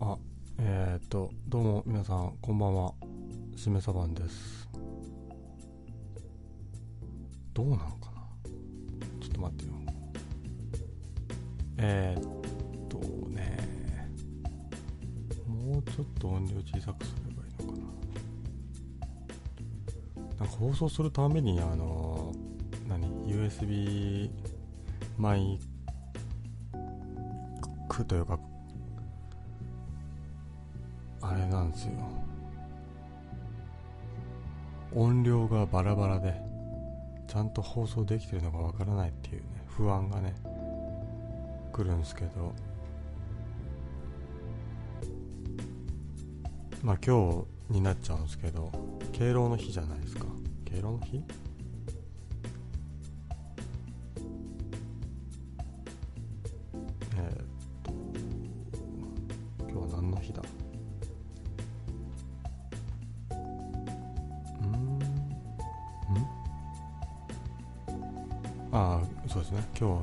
あ、あ、えー、っと、どうも皆さん、こんばんは。しめさばんです。どうなのかな？ちょっと待ってよ。えー、っとね、もうちょっと音量小さくすればいいのかな？なんか放送するために、あの、何 ?USB マイクというか、ですよ。音量がバラバラでちゃんと放送できてるのかわからないっていうね不安がね来るんですけど。まあ今日になっちゃうんですけど敬老の日じゃないですか。敬老の日？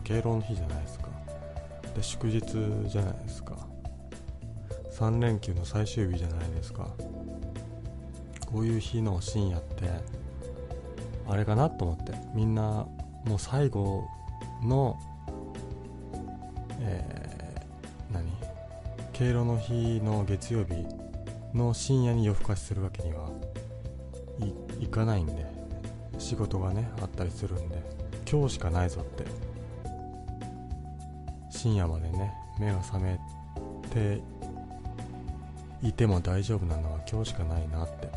敬老の日じゃないですか。で祝日じゃないですか。3連休の最終日じゃないですか。こういう日の深夜ってあれかなと思って。みんなもう最後のえー、何？敬老の日の月曜日の深夜に夜更かしするわけにはいいかないんで。仕事がねあったりするんで。今日しかないぞって。深夜までね目が覚めていても大丈夫なのは今日しかないなって。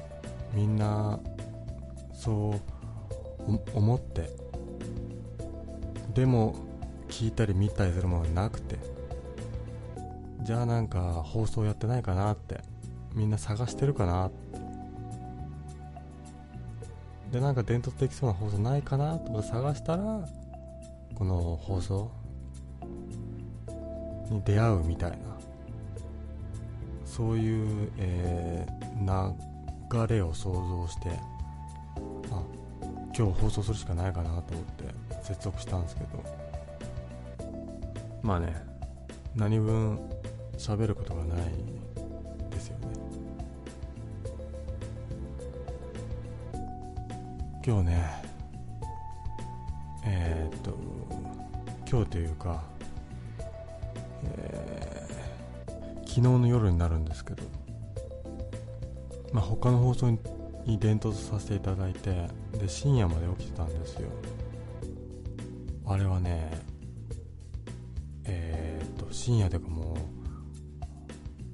みんなそう思って。でも聞いたり見たりするものなくて。じゃあなんか放送やってないかなって。みんな探してるかなって。でなんか伝統的そうな放送ないかなと思って探したらこの放送に出会うみたいな。そういう、えー流れを想像してあ今日放送するしかないかなと思って接続したんですけど。まあね。何分喋ることがないですよね。今日ねえーっと今日というか、昨日の夜になるんですけどまあ他の放送に伝統させていただいてで深夜まで起きてたんですよ。あれはねえーっと深夜というかもう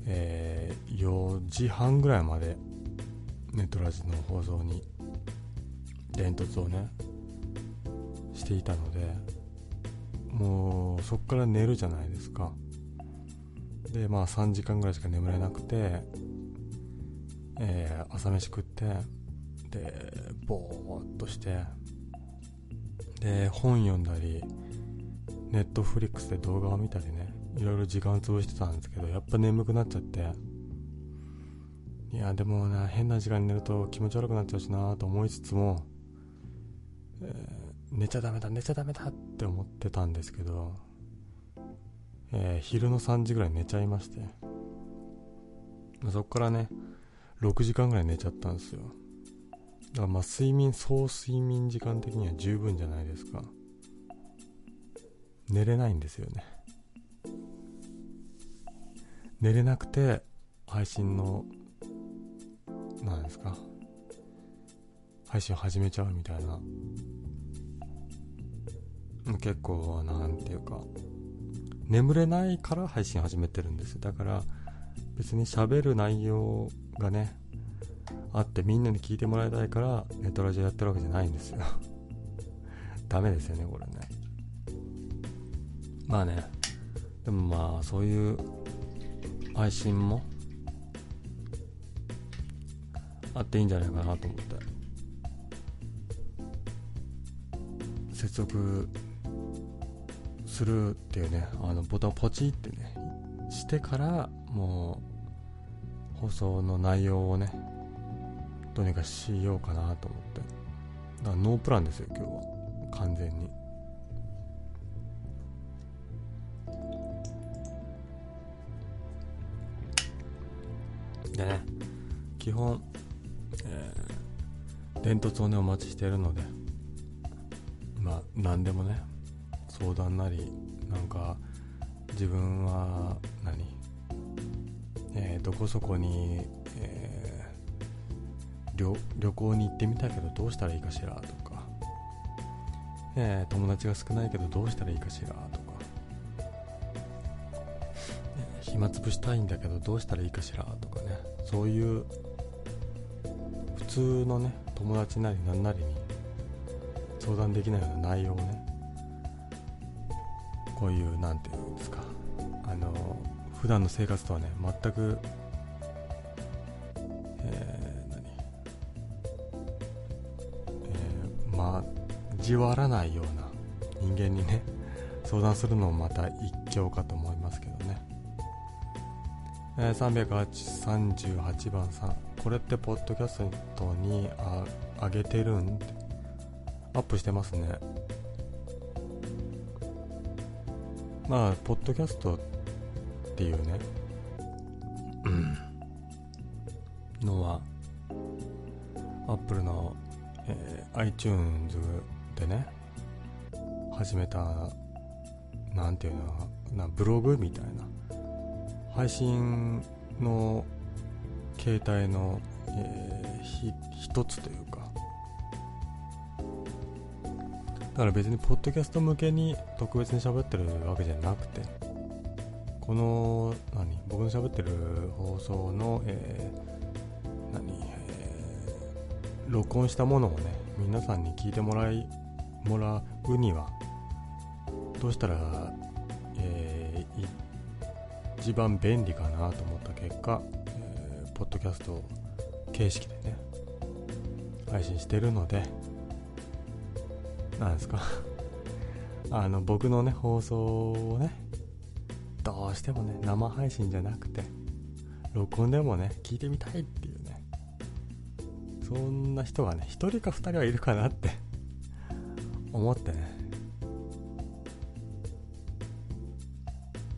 えー4時半ぐらいまでネットラジの放送に伝突をねしていたのでもうそこから寝るじゃないですか。でまあ3時間ぐらいしか眠れなくて、えー朝飯食ってでぼーっとしてで本読んだりネットフリックスで動画を見たりねいろいろ時間を潰してたんですけどやっぱ眠くなっちゃって。いやでもな変な時間に寝ると気持ち悪くなっちゃうしなと思いつつも、えー寝ちゃダメだ寝ちゃダメだって思ってたんですけど、えー昼の3時ぐらい寝ちゃいまして。そっからね6時間ぐらい寝ちゃったんですよ。だからまあ睡眠総睡眠時間的には十分じゃないですか。寝れないんですよね。寝れなくて配信のなんですか。配信を始めちゃうみたいな。結構なんていうか。眠れないから配信始めてるんです。よだから別に喋る内容がねあってみんなに聞いてもらいたいからネットラジオやってるわけじゃないんですよ。ダメですよねこれね。まあねでもまあそういう配信もあっていいんじゃないかなと思って。接続するっていうねあのボタンをポチってねしてからもう放送の内容をねどうにかしようかなと思って。だからノープランですよ今日は。完全に。でね基本、えー、伝突をねお待ちしているのでまあ何でもね相談なりなんか自分は何、えー、どこそこに、えー、旅行に行ってみたけどどうしたらいいかしらとか、えー、友達が少ないけどどうしたらいいかしらとか、暇つぶしたいんだけどどうしたらいいかしらとかね。そういう普通のね友達なり何なりに相談できないような内容をねこういう何て言うんですか。あの普段の生活とはね全く、えー、何、えー、まあ交わらないような人間にね相談するのもまた一興かと思いますけどね、えー、338番さんこれってポッドキャストにあ上げてるん？アップしてますね。まあポッドキャストっていうねうんのはアップルの、えー、iTunes でね始めたなんていうのなブログみたいな配信の携帯の、えー、一つというかだから別にポッドキャスト向けに特別に喋ってるわけじゃなくてこの何僕の喋ってる放送の、えー、何、えー、録音したものをね皆さんに聞いてもらいもらうにはどうしたら、えー、一番便利かなと思った結果、えー、ポッドキャスト形式でね配信してるのでなんですか？あの僕のね放送をねどうしてもね生配信じゃなくて録音でもね聞いてみたいっていうねそんな人がね1人か2人はいるかなって思ってね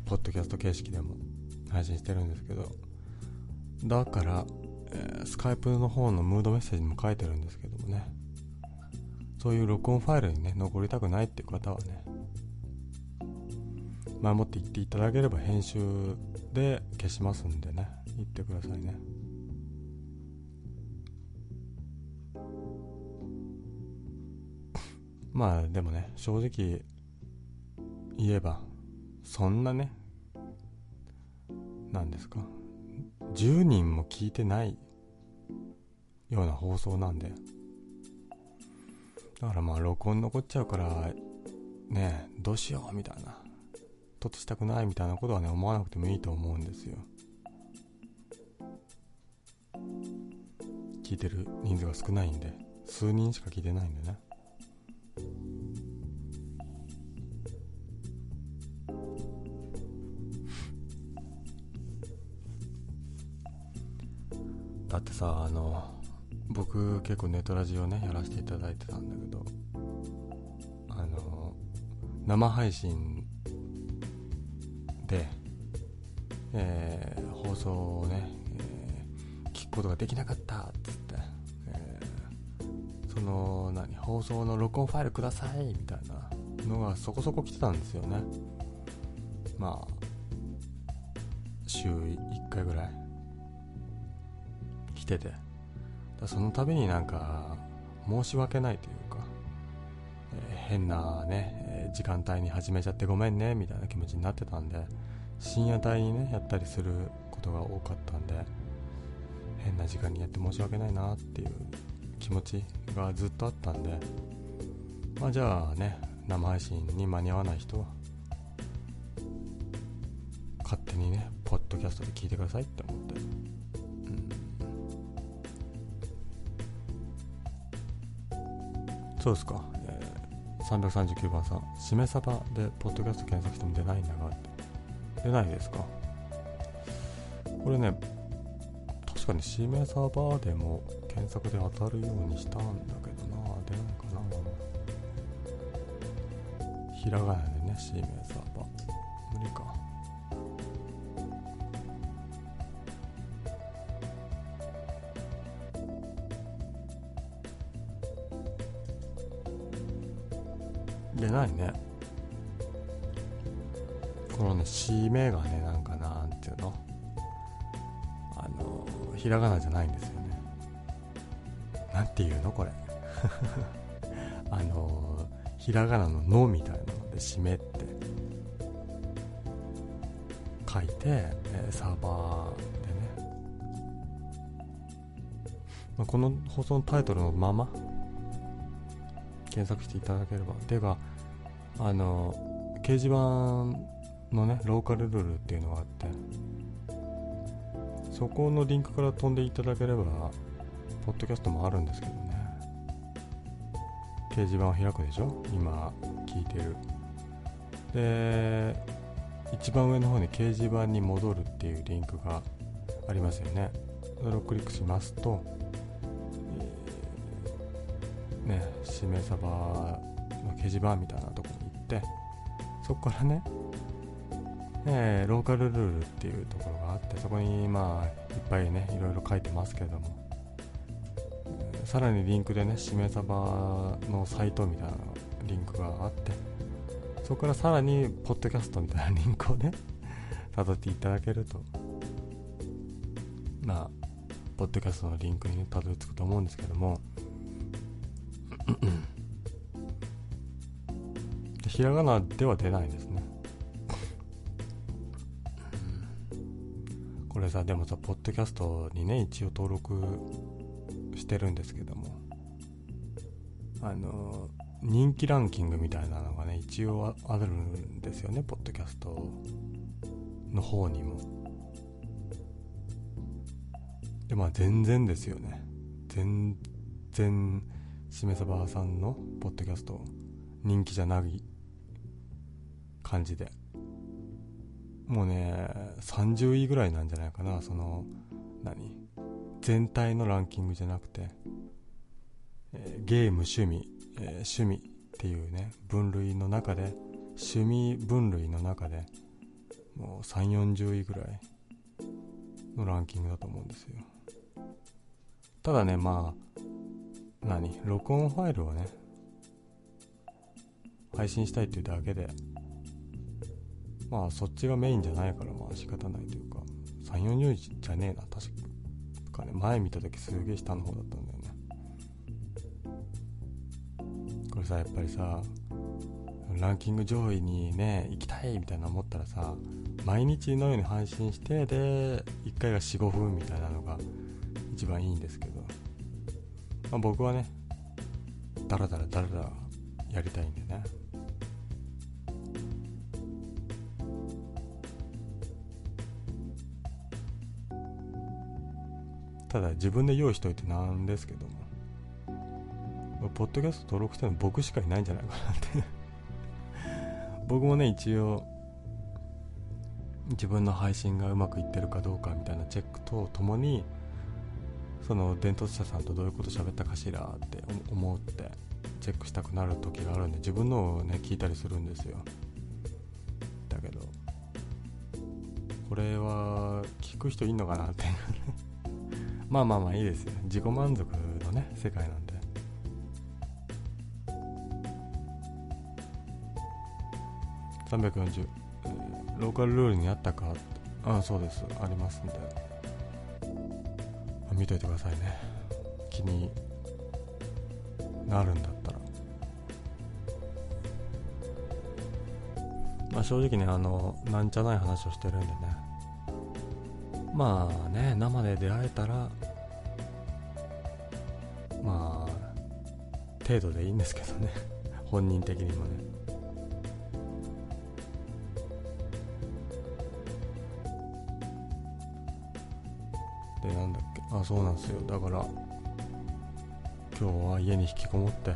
ポッドキャスト形式でも配信してるんですけどだから、えー、スカイプの方のムードメッセージにも書いてるんですけどもねそういう録音ファイルにね残りたくないっていう方はね前もって言っていただければ編集で消しますんでね言ってくださいね。まあでもね正直言えばそんなね何ですか10人も聞いてないような放送なんでだからまあ録音残っちゃうからねどうしようみたいな。ととしたくないみたいなことはね思わなくてもいいと思うんですよ。聞いてる人数が少ないんで。数人しか聞いてないんでね。だってさあの僕結構ネトラジオねやらせていただいてたんだけどあの生配信で、えー、放送をね、えー、聞くことができなかったっつって、えー、その何放送の録音ファイルくださいみたいなのがそこそこ来てたんですよね。まあ週1回ぐらい来てて。その度になんか申し訳ないというか、えー、変なね、えー、時間帯に始めちゃってごめんねみたいな気持ちになってたんで深夜帯にねやったりすることが多かったんで変な時間にやって申し訳ないなっていう気持ちがずっとあったんでまあじゃあね生配信に間に合わない人は勝手にねポッドキャストで聞いてくださいって思って。そうですか、えー、339番さん「しめサバ」でポッドキャスト検索しても出ないんだがって。出ないですか。これね確かにしめサバでも検索で当たるようにしたんだけどな。出ないかな。ひらがなでねしめサバひらがなの「の」みたいなので締めって書いて、えー、サーバーでね、まあ、この放送のタイトルのまま検索していただければ。ていうかあの掲示板のねローカルルールっていうのがあってそこのリンクから飛んでいただければポッドキャストもあるんですけどね。掲示板を開くでしょ？今聞いてる。で一番上の方に掲示板に戻るっていうリンクがありますよね。それをクリックしますと、えー、ねしめ鯖の掲示板みたいなとこに行ってそこからね、えー、ローカルルールっていうところがあってそこにまあいっぱいねいろいろ書いてますけども。さらにリンクでね、しめ鯖のサイトみたいなリンクがあって、そこからさらに、ポッドキャストみたいなリンクをね、辿っていただけると、まあ、ポッドキャストのリンクにたどり着くと思うんですけども、ひらがなでは出ないですね。これさ、でもさ、ポッドキャストにね、一応登録してるんですけども。あの人気ランキングみたいなのがね一応あるんですよねポッドキャストの方にも。でまあ全然ですよね。全然しめさばさんのポッドキャスト人気じゃない感じで。もうね30位ぐらいなんじゃないかなその何？全体のランキングじゃなくて、えー、ゲーム趣味、えー、趣味っていうね分類の中で趣味分類の中でもう3 4 0位ぐらいのランキングだと思うんですよ。ただねまあ何録音ファイルをね配信したいっていうだけでまあそっちがメインじゃないからまあ仕方ないというか3 4 0位じゃねえな確か。かね前見た時すげえ下の方だったんだよね。これさやっぱりさランキング上位にね行きたいみたいな思ったらさ毎日のように配信してで1回が45分みたいなのが一番いいんですけど、まあ、僕はねダラダラダラダラやりたいんでね。ただ自分で用意しといてなんですけども。ポッドキャスト登録してるの僕しかいないんじゃないかなって。僕もね一応自分の配信がうまくいってるかどうかみたいなチェックとともにその伝統者さんとどういうこと喋ったかしらって思ってチェックしたくなる時があるんで自分のをね聞いたりするんですよ。だけどこれは聞く人いんのかなってねまあまあまあいいですよ。自己満足のね世界なんで。340、ローカルルールにあったか？ああそうです。ありますんで、見といてくださいね。気になるんだったら。まあ正直ねあのなんじゃない話をしてるんでね。まあね生で出会えたらまあ程度でいいんですけどね。本人的にもね。でなんだっけ？あそうなんですよ。だから今日は家に引きこもって、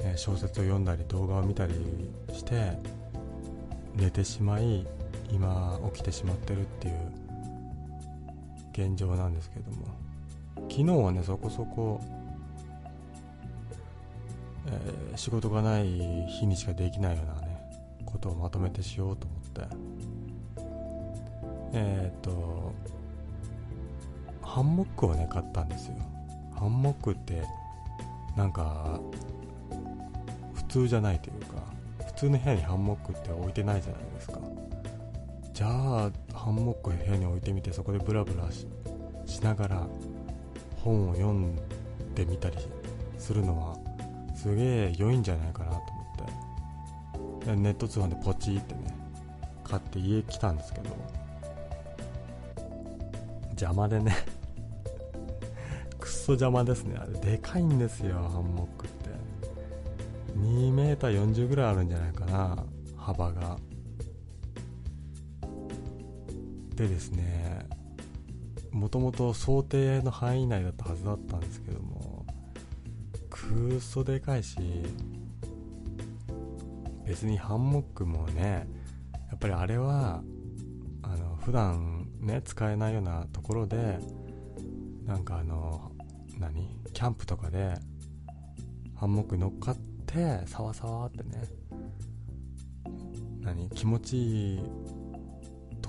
え小説を読んだり動画を見たりして寝てしまい今起きてしまってるっていう現状なんですけども。昨日はねそこそこ、えー、仕事がない日にしかできないようなねことをまとめてしようと思って。えっ、とハンモックをね買ったんですよ。ハンモックってなんか普通じゃないというか普通の部屋にハンモックって置いてないじゃないですか。じゃあハンモック部屋に置いてみてそこでブラブラしながら本を読んでみたりするのはすげえ良いんじゃないかなと思って。ネット通販でポチってね買って家来たんですけど。邪魔でね。くっそ邪魔ですね。あれでかいんですよハンモックって。2 m 40ぐらいあるんじゃないかな幅が。でですねもともと想定の範囲内だったはずだったんですけどもくっそでかいし別にハンモックもねやっぱりあれはあの普段ね使えないようなところでなんかあの何キャンプとかでハンモック乗っかってサワサワってね何気持ちいい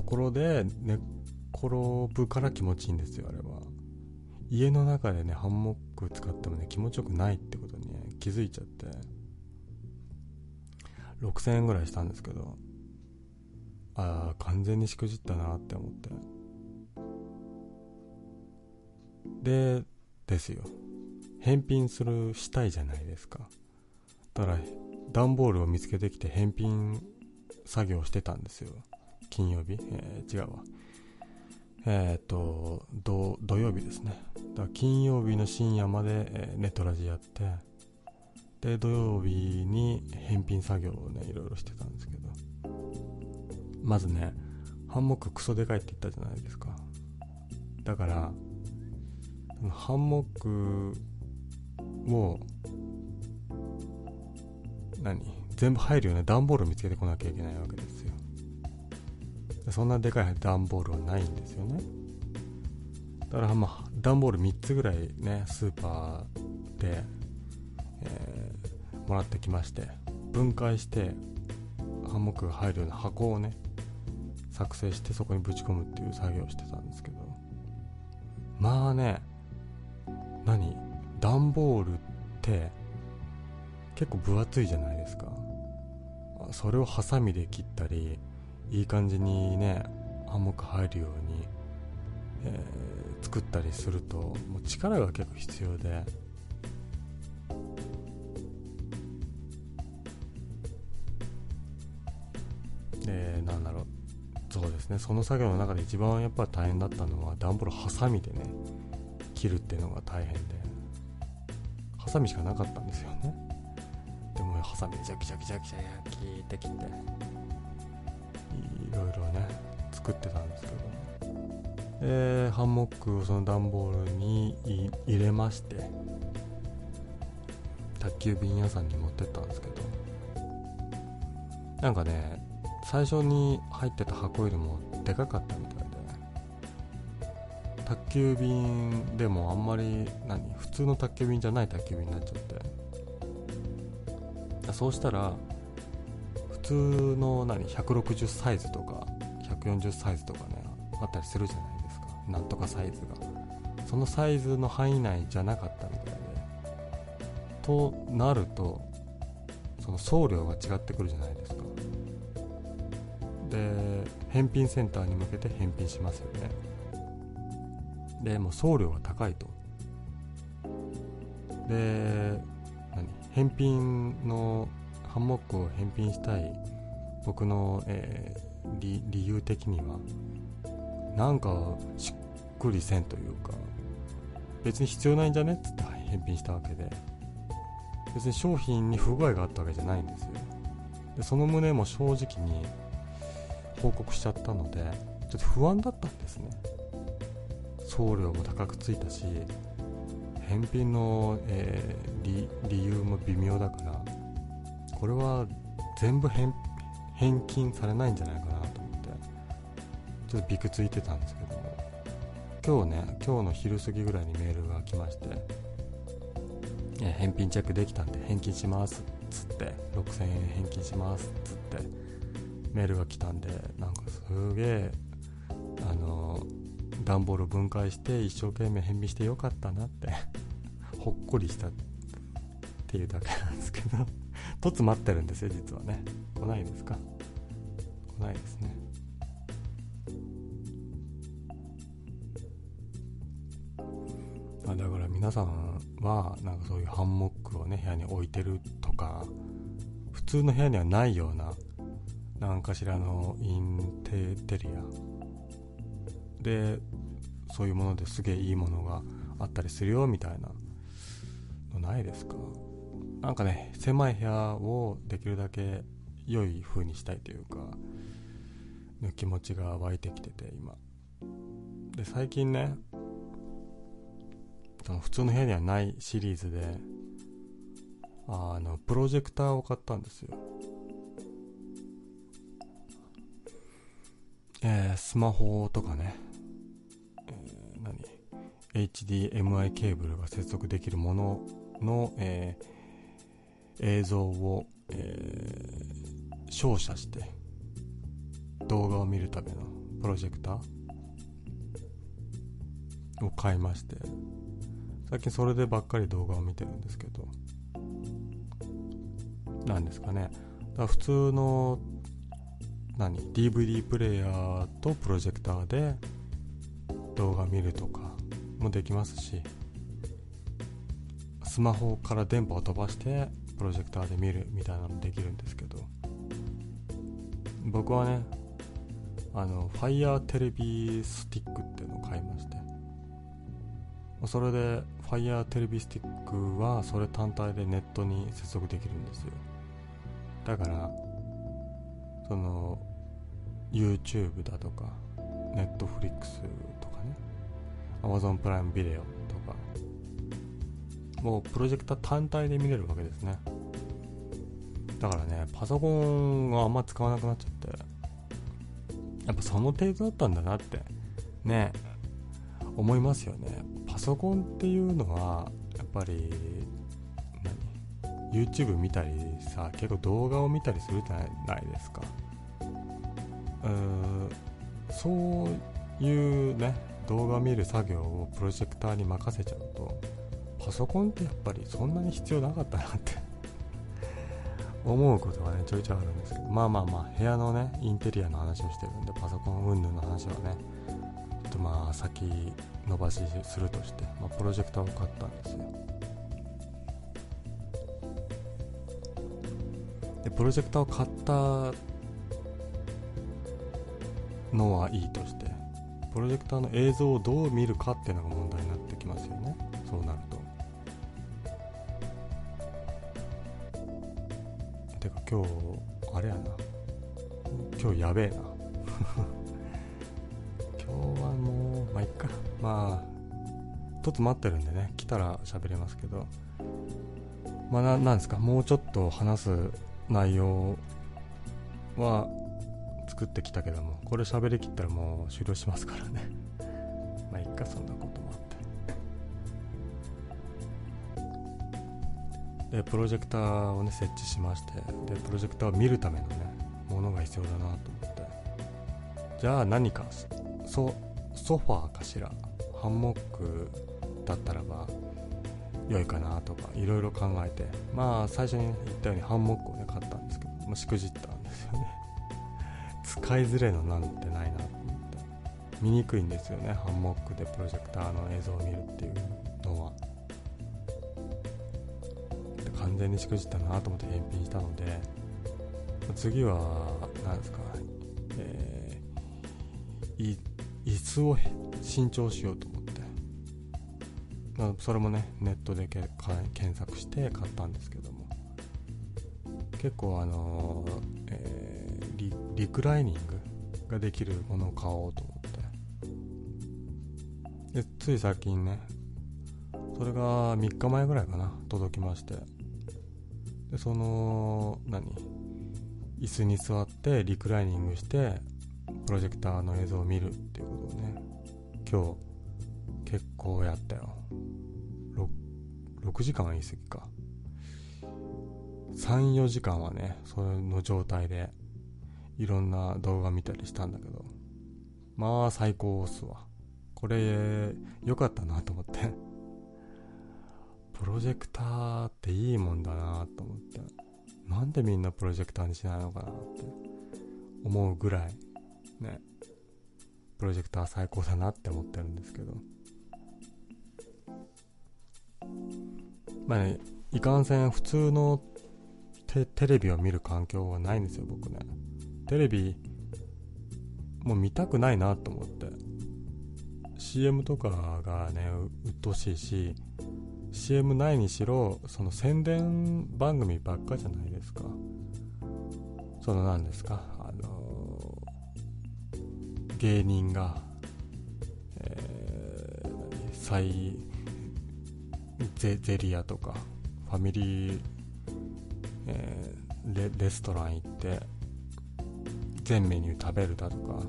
ころで寝転ぶから気持ちいいんですよあれは。家の中でねハンモック使ってもね気持ちよくないってことに、ね、気づいちゃって。6000円ぐらいしたんですけどああ完全にしくじったなって思って。でですよ。返品するしたいじゃないですか。だから段ボールを見つけてきて返品作業してたんですよ。金曜日、えー、違うわ。えっ、と土土曜日ですね。だ金曜日の深夜まで、えー、ネトラジやってで土曜日に返品作業をねいろいろしてたんですけど。まずねハンモッククソでかいって言ったじゃないですか。だからハンモックを何？全部入るような段ボールを見つけてこなきゃいけないわけですよ。そんなでかい段ボールはないんですよね。だからまあ段ボール3つぐらいねスーパーで、えー、もらってきまして分解してハンモックが入るような箱をね作成してそこにぶち込むっていう作業をしてたんですけど。まあね何？段ボールって結構分厚いじゃないですか。それをハサミで切ったりいい感じにねハンモック入るように、えー、作ったりするともう力が結構必要で。でなんだろう。そうですね。その作業の中で一番やっぱり大変だったのは段ボールハサミでね切るっていうのが大変で。ハサミしかなかったんですよね。でもハサミでジャキジャキジャキジャキ切って切っていろいろね作ってたんですけど。でハンモックをその段ボールに入れまして宅急便屋さんに持ってったんですけど。なんかね最初に入ってた箱よりもでかかったみたいで。宅急便でもあんまり何普通の宅急便じゃない宅急便になっちゃって。そうしたら通の何？160サイズとか140サイズとかねあったりするじゃないですか。なんとかサイズが。そのサイズの範囲内じゃなかったみたいで。となるとその送料が違ってくるじゃないですか。で返品センターに向けて返品しますよね。でもう送料が高いと。で何？返品のハンモックを返品したい。僕の、えー、理由的には。なんかしっくりせんというか。別に必要ないんじゃね？っつって返品したわけで。別に商品に不具合があったわけじゃないんですよ。でその旨も正直に報告しちゃったのでちょっと不安だったんですね。送料も高くついたし返品の、えー、理由も微妙だから。これは全部返金されないんじゃないかなと思ってちょっとびくついてたんですけども。今日ね今日の昼過ぎぐらいにメールが来まして、え、返品チェックできたんで返金しますっつって6000円返金しますっつってメールが来たんでなんかすげえあの段ボール分解して一生懸命返品してよかったなってほっこりしたっていうだけなんですけど。凸待ってるんですよ実はね。来ないですか？来ないですね。あだから皆さんはなんかそういうハンモックをね部屋に置いてるとか普通の部屋にはないような何かしらのインテテリア。でそういうものですげえいいものがあったりするよみたいなのないですか？なんかね狭い部屋をできるだけ良い風にしたいというかの気持ちが湧いてきてて今。で最近ねその普通の部屋にはないシリーズであのプロジェクターを買ったんですよ。えー、スマホとかね、えー、何？HDMI ケーブルが接続できるものの、えー、映像を、えー、照射して動画を見るためのプロジェクターを買いまして最近それでばっかり動画を見てるんですけどなんですかね。だ普通の何 DVD プレイヤーとプロジェクターで動画見るとかもできますしスマホから電波を飛ばしてプロジェクターで見るみたいなのもできるんですけど僕はねあの Fire テレビスティックっていうのを買いましてそれで Fire テレビスティックはそれ単体でネットに接続できるんですよ。だからその YouTube だとか Netflix とかね Amazon プライムビデオとかもうプロジェクター単体で見れるわけですね。だからねパソコンがあんま使わなくなっちゃって。やっぱその程度だったんだなって。ね。思いますよね。パソコンっていうのはやっぱり何？YouTube 見たりさ結構動画を見たりするじゃないですか。うーそういうね動画見る作業をプロジェクターに任せちゃうとパソコンってやっぱりそんなに必要なかったなって。思うことがねちょいちょいあるんですけど。まあまあまあ部屋のねインテリアの話をしてるんでパソコン云々の話はね。ちょっとまあ先延ばしするとして、まあ、プロジェクターを買ったんですよ。でプロジェクターを買ったのはいいとしてプロジェクターの映像をどう見るかっていうのが問題になってきますよね。そうなると。てか今日あれやな。今日やべえな。今日はもうまあいっか。まあ一つ待ってるんでね。来たら喋れますけど。まあななんですか？もうちょっと話す内容は作ってきたけども。これ喋りきったらもう終了しますからね。まあいっかそんなこともでプロジェクターをね設置しましてでプロジェクターを見るためのねものが必要だなと思って。じゃあ何かソソファーかしらハンモックだったらば良いかなとかいろいろ考えてまあ最初に言ったようにハンモックをね買ったんですけど、まあ、しくじったんですよね。使いづれのなんてないなと思って。見にくいんですよねハンモックでプロジェクターの映像を見るっていう。全にしくじったなと思って返品したので次は何ですか、えー、椅子を新調しようと思って、まあ、それもねネットで検索して買ったんですけども。結構あのー、えーリクライニングができるものを買おうと思って。でつい最近ねそれが3日前ぐらいかな届きまして。でその何？椅子に座ってリクライニングしてプロジェクターの映像を見るっていうことをね今日結構やったよ 6, 6時間は言い過ぎか34時間はねその状態でいろんな動画見たりしたんだけど、まあ最高っすわ。これ、良かったなと思って。プロジェクターっていいもんだなと思って。なんでみんなプロジェクターにしないのかなって思うぐらいねプロジェクター最高だなって思ってるんですけど。まあねいかんせん普通のテレビを見る環境はないんですよ僕ね。テレビもう見たくないなと思って。CM とかがね鬱陶しいし CM ないにしろその宣伝番組ばっかじゃないですか。その何ですかあのー、芸人が、えー、サイゼゼリアとかファミリー、えー、レレストラン行って全メニュー食べるだとか。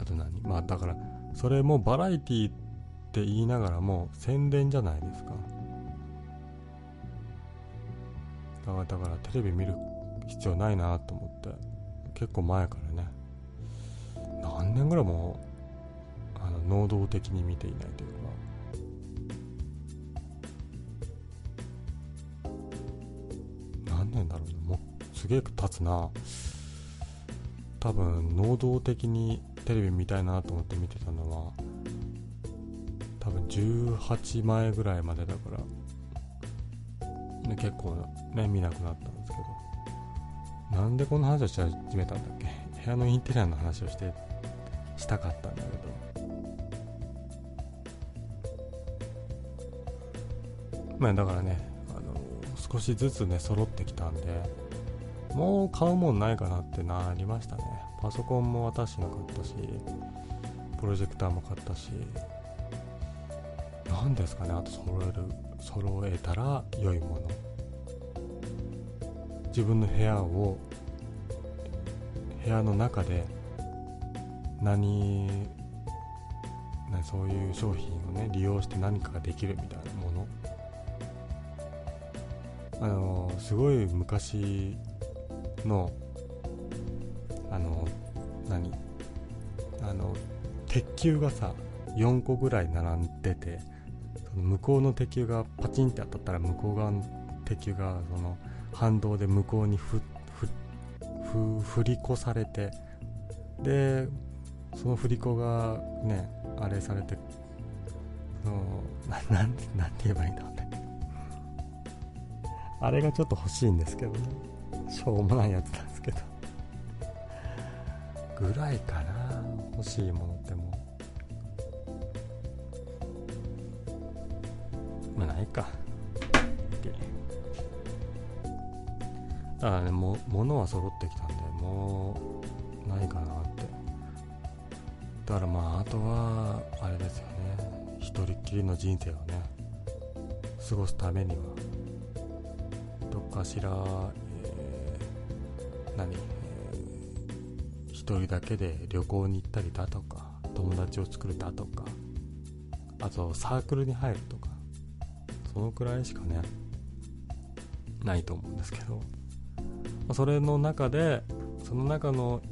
あと何まあだからそれもバラエティーって言いながらも宣伝じゃないですか。だからだからテレビ見る必要ないなと思って結構前からね。何年ぐらいもあの能動的に見ていないというか。何年だろうね。もうすげえ経つな。多分能動的にテレビ見たいなと思って見てたのは多分18前ぐらいまでだから、ね、結構ね見なくなったんですけど。なんでこの話をし始めたんだっけ？部屋のインテリアの話をしてしたかったんだけど。まあだからねあの少しずつね揃ってきたんでもう買うもんないかなってなりましたね。パソコンも私の買ったしプロジェクターも買ったし何ですかね。あと揃える揃えたら良いもの。自分の部屋を部屋の中で何何そういう商品をね利用して何かができるみたいなもの。あのすごい昔のあの何あの鉄球がさ4個ぐらい並んでて。向こうの鉄球がパチンって当たったら向こう側の鉄球がその反動で向こうに振り子されてでその振り子がねあれされてのななんなんて言えばいいんだろうね。あれがちょっと欲しいんですけどね。しょうもないやつなんですけど。ぐらいかな。欲しいもの。ないか。だからねも物は揃ってきたんでもうないかなって。だからまああとはあれですよね。一人っきりの人生をね過ごすためにはどっかしら、えー、何、えー、一人だけで旅行に行ったりだとか友達を作るだとかあとサークルに入るとかそのくらいしかねないと思うんですけど、ま、それの中でその中の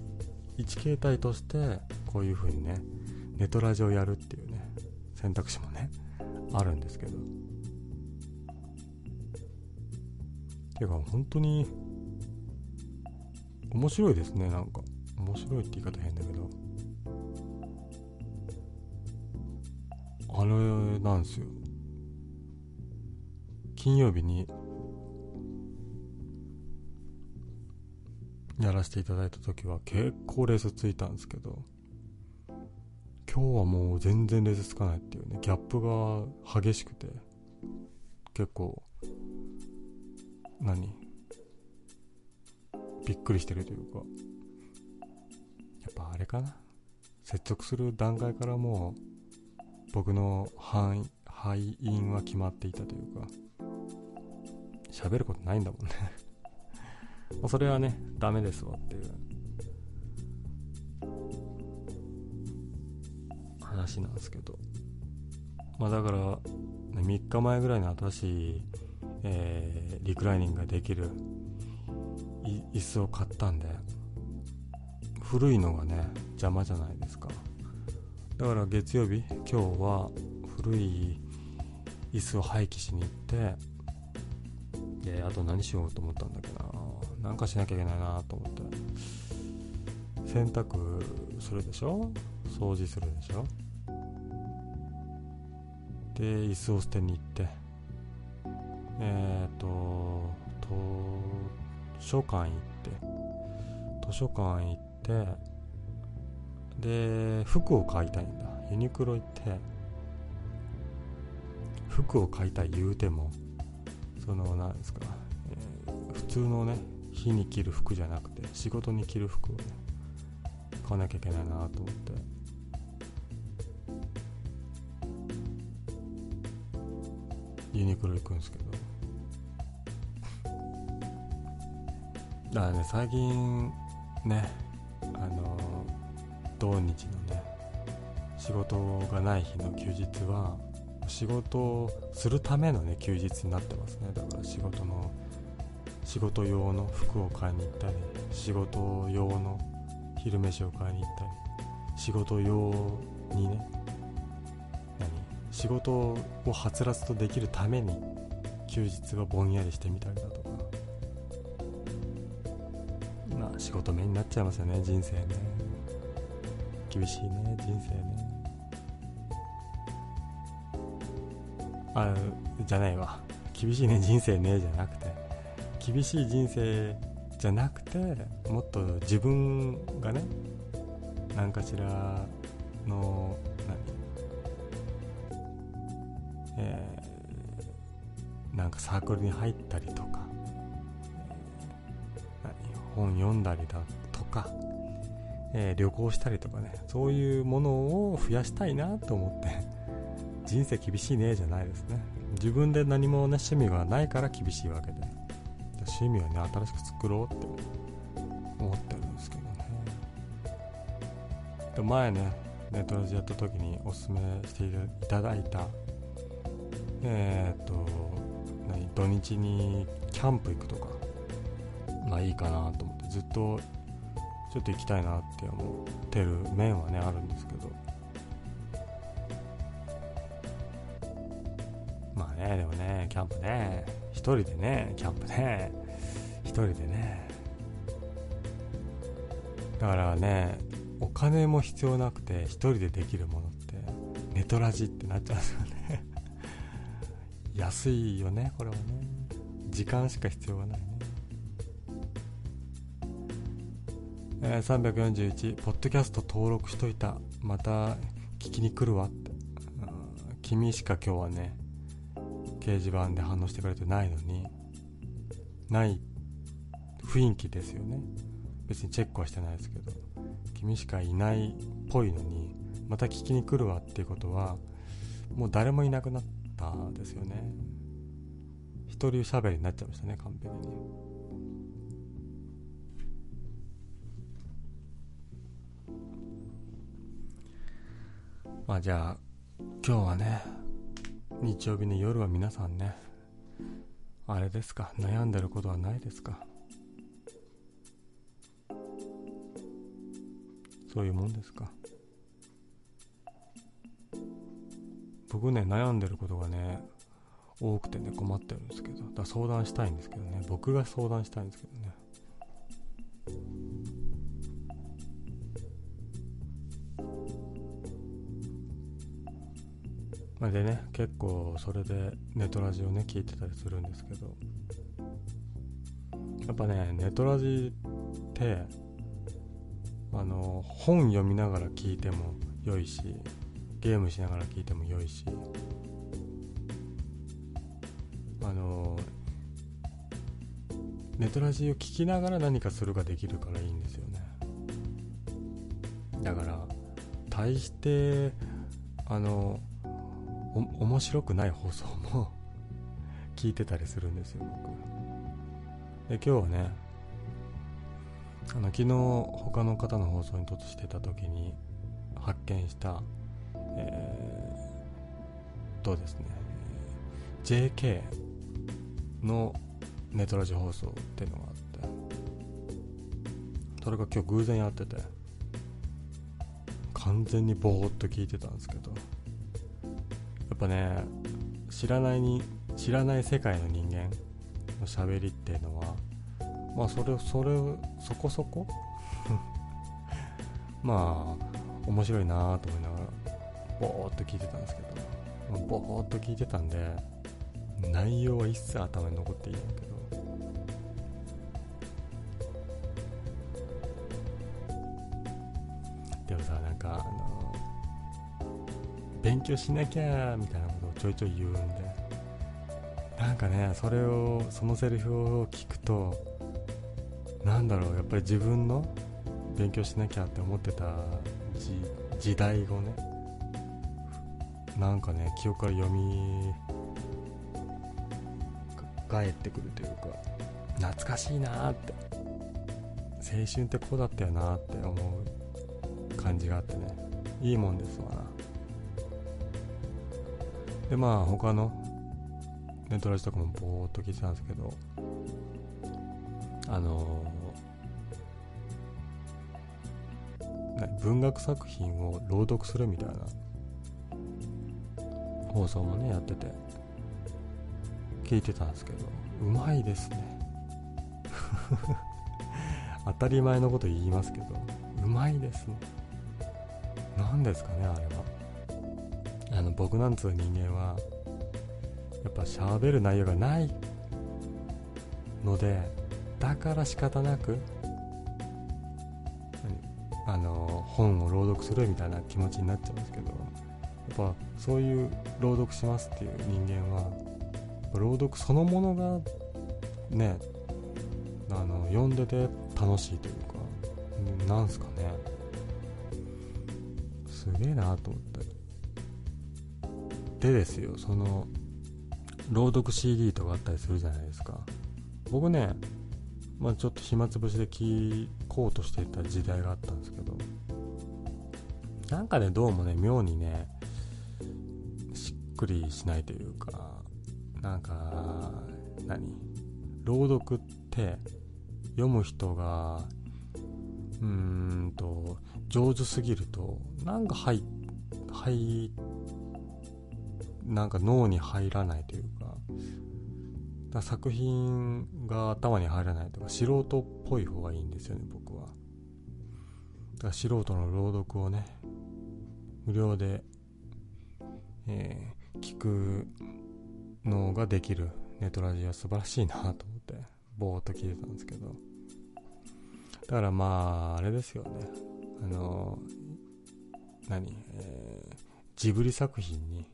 一形態としてこういう風にねネトラジをやるっていうね選択肢もねあるんですけど。ていうか本当に面白いですねなんか。面白いって言い方変だけど。あれなんですよ。金曜日にやらせていただいた時は結構レースついたんですけど今日はもう全然レースつかないっていうねギャップが激しくて結構何？びっくりしてるというかやっぱあれかな？接続する段階からもう僕の範囲敗因は決まっていたというか喋ることないんだもんね。それはねダメですわっていう。話なんですけど。まあだから、ね、3日前ぐらいに新しい、えー、リクライニングができる椅子を買ったんで古いのがね邪魔じゃないですか。だから月曜日今日は古い椅子を廃棄しに行ってであと何しようと思ったんだっけな。なんかしなきゃいけないなと思って。洗濯するでしょ？掃除するでしょ？で椅子を捨てに行って。えっ、ー、と図書館行って。図書館行って。で服を買いたいんだ。ユニクロ行って。服を買いたい言うても。その何ですか、えー、普通のね日に着る服じゃなくて仕事に着る服をね買わなきゃいけないなと思って。ユニクロ行くんですけど。だからね最近ねあの土日のね仕事がない日の休日は仕事をするためのね休日になってますね。だから仕事の仕事用の服を買いに行ったり仕事用の昼飯を買いに行ったり仕事用にね何仕事をはつらつとできるために休日はぼんやりしてみたりだとかまあ仕事目になっちゃいますよね人生ね。厳しいね人生ね。あじゃないわ。厳しいね人生ねじゃなくて。厳しい人生じゃなくてもっと自分がね何かしらの何えー、なんかサークルに入ったりとか、本読んだりだとか、えー、旅行したりとかねそういうものを増やしたいなと思って。人生厳しいねじゃないですね。自分で何もね趣味がないから厳しいわけで。趣味をね新しく作ろうって。思ってるんですけどね。で前ねネットラジやった時におすすめしていただいたえー、っと何土日にキャンプ行くとか。まあいいかなと思ってずっとちょっと行きたいなって思ってる面はねあるんですけど。まあねでもねキャンプね。1人でねキャンプね。1人でね。だからねお金も必要なくて1人でできるものってネトラジってなっちゃうんですよね。安いよねこれはね。時間しか必要がないね。えー、341ポッドキャスト登録しといた。また聞きに来るわって、君しか今日はね掲示板で反応してくれてないのにない雰囲気ですよね。別にチェックはしてないですけど。君しかいないっぽいのにまた聞きに来るわっていうことはもう誰もいなくなったですよね。一人喋りになっちゃいましたね完璧に。まあじゃあ今日はね日曜日の夜は皆さんねあれですか悩んでることはないですか？そういうもんですか？僕ね悩んでることがね多くてね困ってるんですけどだ相談したいんですけどね僕が相談したいんですけどね。でね結構それでネトラジをね聞いてたりするんですけど。やっぱねネトラジってあの本読みながら聞いても良いしゲームしながら聞いても良いし。あのネトラジを聞きながら何かするができるからいいんですよね。だから大してあの面白くない放送も 聞いてたりするんですよ僕。で今日はねあの昨日他の方の放送に突してた時に発見したえー、とですね JK のネトラジ放送っていうのがあってそれが今日偶然やってて完全にボーっと聞いてたんですけどっぱね知らないに知らない世界の人間の喋りっていうのはまあそれそれそこそこ？まあ面白いなと思いながらぼーっと聞いてたんですけどぼーっと聞いてたんで内容は一切頭に残っていない。けど勉強しなきゃみたいなことをちょいちょい言うんで。なんかねそれをそのセリフを聞くとなんだろうやっぱり自分の勉強しなきゃって思ってた時代をねなんかね記憶から読み返ってくるというか懐かしいなって。青春ってこうだったよなって思う感じがあってね。いいもんですわな。でまあ他のネットラジとかもぼーっと聞いてたんですけどあのー、文学作品を朗読するみたいな放送もねやってて聞いてたんですけどうまいですね。当たり前のこと言いますけどうまいですね。何ですかねあれは。あの僕なんつう人間はやっぱ喋る内容がないのでだから仕方なくあの本を朗読するみたいな気持ちになっちゃうんですけどやっぱそういう朗読しますっていう人間は朗読そのものがねあの読んでて楽しいというかなんすかね。すげえなと思って。でですよその朗読 CD とかあったりするじゃないですか。僕ねまあちょっと暇つぶしで聞こうとしていた時代があったんですけどなんかねどうもね妙にねしっくりしないというかなんか何？朗読って読む人がうーんと上手すぎるとなんか入入なんか脳に入らないというかだ作品が頭に入らないとか素人っぽい方がいいんですよね僕は。だから素人の朗読をね無料で、えー、聞くのができるネトラジは素晴らしいなと思ってぼーっと聞いてたんですけど。だからまああれですよね。あの何、えー、ジブリ作品に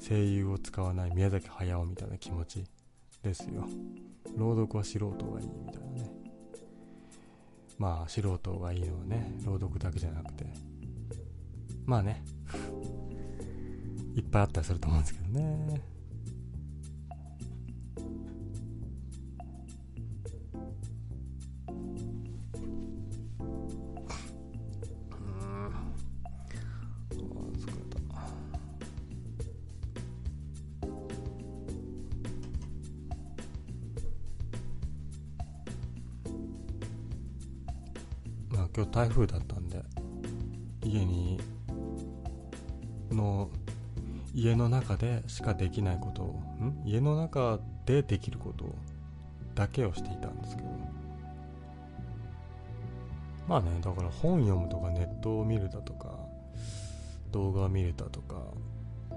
声優を使わない宮崎駿みたいな気持ちですよ。朗読は素人がいいみたいなね。まあ素人がいいのはね朗読だけじゃなくて。まあね。いっぱいあったりすると思うんですけどね。台風だったんで家にの家の中でしかできないことをん？家の中でできることだけをしていたんですけど。まあねだから本読むとかネットを見るだとか動画を見るだとか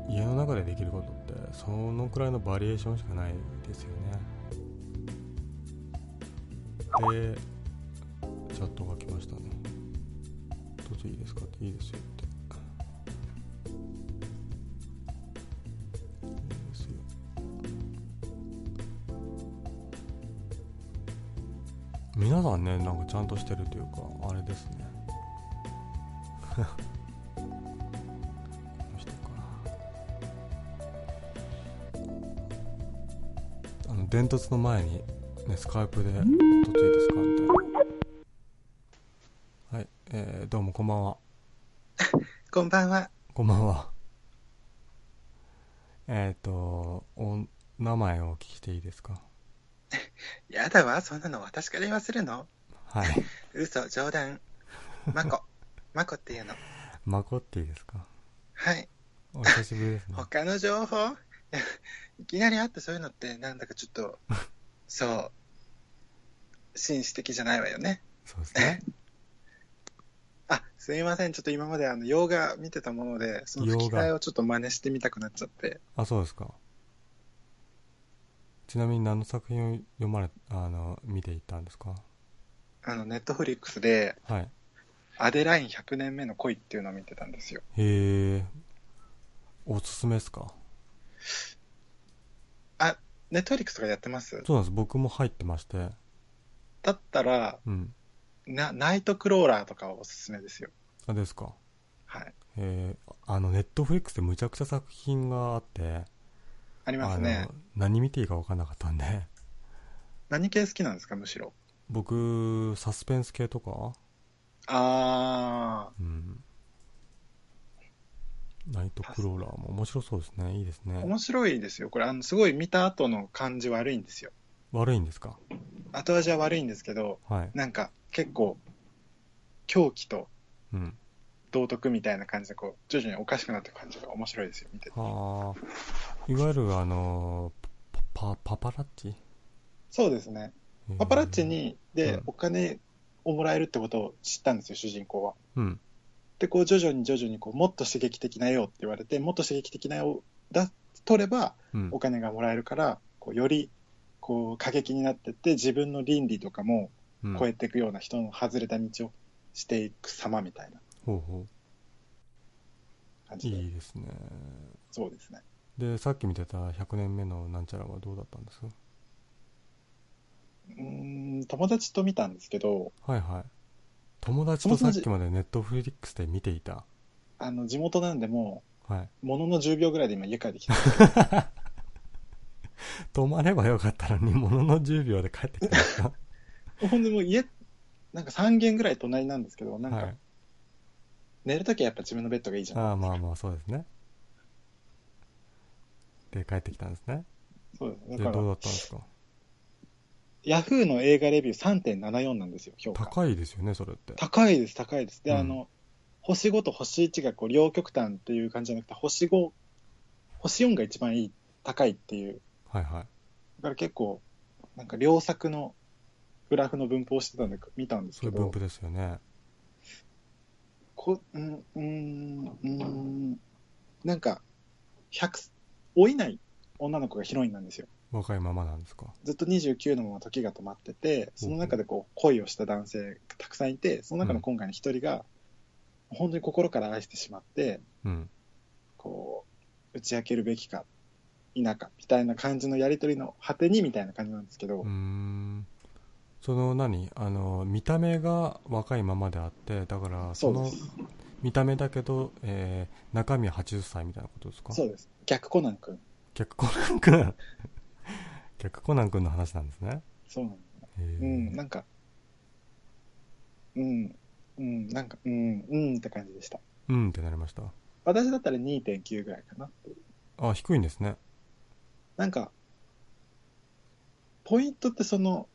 家の中でできることってそのくらいのバリエーションしかないですよね。でチャットが来ましたね。いいですかっていいですよって。皆さんねなんかちゃんとしてるというかあれですね。この人か。あの伝突の前にねスカイプで「どっちいいですか?」みたいな、どうもこんばんは。こんばんは。こんばんは。えっ、ー、と、お名前をお聞きしていいですか？やだわ、そんなの私から言わせるの？はい。嘘、冗談。まこ。まこっていうの。まこっていいですか？はい。お久しぶりですね。他の情報？いきなり会ってそういうのって、なんだかちょっと、そう、紳士的じゃないわよね。そうですね。あ、すいません。ちょっと今まであの、洋画見てたもので、その吹き替えをちょっと真似してみたくなっちゃって。あ、そうですか。ちなみに何の作品を読まれ、あの、見ていったんですか？あの、ネットフリックスで、はい。アデライン100年目の恋っていうのを見てたんですよ。へえ。おすすめですか？ネットフリックスとかやってます？そうなんです。僕も入ってまして。だったら、うん。な、ナイトクローラーとかはおすすめですよ。あ、ですか。はい。えー、あの、ネットフリックスでむちゃくちゃ作品があって、ありますね何見ていいか分かんなかったんで、何系好きなんですか、むしろ？僕、サスペンス系とか、あうん。ナイトクローラーも面白そうですね。いいですー、ね。面白いですよ。これ、あの、すごい見た後の感じ悪いんですよ。悪いんですか？後味は悪いんですけど、はい。なんか、結構、狂気とうん。道徳みたいな感じで、こう、徐々におかしくなっていく感じが面白いですよ、見てて。はあ。いわゆるあの、パ、パパラッチ？そうですね。パパラッチ、に、で、うんお金をもらえるってことを知ったんですよ、主人公は。えーうん。で、こう、徐々に徐々に、こう、もっと刺激的な絵をって言われて、もっと刺激的な絵を出取れば、うんお。金がもらえるから、こう、より、こう、過激になってって、自分の倫理とかもうん超えていくような人の外れた道をしていく様みたいなほうほう。感じで。いいですね。そうですね。で、さっき見てた100年目のなんちゃらはどうだったんです？うーん、友達と見たんですけど、はいはい。友達とさっきまでネットフリックスで見ていた。あの、地元なんでもはい。う、ものの10秒ぐらいで今家帰ってきた。泊まればよかったのに、ものの10秒で帰ってきたんですか？ほんでもう家、なんか3軒ぐらい隣なんですけど、なんかはい。寝るときはやっぱ自分のベッドがいいじゃん。ああ、まあまあ、そうですね。で、帰ってきたんですね。そうです。で、だからどうだ、ったんですか？ヤフーの映画レビュー3.74なんですよ、評価。高いですよね、それって。高いです、高いです。で、うんあの、星5と星1がこう両極端っていう感じじゃなくて、星5、星4が一番いい、高いっていう。はいはい。だから結構、なんか両作のグラフの分布をしてたんで見たんですけど、そういう分布ですよね。こうん、うん、うん、なんか、100、老いない女の子がヒロインなんですよ。若いままなんですか？ずっと29のまま時が止まってて、その中でこう恋をした男性がたくさんいて、その中の今回の一人が、本当に心から愛してしまって、うん。こう、打ち明けるべきか、否か、みたいな感じのやりとりの果てにみたいな感じなんですけど、うーん。その何？あの、見た目が若いままであって、だから、その。見た目だけど、えー、中身は80歳みたいなことですか？そうです。逆コナン君。逆コナン君。逆コナン君の話なんですね。そうなんです。うん、なんか、うん、うん、なんか、うん、うんって感じでした。うんってなりました。私だったら2.9ぐらいかな。あ、低いんですね。なんか、ポイントってその、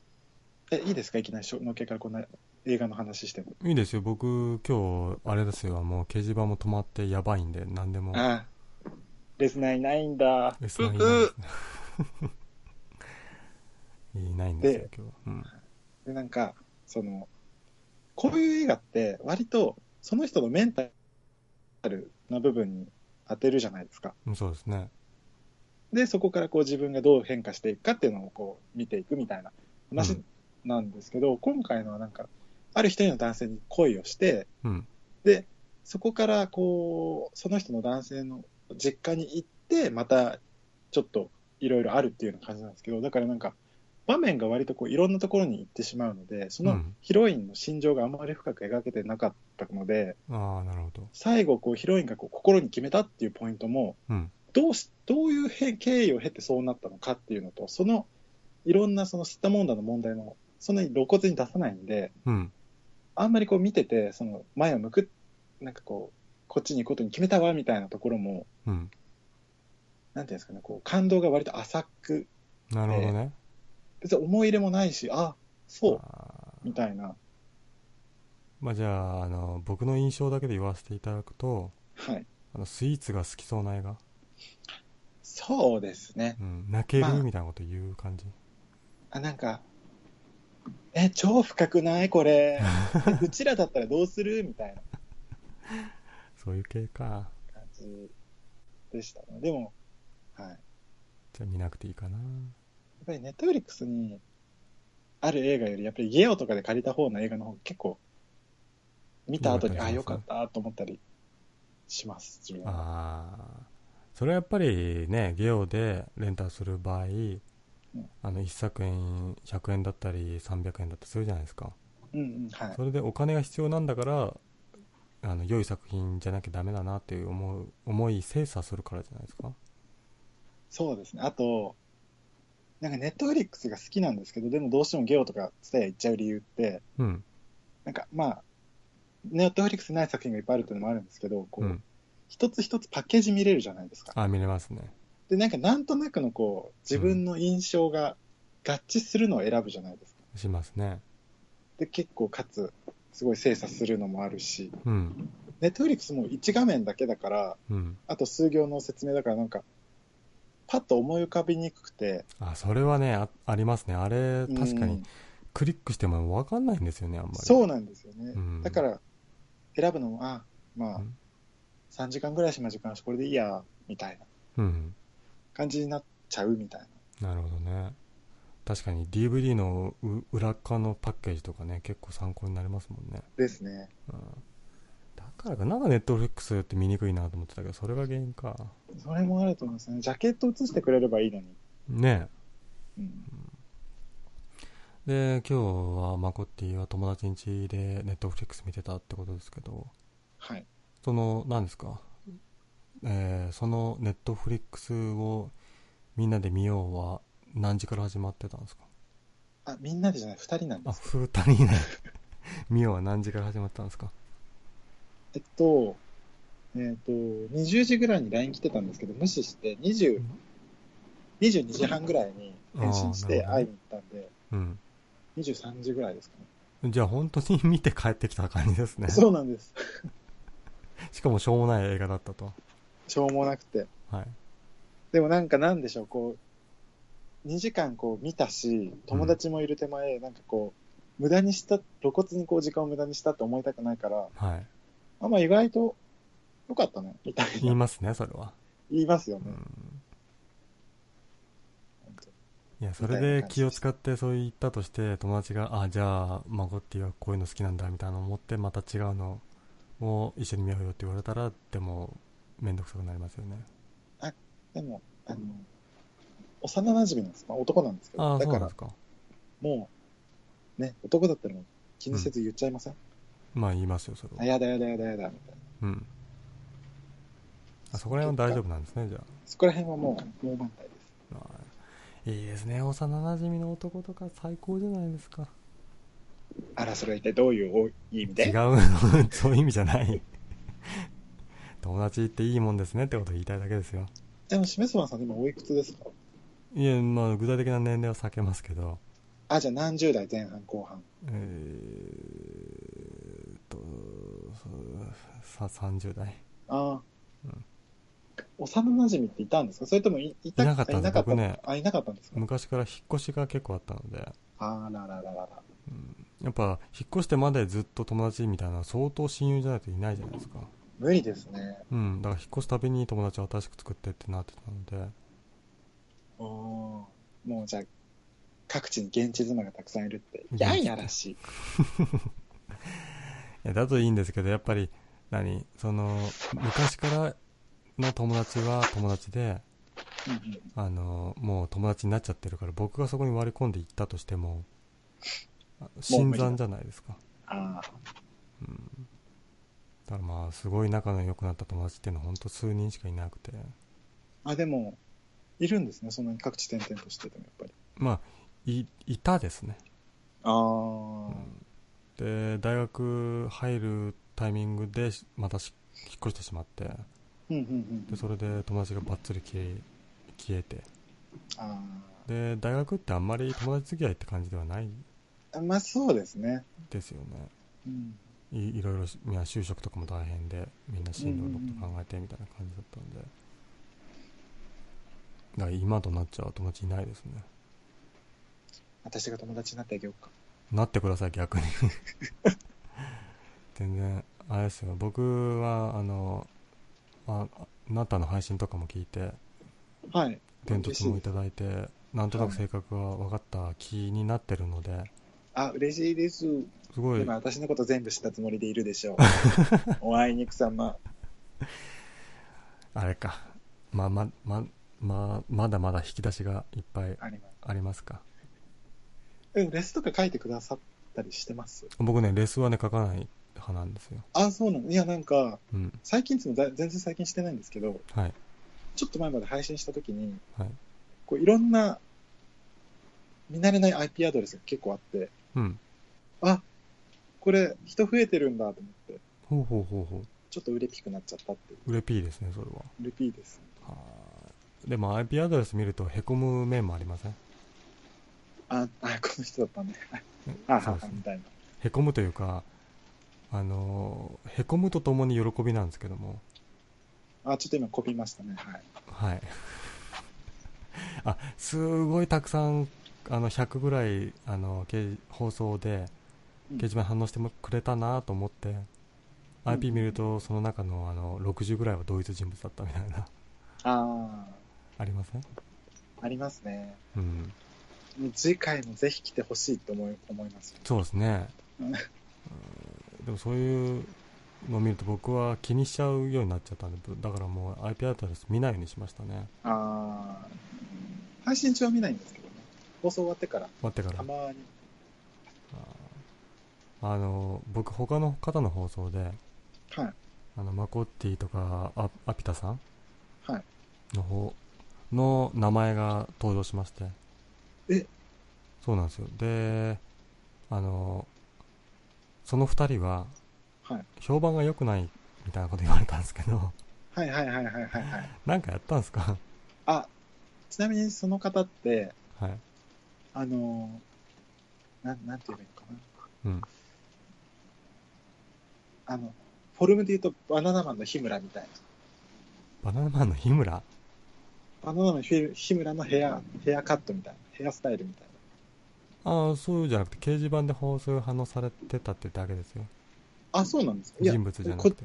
え、いいですか？いきなりしょのっけからこんな映画の話しても。いいですよ。僕、今日、あれですよ。もう掲示板も止まってやばいんで、何でも。ああ、レスナーいないんだ。レスナーいないですね。いないんですよで、今日は。うん。で、なんか、その、こういう映画って割とその人のメンタルな部分に当てるじゃないですか。うんそうですね。で、そこからこう自分がどう変化していくかっていうのをこう見ていくみたいな話うんなんですけど、今回のはなんか、ある一人の男性に恋をして、うん。で、そこからこう、その人の男性の実家に行って、またちょっといろいろあるっていうような感じなんですけど、だからなんか、場面が割とこういろんなところに行ってしまうので、そうのんヒロインの心情があまり深く描けてなかったので、ああ、なるほど。最後こうヒロインがこう心に決めたっていうポイントも、うん。どうし、どういうへ経緯を経てそうなったのかっていうのと、そのいろんなその吸ったもんだの問題も、そんなに露骨に出さないんで、うん。あんまりこう見てて、その前を向く、なんかこう、こっちに行くことに決めたわみたいなところも、うん。なんていうんですかね、こう感動が割と浅く、なるほどね。別に思い入れもないし、あ、そう、みたいな。まあじゃあ、あの、僕の印象だけで言わせていただくと、はい。あの、スイーツが好きそうな映画。そうですね。うん、泣けるまあみたいなこと言う感じ？あ、なんか、え、超深くない？これ。え うちらだったらどうする？みたいなそういう系か。感じでしたね。でも、はい。やっじゃあ見なくていいかな。ぱりネットフリックスにある映画より、やっぱりゲオとかで借りた方の映画の方が結構、見た後に、あ、よよかったと思ったりします、自分は。ああ。それはやっぱりね、ゲオでレンタルする場合、あの、1作円100円だったり300円だったりするじゃないですか。うんうん、はい。それでお金が必要なんだから、あの、良い作品じゃなきゃダメだなっていう思う、思い精査するからじゃないですか。そうですね。あと、なんかネットフリックスが好きなんですけど、でもどうしてもゲオとかツタヤ行っちゃう理由って、うん。なんかまあ、ネットフリックスない作品がいっぱいあるっていうのもあるんですけど、こう、うん。一つ一つパッケージ見れるじゃないですか。あ、見れますね。で、なんかなんとなくのこう、自分の印象が合致するのを選ぶじゃないですか。しますね。で、結構かつ、すごい精査するのもあるし、うん。ネットフリックスも1画面だけだから、うん。あと数行の説明だからなんか、パッと思い浮かびにくくて、あ、それはね、あありますね。あれ、確かにうんクリックしても分かんないんですよね、あんまり。そうなんですよね。うんだから、選ぶのも、あ、まあうん、3時間ぐらいしま時間し、これでいいや、みたいなうん。感じになっちゃうみたいな。なるほどね。確かに DVD のう裏側のパッケージとかね、結構参考になりますもんね。ですね。うん。だからか、なんかネットフリックスって見にくいなと思ってたけど、それが原因か。それもあると思いますね。ジャケット写してくれればいいのに。ねうん。で、今日はマコッティは友達ん家でネットフリックス見てたってことですけど、はい。その、何ですか？えー、そのネットフリックスをみんなで見ようは何時から始まってたんですか？あ、みんなでじゃない、二人なんであ、す。二人ね。見ようは何時から始まったんですか？えっと、えっと、20時ぐらいに LINE 来てたんですけど、無視して、20、22時半ぐらいに返信して会いに行ったんで、うん。23時ぐらいですかね。じゃあ本当に見て帰ってきた感じですね。そうなんです。しかもしょうもない映画だったと。しょうもなくて。はい。でもなんかなんでしょう、こう、2時間こう見たし、友達もいる手前、なんかこう、無駄にした、露骨にこう時間を無駄にしたって思いたくないから、はい。あ、まあ意外と良かったね、みたいな言いますね、それは。言いますよね。うん。いや、それで気を使ってそう言ったとして、友達が、あ、じゃあ、マゴッティはこういうの好きなんだ、みたいなの思って、また違うのを一緒に見ようよって言われたら、でも、めんどくさくなりますよね。でも、あの、幼馴染なんです。まあ男なんですけど、ああ、だからか。もう、ね、男だったらもう気にせず言っちゃいません、まあ言いますよ、それあ、は。やだやだやだやだ、みたいな。うん。あそこら辺は大丈夫なんですね、じゃそこら辺はもう、もう満タイです。あ。あいいですね、幼馴染の男とか最高じゃないですか。あら、それは一体どういう意味で？違うの、そういう意味じゃない。友達っていいもんですねってことを言いたいだけですよ。でも、しめすまさん今おいくつですか？いや、まあ、具体的な年齢は避けますけど、あ、じゃあ何十代前半後半？えーっと、さ、30代。ああ、うん幼馴染っていたんですか？それともいいたいなかったんです。か僕ねあ、いなかったんですか？昔から引っ越しが結構あったので、あららららら。うんやっぱ、引っ越してまでずっと友達みたいな相当親友じゃないといないじゃないですか。無理ですね。うん、だから引っ越すたびに友達を新しく作ってってなってたので、おーもうじゃあ、各地に現地妻がたくさんいるって。やんやらしい。いやだといいんですけど、やっぱり、何その、昔からの友達は友達で、うんうんあの、もう友達になっちゃってるから、僕がそこに割り込んでいったとしても、あ新参じゃないですか。ああ、うん。だからまあ、すごい仲の良くなった友達っていうのは本当数人しかいなくて、あ、でも、いるんですね。そんなに各地転々としてても、やっぱり。まあ、い、いたですね。ああ、うんで、大学入るタイミングで、またし引っ越してしまって、うんうんうんで、それで友達がバッツリ消え、消えて、あで、大学ってあんまり友達付き合いって感じではないあ。まあ、そうですね。ですよね。うん。いいろいろし、みんな就職とかも大変で、みんな進路のこと考えてみたいな感じだったんで。だから今となっちゃう友達いないですね私が友達になってあげようか。なってください逆に 全然あれですよ僕はあのああなたの配信とかも聞いてはい。伝達もいただいてなんとなく性格が分かった気になってるのであ、嬉しいです。すごい。今私のこと全部知ったつもりでいるでしょう。おあいにくさま。あれか。まあままままだまだ引き出しがいっぱいあります。か？でもレスとか書いてくださったりしてます？僕ねレスはね書かない派なんですよ。あ、そうなの？いや、なんか、うん。最近っつうのだ全然最近してないんですけど、はい。ちょっと前まで配信した時に、はい。こういろんな見慣れない IP アドレスが結構あって、うんあ、これ人増えてるんだと思って、ほうほうほうほちょっと売れピくなっちゃったっていう。ううれぴーですねそれは売れピです。はーでも IP アドレス見るとへこむ面もありません？あ、あ、この人だったね。あ、はそうですねはみたいな。へこむというかあのーへこむとともに喜びなんですけどもあ、ちょっと今コピーましたね。はい。はい あすごいたくさんあの100ぐらいあの掲放送でうん。掲示板反応してもくれたなと思って、IP 見るとその中のあの60ぐらいは同一人物だったみたいな。あありません？ー、ありますね。うん。次回もぜひ来てほしいと思い思います。そうですね。うんうんでもそういうのを見ると僕は気にしちゃうようになっちゃったんでだからもう IP アドレス見ないようにしましたね。あー、配信中は見ないんですけど。ね。放送終わってから、待ってからたまに。あの僕他の方の放送ではい。あのマコッティとかアアピタさんはい。の方の名前が登場しましてえ？そうなんですよであのその2人ははい。評判が良くないみたいなこと言われたんですけどはいはいはいはいはいはい。なんかやったんですか？あ、ちなみにその方って、はいあのー、なん、なんて言えばいいのかな。うんあの、フォルムで言うとバナナマンの日村みたいな。バナナマンの日村？バナナマンの日日村のヘア、ヘアカットみたいな。ヘアスタイルみたいああそうじゃなくて掲示板で放送反応されてたってだけですよな。あ、そうなんですか？人、物じゃなくて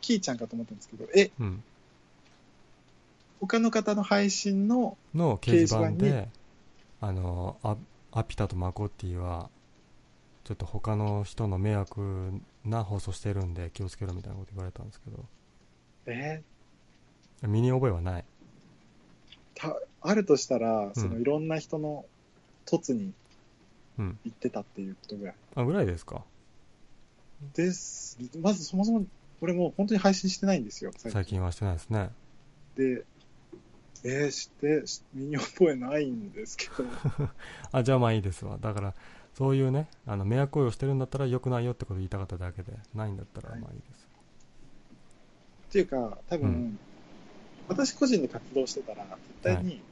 キーちゃんかと思ったんですけど、え、うん他の方の配信の、の掲示板であのアアピタとマコッティはちょっと他の人の迷惑な放送してるんで気をつけろみたいなこと言われたんですけど。え？身に覚えはない？ーた、あるとしたら、うん。そのいろんな人の凸にうん。行ってたっていうことぐらい。あぐらいですか？です。まずそもそも、俺もう本当に配信してないんですよ、最近。最近はしてないですね。で、えー、して、し身に覚えないんですけど、あじゃあまあいいですわ。だからそういうねあの迷惑行為をしてるんだったら良くないよってことを言いたかっただけでないんだったらまあいいです、っていうか、多分、うん。私個人で活動してたら、絶対に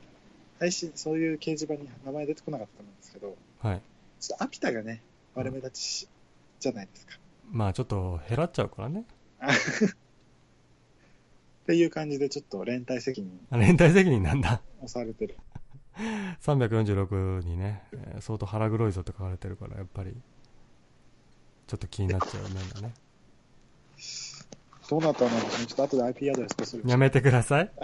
配信、そういう掲示板に名前出てこなかったと思うんですけど、はい。ちょっとアピタがね、悪目立ちし、じゃないですか。まあちょっと減らっちゃうからね っていう感じで、ちょっと連帯責任あ連帯責任なんだ押されてる。346にね、えー相当腹黒いぞって書かれてるからやっぱりちょっと気になっちゃう面がねどうなったんだろうね。ちょっと後で IP アドレスこする。やめてください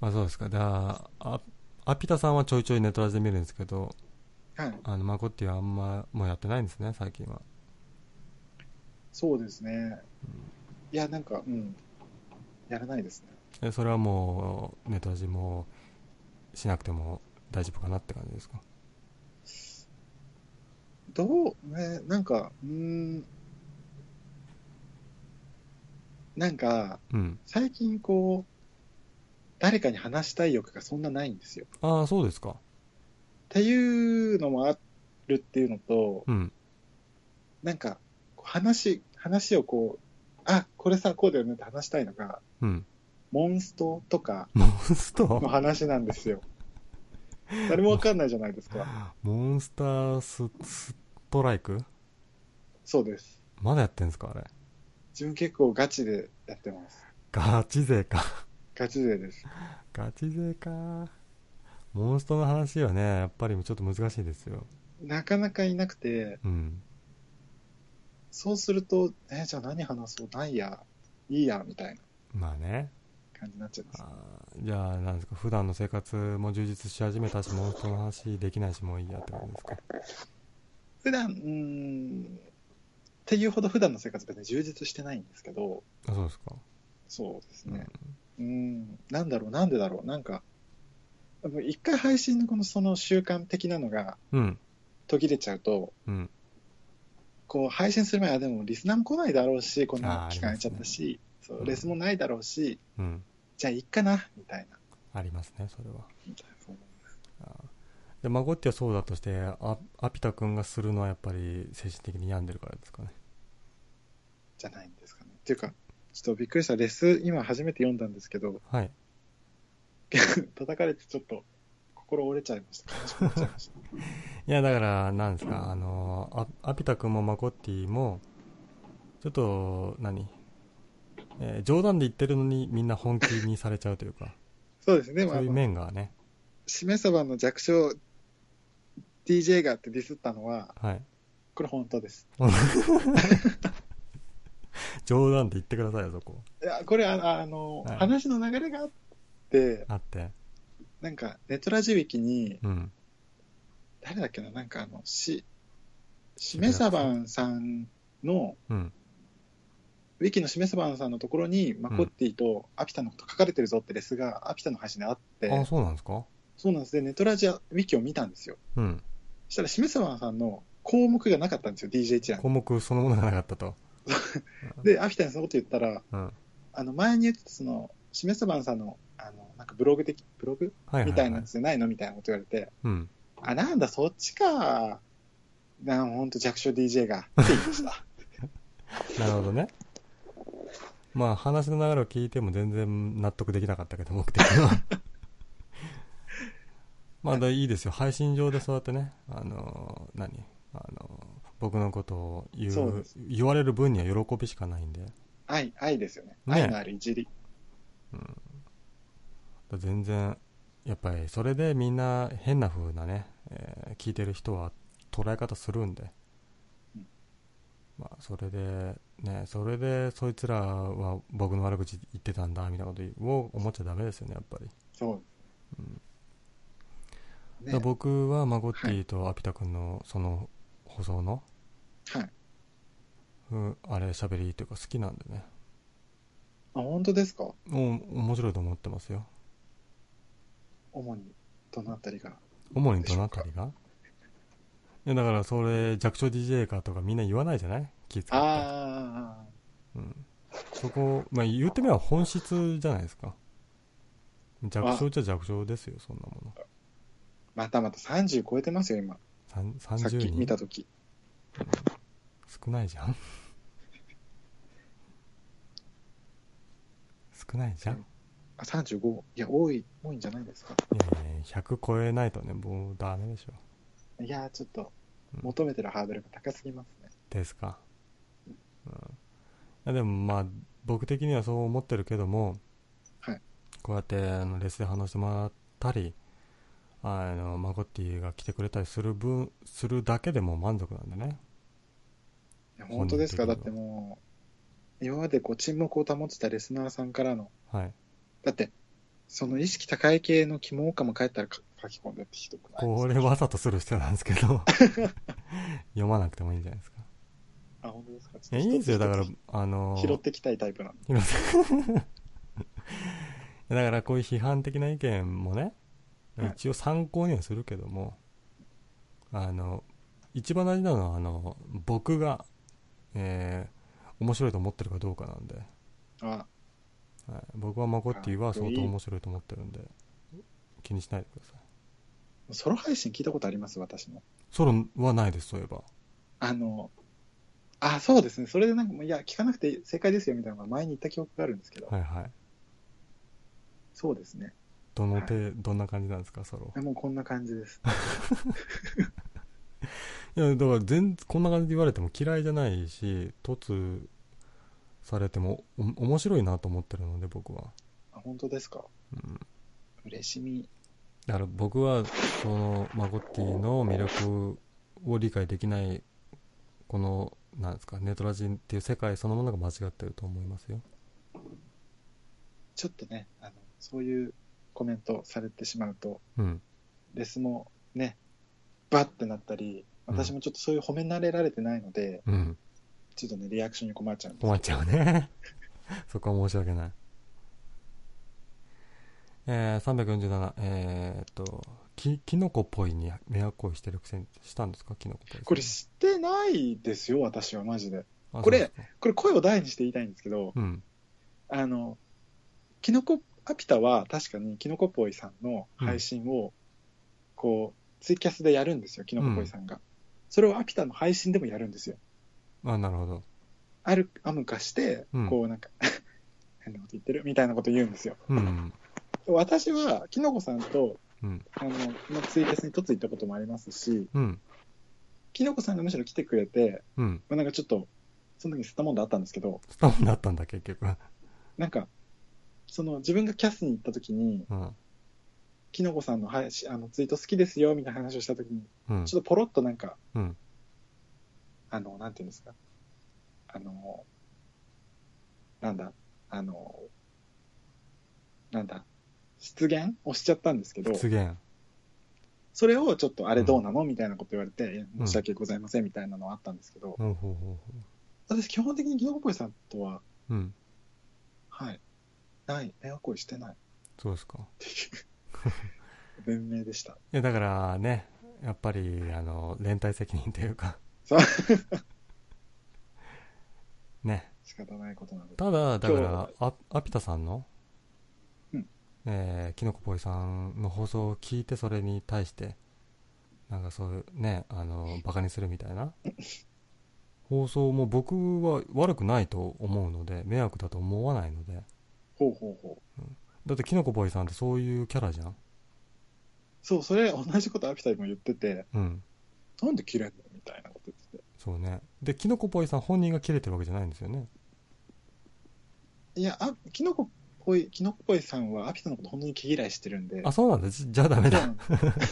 まあそうですかじゃああアピタさんはちょいちょいネットラジで見るんですけどはい。あのマコッティはあんまもうやってないんですね最近はそうですね。いや、なんか、うん。やらないですね。えそれはもうネットラジもしなくても大丈夫かなって感じですか？どう、ね、なんか、うーん。なんか、うん最近こう、誰かに話したい欲がそんなないんですよ。ああそうですかっていうのもあるっていうのと、うんなんか、話、話をこう、あ、これさ、こうだよねって話したいのが、うんモンストとかモンスト？の話なんですよ。誰もわかんないじゃないですか。モンスタースストライク？そうです。まだやってんですかあれ？自分結構ガチでやってます。ガチ勢か。ガチ勢です。ガチ勢か。モンストの話はね、やっぱりちょっと難しいですよ。なかなかいなくて、うん。そうすると、えじゃあ何話そう？ないや、いいや、みたいなまあね。感じになっちゃいます。あーじゃあ、なんですか、普段の生活も充実し始めたし、モンストの話できないし、もういいやってことですか？普段、うーん、っていうほど普段の生活別に充実してないんですけど、あ、そうですか。そうですね。うーん、なんだろう、なんでだろう、なんか、一回配信のこのその習慣的なのがうん。途切れちゃうと、うん。こう配信する前はでもリスナーも来ないだろうし、こんな期間空いちゃったし、そううんレスもないだろうし、うん。じゃあいっかな、みたいな。ありますね、それは。で、マゴッティはそうだとして、あアピタ君がするのはやっぱり精神的に病んでるからですかね。じゃないんですかね。っていうか、ちょっとびっくりした。レス、今初めて読んだんですけど、はい。叩かれてちょっと心折れちゃいました。いました。いや、だから、なんですか、あの、アアピタ君もマコッティも、ちょっと、何？えー冗談で言ってるのにみんな本気にされちゃうというか、そうですね。まあそういう面がね、しめ鯖の弱小 DJ がってディスったのは、はい。これ本当です。冗談で言ってくださいよ、そこ。いや、これあ、あの、はい話の流れがあって、あって。なんか、ネトラジウィキに、うん。誰だっけな、なんかあの、し、しめさばんさんの、うん。ウィキのしめさばんさんのところに、マコッティとアピタのこと書かれてるぞってレスがアピタの配信であって、あ、そうなんですか？そうなんですね、ネトラジアウィキを見たんですよ。うん。そしたらしめさばんさんの項目がなかったんですよ、DJ 一覧項目そのものがなかったと。で、アピタにそのこと言ったら、うん。あの、前に言ってたその、しめさばんさんの、なんかブログ的、ブログ？はいはい、はい。みたいなやつないの？みたいなこと言われて、うん。あ、なんだ、そっちか。なほんと弱小 DJ が。って言いました。なるほどね。まあ話の流れを聞いても全然納得できなかったけど、僕的には。まあだいいですよ。配信上でそうやってね、あのー何？あのー僕のことを言う言われる分には喜びしかないんで、愛、愛ですよね。ね愛のあるいじり。だ全然、やっぱりそれでみんな変な風なね、えー聞いてる人は捉え方するんで、うん。まあそれで、ね、それでそいつらは僕の悪口言ってたんだみたいなことを思っちゃダメですよね、やっぱり。そう。うん。僕はマゴッティとアピタ君のその放送の、はい。うんあれ喋りというか好きなんでね。あ、本当ですか？お面白いと思ってますよ主に、どのあたりが？主にどのあたりが？いやだからそれ弱小 DJ かとかみんな言わないじゃない？気使って、あうん、そこ、まあ、言ってみれば本質じゃないですか。弱小っちゃ弱小ですよそんなもの。あ、またまた30超えてますよ、今。さんさっ30き見人たとき。少ないじゃん。少ないじゃん。いあ、35。いや、多い、多いんじゃないですか。やいやいや100超えないとねもうダメでしょ。いや、ちょっとうん、求めてるハードルが高すぎますね。ですか、うん、いやでもまあ僕的にはそう思ってるけども、はい。こうやってあのレスで話してもらったりあのマゴッティが来てくれたりする分するだけでも満足なんでね。いや本当ですか？だってもう、今までこう沈黙を保ってたリスナーさんからの、はいだって、その意識高い系の肝オカも帰ったらか書き込んでってひどくないこれわざとする人なんですけど。読まなくてもいいんじゃないですか？あ、本当ですか？いやいいんですよ。だからあの一つ拾ってきたいタイプなんで。だからこういう批判的な意見もね、はい一応参考にはするけどもあの一番大事なのはあの僕が、えー面白いと思ってるかどうかなんで、あ、はい、僕はマコッティは相当面白いと思ってるんで気にしないでくださいソロ配信聞いたことあります？私も。ソロはないですそういえばあの、あ、そうですね。それでなんかもう、いや、聞かなくて正解ですよみたいなのが前に言った記憶があるんですけど、はいはいそうですね。どの手、どんな感じなんですかソロ？もうこんな感じです。いやだから全こんな感じで言われても嫌いじゃないし凸されてもお面白いなと思ってるので僕は、あ本当ですか？うん、嬉しみ。だから僕はそのマゴッティの魅力を理解できないこのなんですかネトラジンっていう世界そのものが間違ってると思いますよ。ちょっとね、あの、そういうコメントされてしまうと、うん。レスもね、バッてなったり、うん私もちょっとそういう褒め慣れられてないので、うんちょっとね、リアクションに困っちゃうんです困っちゃうね。そこは申し訳ない。えー、347えー、っときキノコっぽいに迷惑行為してるくせにしたんですか？キノコっぽいこれしてないですよ、私はマジで。あこれこれ声を大にして言いたいんですけど、うん。あの、キノコ、アピタは確かにキノコポイさんの配信を、こう、ツイキャスでやるんですよ、キノコポイさんが。それをアピタの配信でもやるんですよ。あなるほど。ある、アム化してうん、こうなんか、変なこと言ってるみたいなこと言うんですよ。うん私は、キノコさんと、うん。あの、まあツイキャスに突行ったこともありますし、うん。キノコさんがむしろ来てくれて、うん。まあ、なんかちょっと、その時に吸ったもんだあったんですけど、スターになったんだ結局。なんか、その自分がキャスに行った時に、うん。キノコさんの配信あのツイート好きですよみたいな話をした時に、うん。ちょっとポロッとなんか、うんあの、なんていうんですか、あの、なんだ、あの、なんだ、失言？をしちゃったんですけど、失言。それをちょっとあれどうなの？みたいなこと言われて、申し訳ございませんみたいなのはあったんですけど、ほうほうほう。ほ私基本的にキノコポイさんとは、ううん。はい、ない、迷惑行為してない。っそうですか。ていう。弁明でした。いやだからねやっぱりあの連帯責任というかね。仕方ないことなので。ただだか今らあアピタさんの、うん。えー、キノコポイさんの放送を聞いてそれに対してなんかそういうねあのバカにするみたいな？放送も僕は悪くないと思うので迷惑だと思わないので。ほうほうほう。だってキノコポイさんってそういうキャラじゃん。そう、それ同じことアピタにも言ってて、うんなんで切れんのみたいなこと言ってて。そうね。でキノコポイさん本人が切れてるわけじゃないんですよね。いや、あ、キノコっぽい、キノコっぽいさんはアピタのこと本当に毛嫌いしてるんで、あそうなんだ。じじゃあダメだ。うん。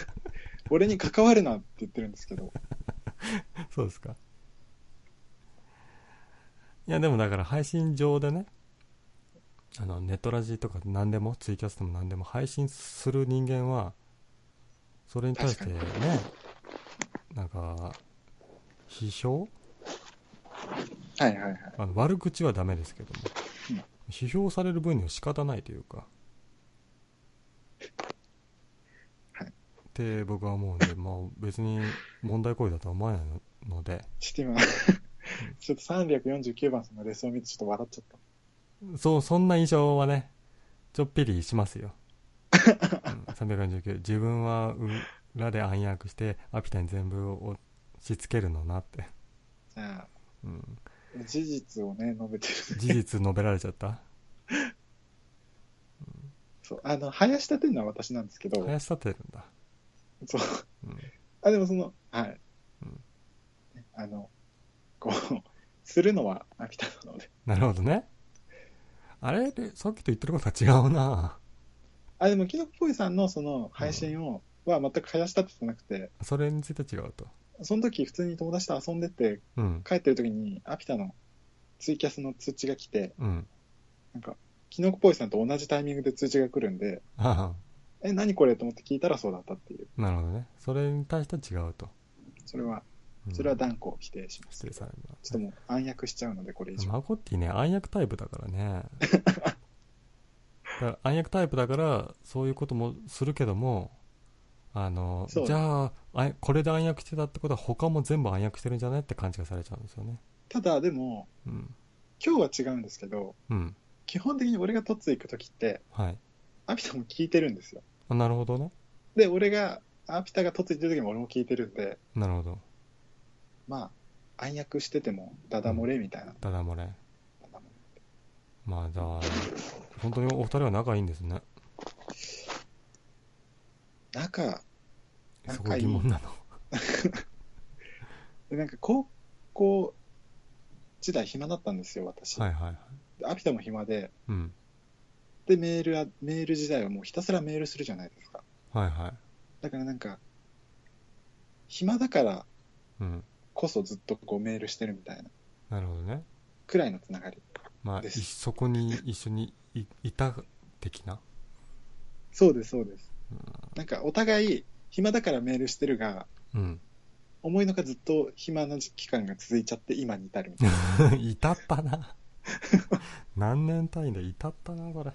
俺に関わるなって言ってるんですけど、そうですか。いや、でもだから配信上でね、あの、ネットラジとか何でも、ツイキャスでも何でも配信する人間は、それに対してね確、なんか、批評はいはいはい。あの悪口はダメですけども、うん批評される分には仕方ないというか、はいって僕は思うんで、まあ別に問題行為だとは思わないので、ちょっと今、ちょっと349番さんのレスを見てちょっと笑っちゃった。そう、そんな印象はね、ちょっぴりしますよ。うん、349。自分は裏で暗躍して、アピタに全部を押し付けるのなって。うん、あ、事実をね、述べてる。事実述べられちゃった？そう、あの、林立てるのは私なんですけど、林立てるんだ。そう。うん。あ、でもその、はい。うんねあの、こう、するのはアピタなので。なるほどね。あれで、さっきと言ってることは違うなあ、でも、キノコポイさんのその配信を、は全く林立ててなくて、それについて違うと。その時普通に友達と遊んでて、うん。帰ってる時にアピタのツイキャスの通知が来て、うん。なんか、キノコポイさんと同じタイミングで通知が来るんで、あえ、何これと思って聞いたらそうだったっていう。あ、なるほどね。それに対しては違うと。それは、うんそれは断固否定します。否定されるちょっともう暗躍しちゃうので、これ以上。マコッティね、暗躍タイプだからね。だから暗躍タイプだから、そういうこともするけども、あの、じゃああ、これで暗躍してたってことは他も全部暗躍してるんじゃないって勘違いされちゃうんですよね。ただ、でも、うん。今日は違うんですけど、うん。基本的に俺がトツ行く時って、はい。アピタも聞いてるんですよ。あなるほどね。で、俺が、アピタがトツ行ってる時も俺も聞いてるんで、なるほど。まあ、暗躍してても、ダダ漏れみたいな。ダダ漏れ。ダダ漏れまあ、じゃあ、本当にお二人は仲いいんですね。仲、そこ仲いい疑問なの。でなんか高校時代暇だったんですよ、私。はいはいはい。でアピタも暇で、うん。で、メールは、メール時代はもうひたすらメールするじゃないですか。はいはい。だからなんか、暇だからうん。こそずっとこうメールしてるみたいな、なるほどね。くらいのつながり。まあ、そこに一緒にいいた的な？そうです、そうです。うなんかお互い暇だからメールしてるが、ん。うん。思いのがずっと暇な期間が続いちゃって今に至るみたいな。いたったな。何年単位でいたったな、これ。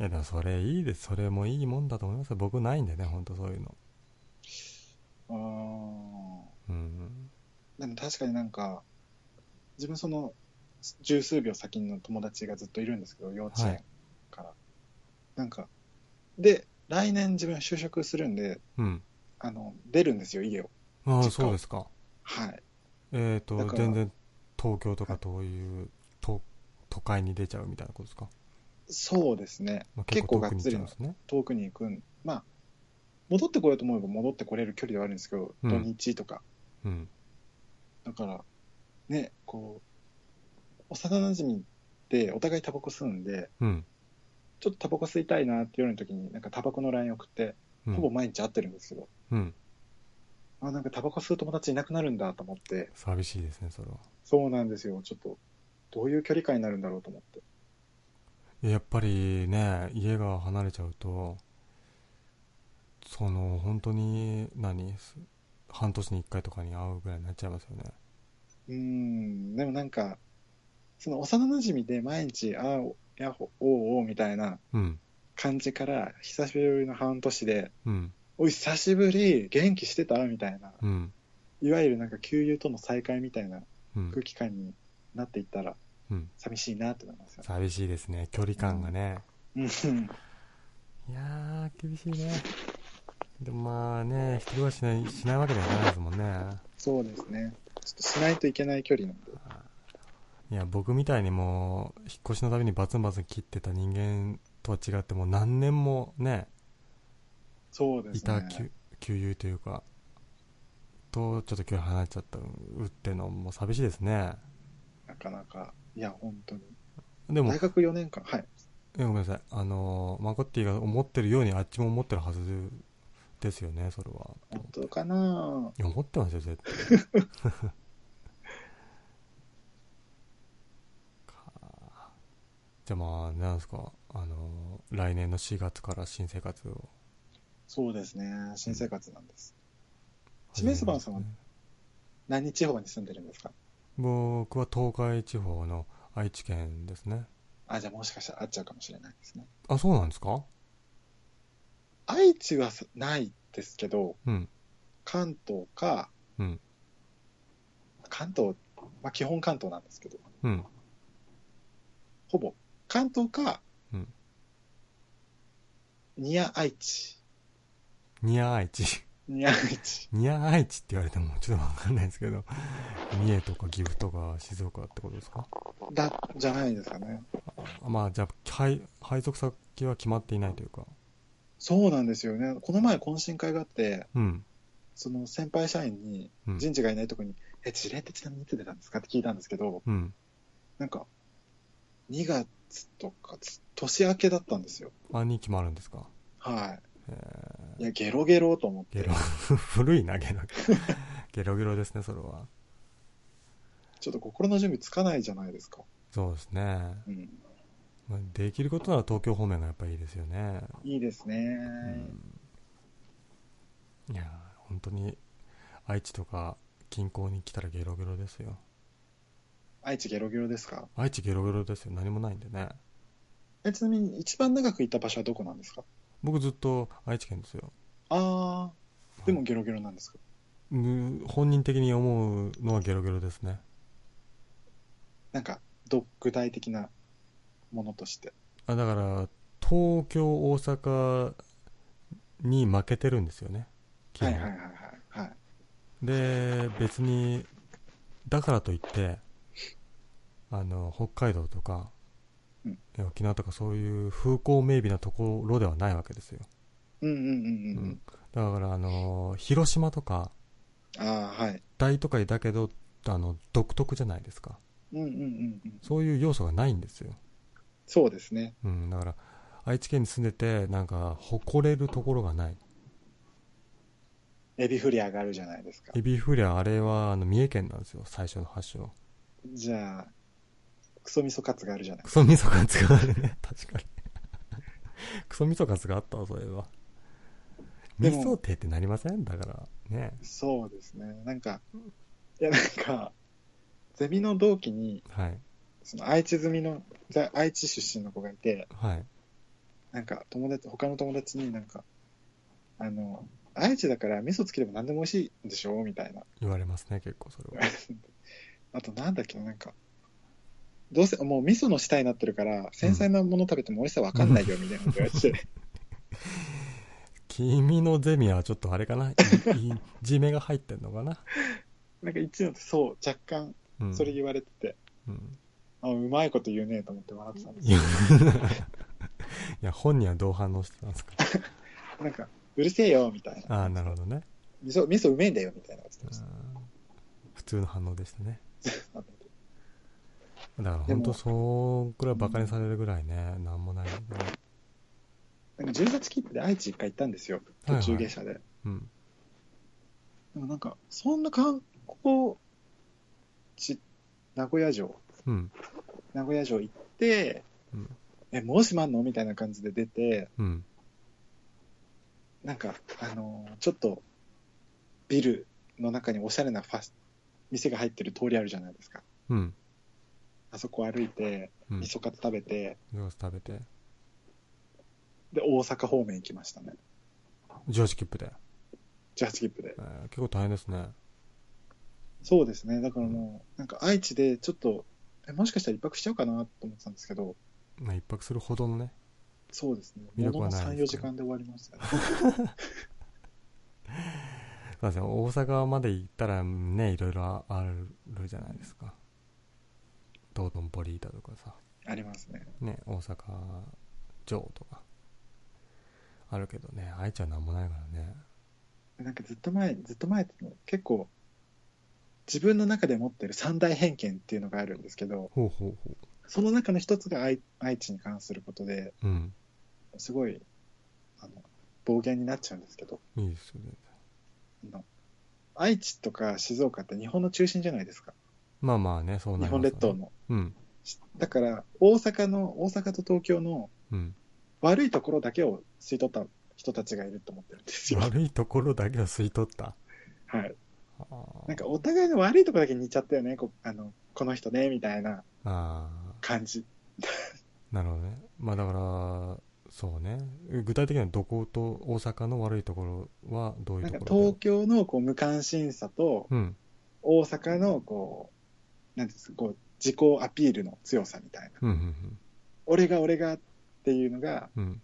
いや、でもそれいいです。それもいいもんだと思いますよ。僕ないんでね、ほんとそういうの。あーうん。でも確かになんか、自分その、十数秒先の友達がずっといるんですけど、幼稚園から。なんか、で、来年自分就職するんで、うん。あの、出るんですよ、家を。ああ、そうですか。はい。えっ、と全然東京とかそういう、と都会に出ちゃうみたいなことですか？そうですね。まあ、結構が遠くにっつり。遠くに行くん。まあ、戻ってこようと思えば戻ってこれる距離ではあるんですけど、うん土日とか。うん。だから、ね、こう、幼馴染ってお互いタバコ吸うんで、うん。ちょっとタバコ吸いたいなって夜の時に、なんかタバコの LINE 送って、うん。ほぼ毎日会ってるんですけど、うん。あ、なんかタバコ吸う友達いなくなるんだと思って、寂しいですね、それは。そうなんですよ。ちょっと、どういう距離感になるんだろうと思って。やっぱりね、家が離れちゃうと、その、本当に、何、す半年に一回とかに会うぐらいになっちゃいますよね。うーん、でもなんか、その幼馴染で毎日、あお、やおうおうみたいなうん。感じから、久しぶりの半年で、うん。おい、久しぶり、元気してた？みたいな、うん。いわゆるなんか給油との再会みたいなうん空。気感になっていったら、うん。寂しいなって思いますよ。寂しいですね。距離感がね。うん。いやー、厳しいね。でもまあね、一人暮らししないしないわけにはいかないですもんね。そうですね。ちょっとしないといけない距離なんで。いや、僕みたいにもう、引っ越しのたびにバツンバツン切ってた人間とは違って、もう何年もね、そうですね。いた給給油というか、とちょっと距離離れちゃった、うってのも寂しいですね。なかなか、いや、本当に。でも、大学4年間、はい。ごめんなさい。あのーマコッティが思ってるようにあっちも思ってるはずですよね、それは。本当かないや、思ってますよ、絶対。じゃあまあ、なんですか、あのー来年の4月から新生活をそうですね。新生活なんです。シメスバンさんは何地方に住んでるんですか僕は東海地方の愛知県ですね。あ、じゃあもしかしたら会っちゃうかもしれないですね。あ、そうなんですか？愛知はないですけど、うん。関東か、うん。関東、まあ基本関東なんですけど、うん。ほぼ、関東か、うんニア愛知。ニア愛知。ニア愛知。ニア愛知って言われてもちょっとわかんないですけど、三重とか岐阜とか静岡ってことですか？だ、じゃないですかね。あまあ、じゃあ、配、配属先は決まっていないというか。そうなんですよね。この前懇親会があって、うん。その先輩社員にうん。人事がいないとこに、え、事例ってちなみにいつ出たんですか？って聞いたんですけど、うん。なんか、2月とか、年明けだったんですよ。あ、に決まるんですか？はえい。いや、ゲロゲロと思っー、ゲてロ、古いな、ゲロ。ゲロゲロですね、それは。ちょっと心の準備つかないじゃないですか。そうですね。うん。まあできることなら東京方面がやっぱりいいですよね。いいですね。うん。いやー、本当に、愛知とか近郊に来たらゲロゲロですよ。愛知ゲロゲロですか？愛知ゲロゲロですよ。何もないんでね。え、ちなみに一番長く行った場所はどこなんですか？僕ずっと愛知県ですよ。あー、でもゲロゲロなんですか？む本人的に思うのはゲロゲロですね。なんか、ど、具体的なものとして。あだから、東京、大阪に負けてるんですよね。はいはいはいはい。はい。で、別に、だからといって、あの、北海道とか、うん沖縄とかそういう風光明媚なところではないわけですよ。うんうんうんうん。うんだから、あの、広島とか、ああ、はい。大都会だけどあの独特じゃないですかうんうんうんうん。そういう要素がないんですよ、そうですね。うん、だから愛知県に住んでてなんか誇れるところがないエビフリアがあるじゃないですかエ。ビフリャあれはあの三重県なんですよ最初の発祥じゃあ、クソ味噌カツがあるじゃない。クソ味噌カツがあるね。確かに。クソ味噌カツがあったわそれは。味噌ってってなりません？だからね。そうですね。なんか、いやなんか、ゼミの同期に、はい。その愛知済みの、ざ愛知出身の子がいて、はい。なんか友達、他の友達になんか、あの、愛知だから味噌つければ何でも美味しいんでしょ？みたいな。言われますね結構それは。あとなんだっけな、なんか、どうせ、もう味噌の下になってるから、繊細なもの食べても美味しさわかんないよ、みたいなこと言われて、君のゼミはちょっとあれかな？いいいじめが入ってんのかな？なんか一応そう、若干、うん。それ言われてて、うん。あ、うまいこと言うねと思って笑ってたんですいよや。いや 本人はどう反応してたんですか？なんか、うるせえよ、みたいな。ああなるほどね。味噌、味噌うめえんだよ、みたいな普通の反応でしたね。だから本当そうくらいバカにされるぐらいねなんもない。ねなんか18切符で愛知一回行ったんですよ、途中下車で。うん。でもなんか、そんな観光地、名古屋城、うん。名古屋城行って、うん。え、もう閉まんの？みたいな感じで出て、うん。なんか、あのーちょっと、ビルの中におしゃれなファス店が入ってる通りあるじゃないですか。うんあそこ歩いて、うん味噌カツ食べて、上手食べてで、大阪方面行きましたね。18切符で、18切符でえ。ー結構大変ですねそうですね。だからもう、なんか愛知でちょっと、え、もしかしたら一泊しちゃおうかなと思ってたんですけど、まあ一泊するほどのねそうですね。魅も3、4力はないですか時間で終わりましたね。そうですね大阪まで行ったらねいろいろあるじゃないですか道頓堀だとかさ。ありますね。ね大阪城とか。あるけどね愛知はなんもないからね。なんかずっと前、ずっと前って結構、自分の中で持ってる三大偏見っていうのがあるんですけど、ほうほうほその中の一つが愛愛知に関することで、ううん。すごい、あの、暴言になっちゃうんですけど、いいですよね。あの愛知とか静岡って日本の中心じゃないですか。まあまあねそうな日りますよね。本列島の。うん。だから、大阪の、大阪と東京のうん。悪いところだけを吸い取った人たちがいると思ってるんですよ。悪いところだけを吸い取った？はい。あー。なんかお互いの悪いところだけ似ちゃったよね、こあのこの人ね、みたいなあ感じ。ー なるほどね。まあだからそうね。具体的にはどこと大阪の悪いところはどういうなんかところで東京のこう無関心さと、うん。大阪のこう、なんですか、こう、自己アピールの強さみたいな。うんうん俺が俺がっていうのが、うん。うん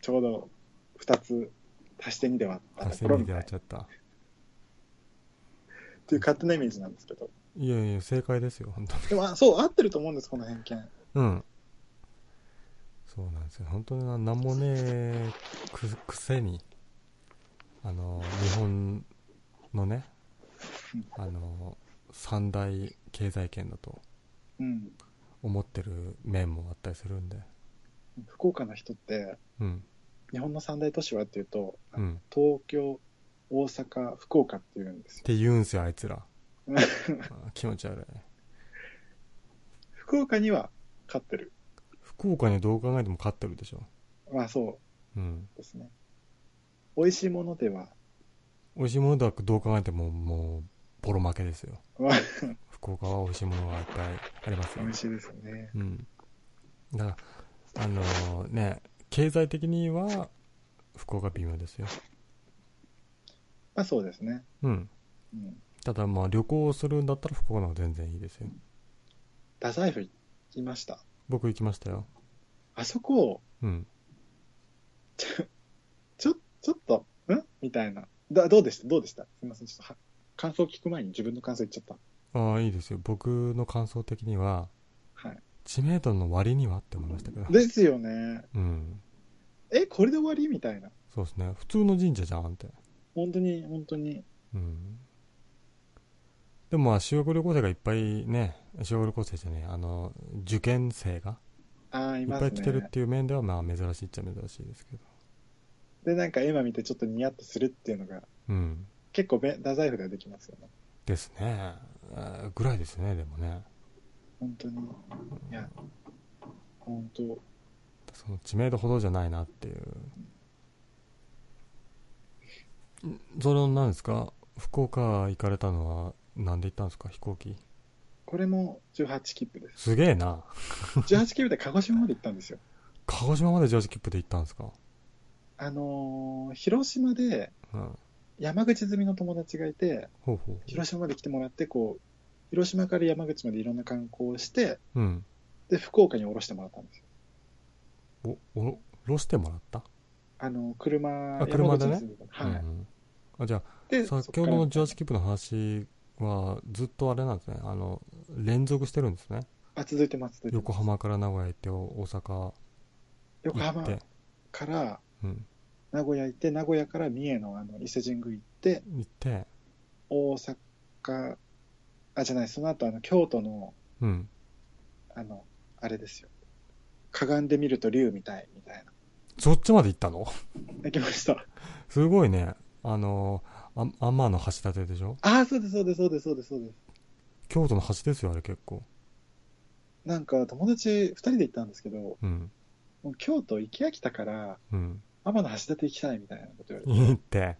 ちょうど2つ足して2で割ったところみたい。なっやっちゃった。ていう勝手なイメージなんですけど。いやいや正解ですよ本当に。でも、あそう、合ってると思うんです、この偏見。うん。そうなんですよ。本当にななんもねえくくせにあの日本のねうん。あの三大経済圏だとうん。思ってる面もあったりするんで。福岡の人って、うん。日本の三大都市はっていうと、うん。っ東京、大阪、福岡っていうんですよ。て言うんすよあいつら。あ気持ち悪い。福岡には勝ってる。福岡にどう考えても勝ってるでしょ。まあそううん。ですね。美味しいものでは、美味しいものだとどう考えてももうボロ負けですよまあ 福岡は美味しいものがいっぱいありますよ美味しいですよね。うんだからあのね経済的には福岡微妙ですよまあそうですね。うんうん。ただまあ旅行するんだったら福岡の方が全然いいですよ太宰府行きました？僕行きましたよあそこ、うんちょ、ちょ、ちょっと、ん？みたいな。だ、どうでした？どうでした？すみません。ちょっとは、感想聞く前に自分の感想言っちゃった。ああいいですよ僕の感想的にははい。知名度の割にはって思いましたけどですよね。うんえ、これで終わり？みたいな。そうですね普通の神社じゃんって本当に、本当に。うんでもまあ修学旅行生がいっぱいね、修学旅行生じゃねえ、あの、受験生がああ、いいっ。ぱい来てるっていう面ではまあ珍しいっちゃ珍しいですけど。で、なんか絵馬見てちょっとニヤッとするっていうのが、うん。結構べ太宰府ではできますよね。ですね。ぐらいですね、でもね。本当に。いや、本当その知名度ほどじゃないなっていう。んそれは何ですか？福岡行かれたのはなんで行ったんですか？飛行機これも18切符です。すげえな。18切符で鹿児島まで行ったんですよ。鹿児島までジャージ切符で行ったんですか？あのー広島でうん。山口済みの友達がいて、ほうほうほ広島まで来てもらって、こう、広島から山口までいろんな観光をして、う。うん。で、福岡に降ろしてもらったんですよ。お、おろ、ろしてもらった？あの、車、あ車でね？山口に住んでたはい。うんうんあ、じゃで、あ、先ほどのジャージそっ切符の話はずっとあれなんですね。あの、連続してるんですね。あ、続いてます、続いてます横浜から名古屋行って、大阪横浜行って。からうん。名古屋行って、名古屋から三重のあの伊勢神宮行って、行って、大阪、あ、じゃない、その後あの京都の、うん。あの、あれですよ。かがんでみると竜みたい、みたいな。そっちまで行ったの？行きました。すごいね。あの、あ天の橋立てでしょ？ああ、そうです、そうです、そうです、そうです、そうです。京都の橋ですよ、あれ結構。なんか友達二人で行ったんですけど、うん。もう京都行き飽きたから、うん。天の橋立行きたいみたいなこと言われて、いいって。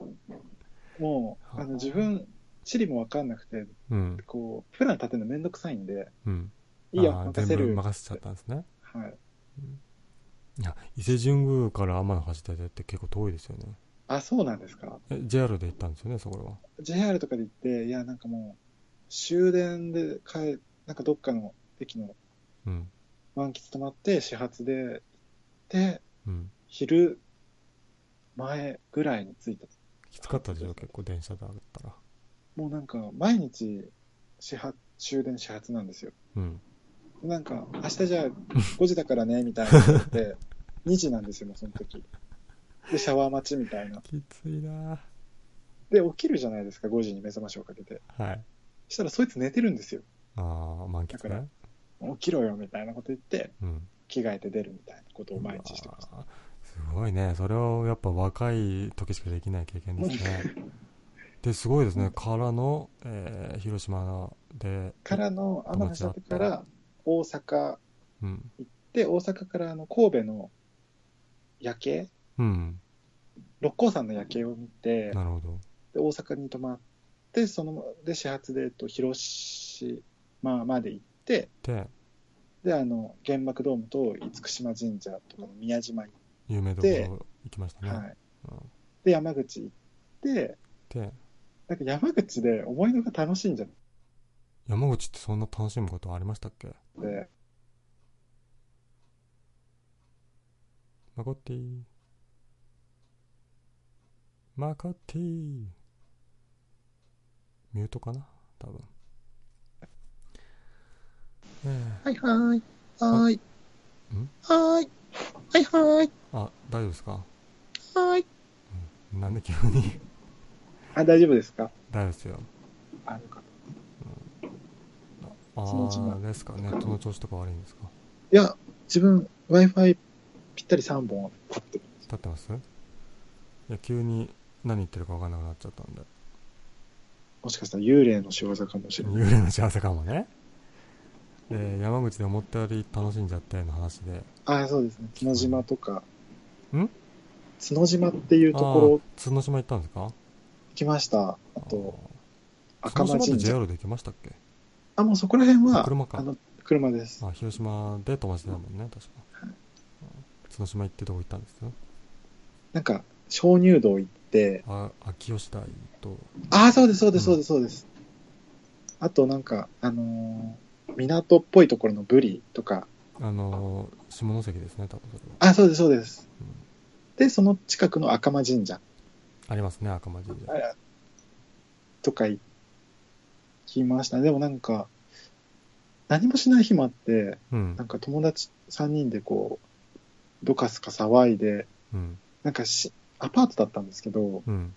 もう、あの、自分、地理もわかんなくて、うん。こう、プラン立てるのめんどくさいんで、うん。いいよ、任せる。全部任せちゃったんですね。はい。いや、伊勢神宮から天の橋立てって結構遠いですよね。あ、そうなんですか？え、JR で行ったんですよね、そこは。JR とかで行って、いや、なんかもう、終電で帰、なんかどっかの駅のうん。満喫泊まって、始発で行って、うん。昼前ぐらいに着いた。きつかったでしょ、結構電車で歩ったら。もうなんか、毎日、始発、終電始発なんですよ。うん。なんか、明日じゃあ5時だからね、みたいなのって、2時なんですよ、もうその時。で、シャワー待ちみたいな。きついなで、起きるじゃないですか、5時に目覚ましをかけて。はい。したらそいつ寝てるんですよ。ああ、満喫だからね。起きろよ、みたいなこと言って、うん。着替えて出るみたいなことを毎日してました。すごいね。それはやっぱ若い時しかできない経験ですね。で、すごいですね。からの、えー広島で、からの、天橋立から大阪うん。で、大阪からあの神戸の夜景、うん。六甲山の夜景を見て、なるほど。で大阪に泊まって、その、で、始発で、えっと、広島まで行って、で、で、あの、原爆ドームと厳島神社とかの宮島に有名どこでろ行きましたね。はい。うん。で、山口行って、で、なんか山口で思いのが楽しいんじゃ山口ってそんな楽しむことありましたっけ？って、マコッティ。マコッティ。ミュートかな？多分。えはいはい、はーい、ん？はーい、はいはい、ー、あ、大丈夫ですか？はーい。なんで急に？あ、大丈夫ですか？大丈夫ですよ。あ、よかった。あそのうちなあ、ですか？ネットの調子とか悪いんですか？いや、自分、Wi-Fi ぴったり3本立ってる。立ってます？いや、急に何言ってるか分かんなくなっちゃったんで。もしかしたら幽霊の仕業かもしれない。幽霊の幸せかもね。で、山口で思ったより楽しんじゃったの話で。あ、そうですね。角島とか。ん？角島っていうところ角島行ったんですか？行きました。あと、赤間神社。JR で行きましたっけ？あ、もうそこら辺は、車かあの、車です。あ、広島で飛ばしてたもんね、確か。はいうん角島行ってどこ行ったんですなんか、鍾乳洞行って、あ、秋吉台と、あ、そうです、そうです、うんそうです、そうです。あと、なんか、あのー港っぽいところのブリとか、あのー、下関ですね、多分それは。あ、そうです、そうです。うんで、その近くの赤間神社ありますね、赤間神社。あとか行きましたね。でもなんか、何もしない日もあって、うんなん。か友達3人でこう、どかすか騒いで、うん。なんかし、アパートだったんですけど、うん。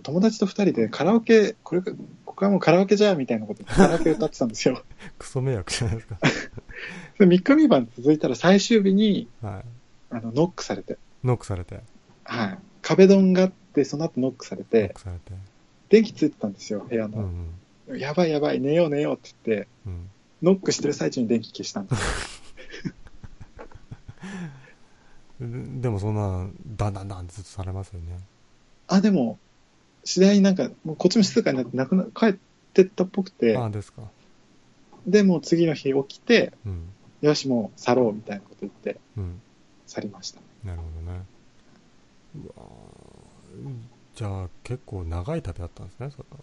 友達と二人でカラオケ、これか、ここはもうカラオケじゃみたいなことカラオケ歌ってたんですよ。クソ迷惑じゃないですか。で3日三晩続いたら最終日に、はい。あの、ノックされて、ノックされて。はい。壁ドンがあって、その後ノックされノッてク、されて。電気ついてたんですよ、部屋うんの。やばいやばい、寝よう寝ようって言って、うん。ノックしてる最中に電気消したんですよ。うん。でもそんな、だんだんだんずっとされますよね。あ、でも、次第になんか、もうこっちも静かになって、なくな、帰ってったっぽくてあ、あ、ですか。で、もう次の日起きて、うん。よし、もう去ろうみたいなこと言って、うん。去りました。なるほどね。うわーじゃあ結構長い旅だったんですね、それは。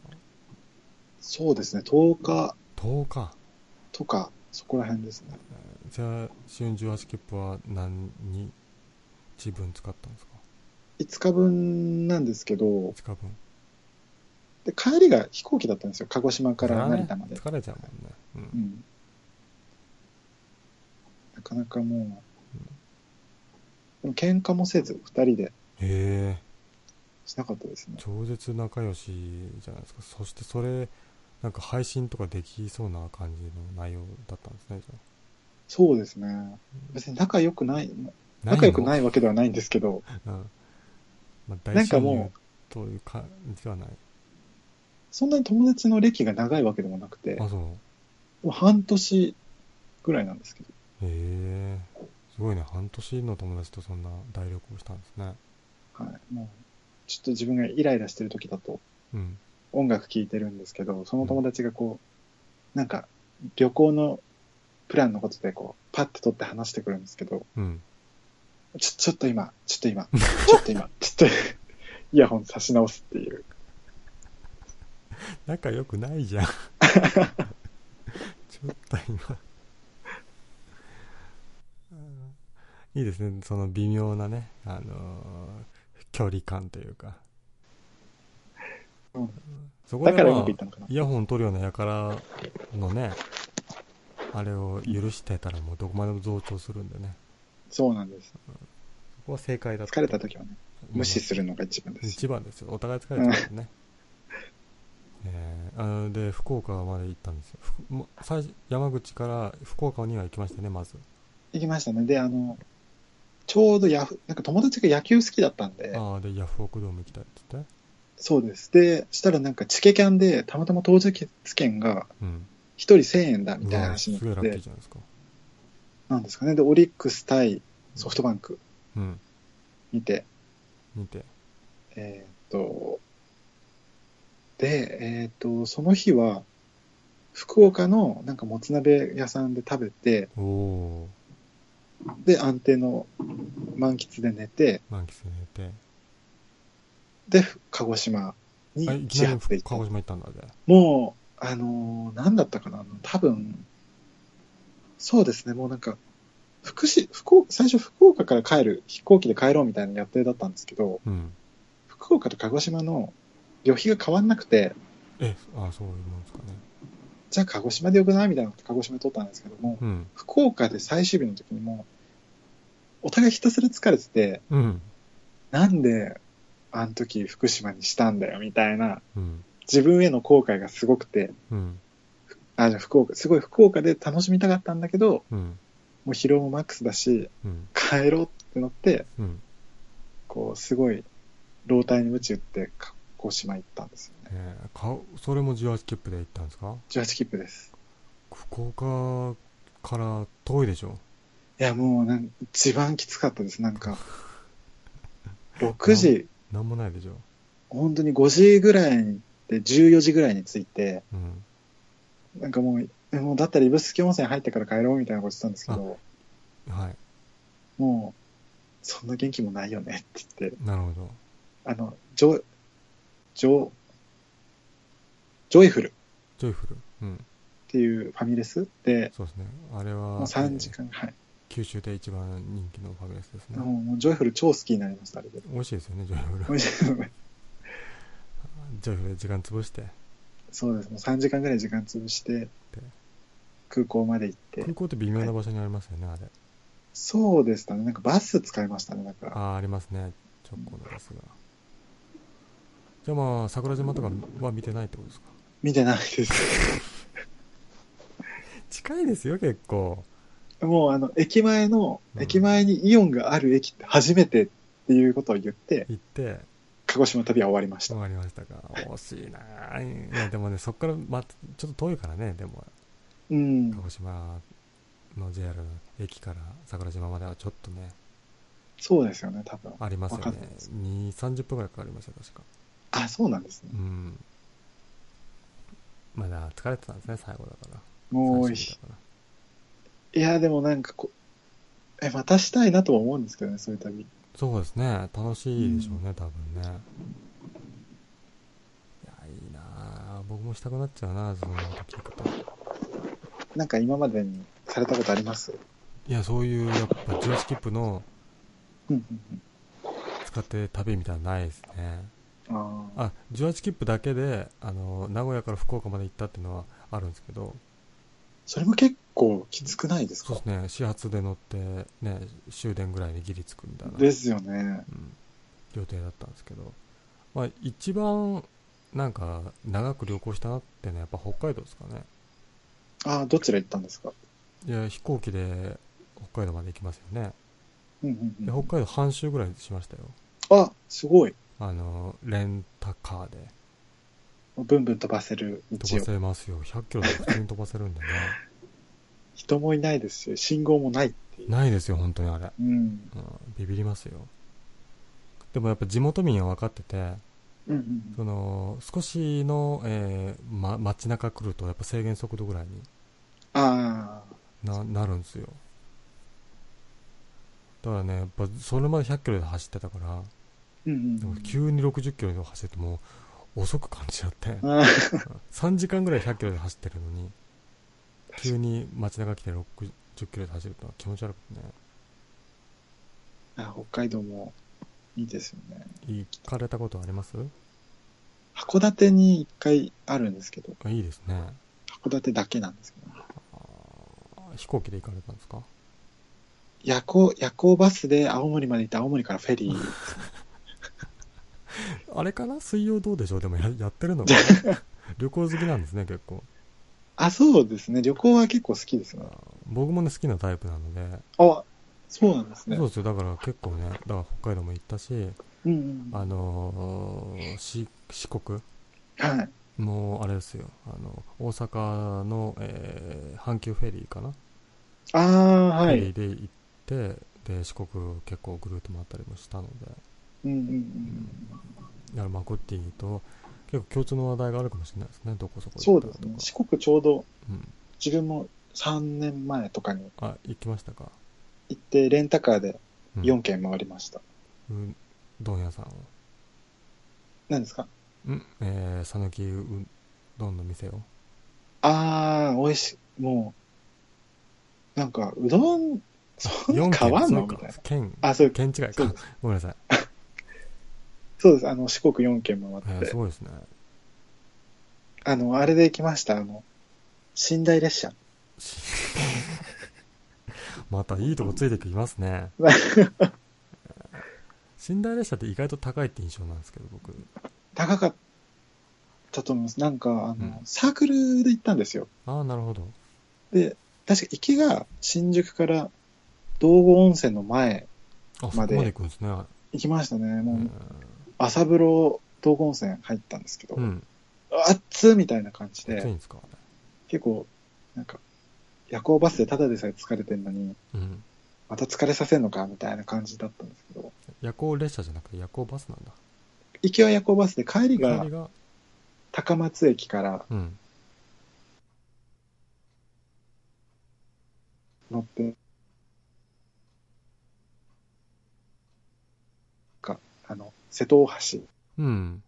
そうですね、10日10日。とか、そこら辺ですね。じゃあ、春18切符は何日分使ったんですか？5日分なんですけど、?5 日分。で帰りが飛行機だったんですよ、鹿児島から成田まで。疲れちゃうもんね。う。うんん。なかなかもう、でも喧嘩もせず、2人でへえ、しなかったですね。超絶仲良しじゃないですか。そしてそれ、なんか配信とかできそうな感じの内容だったんですね、じゃそうですね。別に仲良くない、あ。仲良くいないわけではないんですけど、の。うん。まあ、大親友かもう、という感じではない。そんなに友達の歴が長いわけでもなくて、あ、そう。もう半年ぐらいなんですけど、へえ、すごいね。半年の友達とそんな大旅行したんですね。はい。もう、ちょっと自分がイライラしてる時だとうん。音楽聴いてるんですけど、その友達がこう、なんか旅行のプランのことでこう、パッて取って話してくるんですけど、うん。ちょ、ちょっと今、ちょっと今、ちょっと今、ちょっと、イヤホン差し直すっていう。仲良くないじゃん。ちょっと今。うんいいですね。その微妙なね、あのー距離感というか。うんそこで、だからうまあ。イヤホン取るような輩のね、あれを許してたらもうどこまでも増長するんでね。そうなんです。そこは正解だ。疲れた時はね、無視る。するのが一番です。一番ですよ。お互い疲れちゃうからね。えー、あので、福岡まで行ったんですよ。ふも最初山口から福岡には行きましたね、まず。行きましたね。で、あの、ちょうどヤフ、なんか友達が野球好きだったんで、ああ、で、ヤフオクドーム行きたいって言って。そうです。で、したらなんかチケキャンで、たまたま当日券がうん。一人1000円だみたいな話になって、ラッキーじゃないですか。なんですかね。で、オリックス対ソフトバンクうん。見て、見て。えーっと、で、えーっと、その日は、福岡のなんかもつ鍋屋さんで食べて、で、安定の満喫で寝て、ー、満喫寝て。で、鹿児島にあ、いき自なり発で行った。鹿児島行ったんだで。もう、あのーなんだったかな？多分、そうですね、もうなんか、福祉、福岡、最初福岡から帰る、飛行機で帰ろうみたいな予定だったんですけど、うん。福岡と鹿児島の旅費が変わんなくて、え、ああ、そういうもんですかね。じゃあ鹿児島でよくない？みたいなことで鹿児島で撮ったんですけども、うん。福岡で最終日の時にもう、お互いひたすら疲れてて、うん。なんで、あの時福島にしたんだよ、みたいな、うん。自分への後悔がすごくて、うん。あ、じゃあ福岡、すごい福岡で楽しみたかったんだけど、うん。もう疲労もマックスだし、うん。帰ろうってなって、うん。こう、すごい、老体に鞭打って、鹿児島行ったんですよね。えー、かそれも18切符で行ったんですか？18切符です。福岡から遠いでしょ？いや、もうなん、一番きつかったです。なんか、6時、なんもないでしょ？本当に5時ぐらいに行って、14時ぐらいに着いて、うん。なんかもう、えもうだったら指宿温泉入ってから帰ろうみたいなこと言ってたんですけど、はい。もう、そんな元気もないよねって言って、なるほど。あの、ジョ、ジョ、ジョイフルっジョイフル。うん。ていうファミレス？で、そうですね。あれは、もう3時間、はい。九州で一番人気のファミレスですね。もうもうジョイフル超好きになりました、あれで。美味しいですよね、ジョイフル。美味しい。ジョイフルで時間潰して。そうです。もう3時間ぐらい時間潰して、空港まで行って空。港って微妙な場所にありますよね、あれ。そうでしたね。なんかバス使いましたね、だから。ああ、ありますね。直行のバスが。じゃあまあ、桜島とかは見てないってことですか？見てないです。近いですよ、結構。もうあの、駅前の、うん駅前にイオンがある駅って初めてっていうことを言って、行って、鹿児島旅は終わりました終。わりましたか。惜しいなぁいや、でもね、そっから、ま、ちょっと遠いからね、でも、うん鹿。児島の JR の駅から桜島まではちょっとね、そうですよね、多分。ありますよねんないです。2、30分くらいかかりました、確か。あ、そうなんですねう。ん。まだ疲れてたんですね、最後だから。もう、いや、でもなんかこう、え、またしたいなとは思うんですけどね、そういう旅。そうですね、楽しいでしょうね、多分ね。いや、いいなぁ僕もしたくなっちゃうなそんなこと聞くと。なんか今までにされたことあります？いや、そういう、やっぱ、ジュラスキップのうんうんうん。使って旅みたいなのないですね。ああ。あ、ジュラスキップだけで、あの、名古屋から福岡まで行ったっていうのはあるんですけど、それも結構きつくないですか？そうですね、始発で乗って、ね、終電ぐらいにギリ着くみたいな、ですよね。うん、予定だったんですけど、まあ、一番、なんか、長く旅行したなってのは、やっぱ北海道ですかね。ああ、どちら行ったんですか？いや、飛行機で北海道まで行きますよね。うんうんでうん。北海道半周ぐらいしましたよ。あ、すごい。あの、レンタカーで。ブンブン飛ばせる道飛ばを。せますよ。100キロで普通に飛ばせるんでね。人もいないですし、信号もないっていう。ないですよ、本当にあれ。うん。うん、ビビりますよ。でもやっぱ地元民は分かってて、うんうんその、少しの、えーま、街中来ると、やっぱ制限速度ぐらいにああ。ななるんですよ。だからね、やっぱそれまで100キロで走ってたから、うんうん。急に60キロで走ってもう遅く感じちゃって、ああ3時間ぐらい100キロで走ってるのに、急に街中来て60キロで走ると気持ち悪くてね。あ北海道もいいですよね。行かれたことあります？函館に一回あるんですけど、あいいですね。函館だけなんですけど、あ飛行機で行かれたんですか？夜行、夜行バスで青森まで行って青森からフェリー。あれかな？水曜どうでしょう？でもややってるのかな？旅行好きなんですね、結構。あ、そうですね。旅行は結構好きですね。僕もね、好きなタイプなので、あ、そうなんですね。そうですよ。だから結構ね、だから北海道も行ったし、うんうん。あのーし四国？はい。もうあれですよ。あの、大阪の、えー阪急フェリーかな、ああ、はフェリーい。で行って、で、四国結構ぐるっと回ったりもしたので、うんうんうん。だからマコッティと結構共通の話題があるかもしれないですね、どこそこそうですね。四国ちょうどうん。自分も3年前とかにあ、行きましたか。行って、レンタカーでうん4軒回りました。うどん屋さんを。何ですか？んえー、讃岐うどんの店を。ああ、美味しい。もう、なんか、うどん、そんな変わんの？みたいな。県、あ、そう、県違いか。ごめんなさい。そうです。あの、四国4軒えー、回ってす。ごいですね。あの、あれで行きました。あの、寝台列車。またいいとこついてきますね。寝台列車って意外と高いって印象なんですけど、僕。高かったと思います。なんか、あの、うんサークルで行ったんですよ。ああ、なるほど。で、確か行きが新宿から道後温泉の前あ、そこまでまで行くんですね。行きましたね。もう、うん朝風呂道後温泉入ったんですけど、うん。熱っみたいな感じで、暑いんですか？結構、なんか、夜行バスでただでさえ疲れてんのに、うん。また疲れさせんのかみたいな感じだったんですけど、夜行列車じゃなくて夜行バスなんだ。行きは夜行バスで帰りが高松駅からうん。乗って、か、あの、瀬戸大橋うん。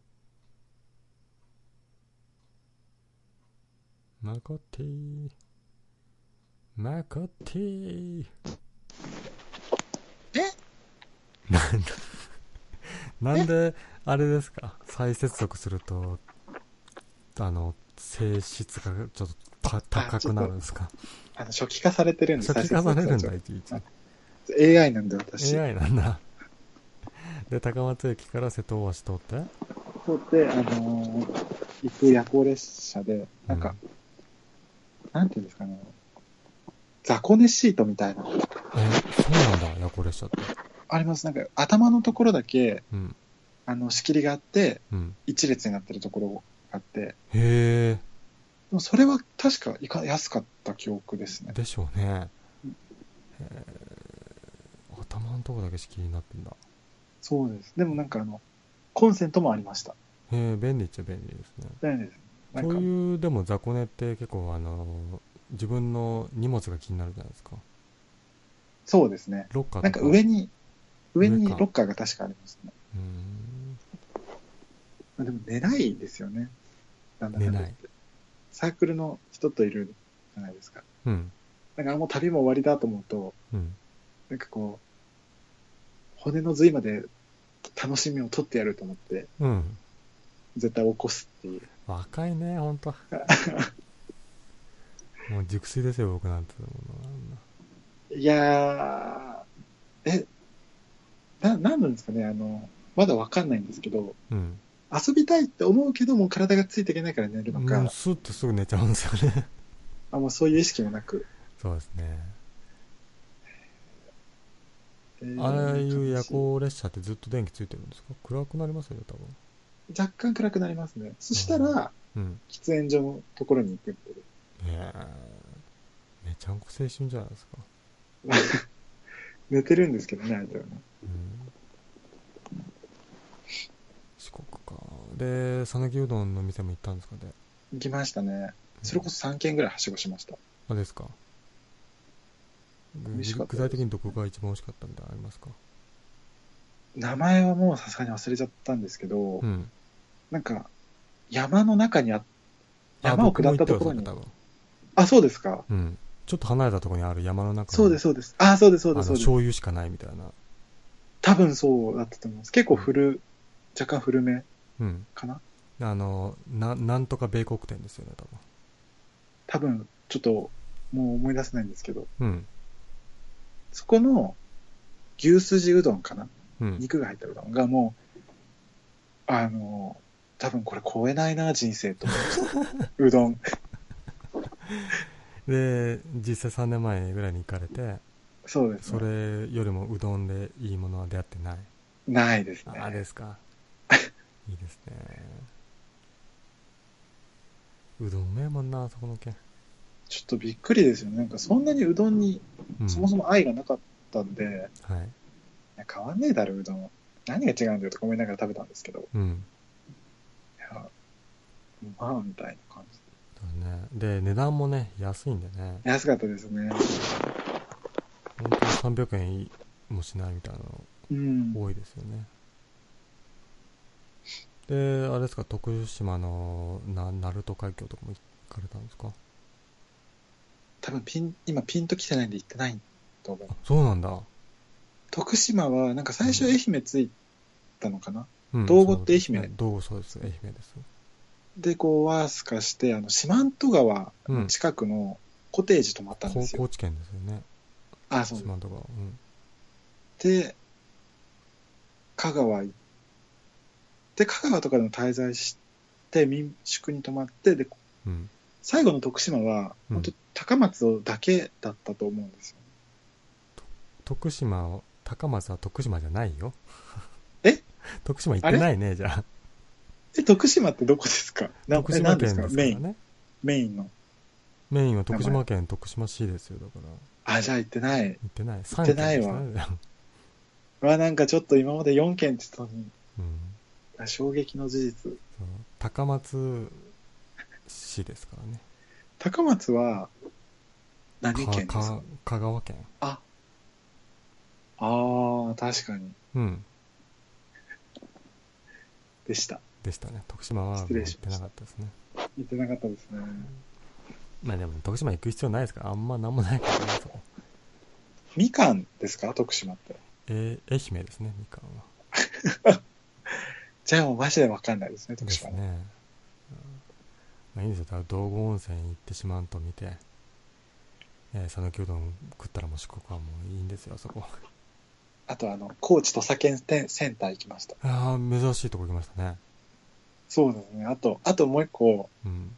マコティー。マコティー。え？なんだ？なんで、あれですか？再接続すると、あの、性質がちょっとた高くなるんですか？あの、初期化されてるんで、初期化されるんだ、最いちいち。初 AI なんで私。AI なんだ。で、高松駅から瀬戸大橋通って？方って、あのー行く夜行列車で、なんか、なんていうんですかね、雑魚寝シートみたいな、え、そうなんだ、夜行列車って。あります。なんか、頭のところだけ、うん。あの、仕切りがあって、うん。一列になってるところがあって、でへもそれは確かいか安かった記憶ですねえ、。でしょうね。へえ、頭のとこだけ仕切りになってんだ。そうです。でもなんかあの、コンセントもありました。へえ、便利っちゃ便利ですね。だよね。なんかそう、いう、でも雑魚寝って結構あの、自分の荷物が気になるじゃないですか。そうですね。ロッカー。なんか上に、上にロッカーが確かありますね。うーん。まあでも寝ないですよね。なんだかんだ言って寝サークルの人といるじゃないですか。うん。なんかもう旅も終わりだと思うと、うん。なんかこう、骨の髄まで楽しみを取ってやると思って、うん。絶対起こすっていう。若いね、ほんと。もう熟睡ですよ、僕なんて。もういやー、え、な、なんなんですかね、あの、まだわかんないんですけど、うん。遊びたいって思うけども体がついていけないから寝るのか、うん、スッとすぐ寝ちゃうんですよね。あもうそういう意識もなく。そうですね。えーああいう夜行列車ってずっと電気ついてるんですか？暗くなりますよね、多分。若干暗くなりますね。そしたら、うん。喫煙所のところに行くっていう。へえ。めちゃんこ青春じゃないですか。寝てるんですけどね、相手はね。うん。四国か。で、讃岐うどんの店も行ったんですかね？行きましたね。それこそ3軒ぐらいはしごしました。あ、ですか。美味しかったです具体的にどこが一番美味しかったみたいなのありますか？名前はもうさすがに忘れちゃったんですけど、うん。なんか、山の中にあ、あ山を下ったところに。あ、そうですか。うん。ちょっと離れたところにある山の中にそうです、そうです。あ、そうです、そうです、そうです。醤油しかないみたいな。多分そうだったと思います。結構古、若干古めうん。かなあの、な、なんとか米国店ですよね、多多分、ちょっと、もう思い出せないんですけど、分。うん。そこの牛すじうどんかな？うん。肉が入ったうどんがもう、あの、多分これ超えないな、人生と。うどん。で、実際3年前ぐらいに行かれて、そうです、そね。れよりもうどんでいいものは出会ってない？ないですね。ああですか。いいですね。うどんうめえもんな、そこの県。ちょっとびっくりですよね。なんかそんなにうどんにうん、そもそも愛がなかったんで、はい。いや変わんねえだろ、うどん。何が違うんだよとか思いながら食べたんですけど、いうん。や、うまあ、みたいな感じそうね。で、値段もね、安いんでね。で。安かったですね。本当に300円もしないみたいなのうん。多いですよね。で、あれですか、徳島のな鳴門海峡とかも行かれたんですか？多分ピン、今ピンと来てないんで行ってないと思うあ。、そうなんだ。徳島は、なんか最初愛媛着いたのかな、うん道後って愛媛道後そうです、愛媛です。で、こう、ワース化して、あの、四万十川の近くのコテージ泊まったんですよ。高知県ですよね。あ、そう。四万十川。うん。で、香川行って、香川とかでも滞在して、民宿に泊まって、で、うん。最後の徳島は、うん本当高松だけだったと思うんですよ。徳島を、高松は徳島じゃないよ。え？徳島行ってないね、じゃあ。え、徳島ってどこですか？な徳島え何です県か？メイン、ですからね。メインの。メインは徳島県徳島市ですよ、だから。あ、じゃあ行ってない。行ってない。行ってないわわ、なんかちょっと今まで4件って言ったのに、うん。あ衝撃の事実。高松市ですからね。高松は、何か県ですか？か香川県。ああ、確かに。うん。でした。でしたね。徳島は行ってなかったですね。行ってなかったですね。まあでも、徳島行く必要ないですから、あんまなんもないからね、そこ。みかんですか？徳島って。えー愛媛ですね、みかんは。じゃあもうマジでわかんないですね、徳島ね。ですね。うんまあいいんですよ。だから道後温泉行ってしまうと見て、えー、讃岐うどん食ったらもう四国はもういいんですよ、あそこ。あとあの、高知土佐県センター行きました。ああ、珍しいとこ行きましたね。そうですね。あと、あともう一個、うん。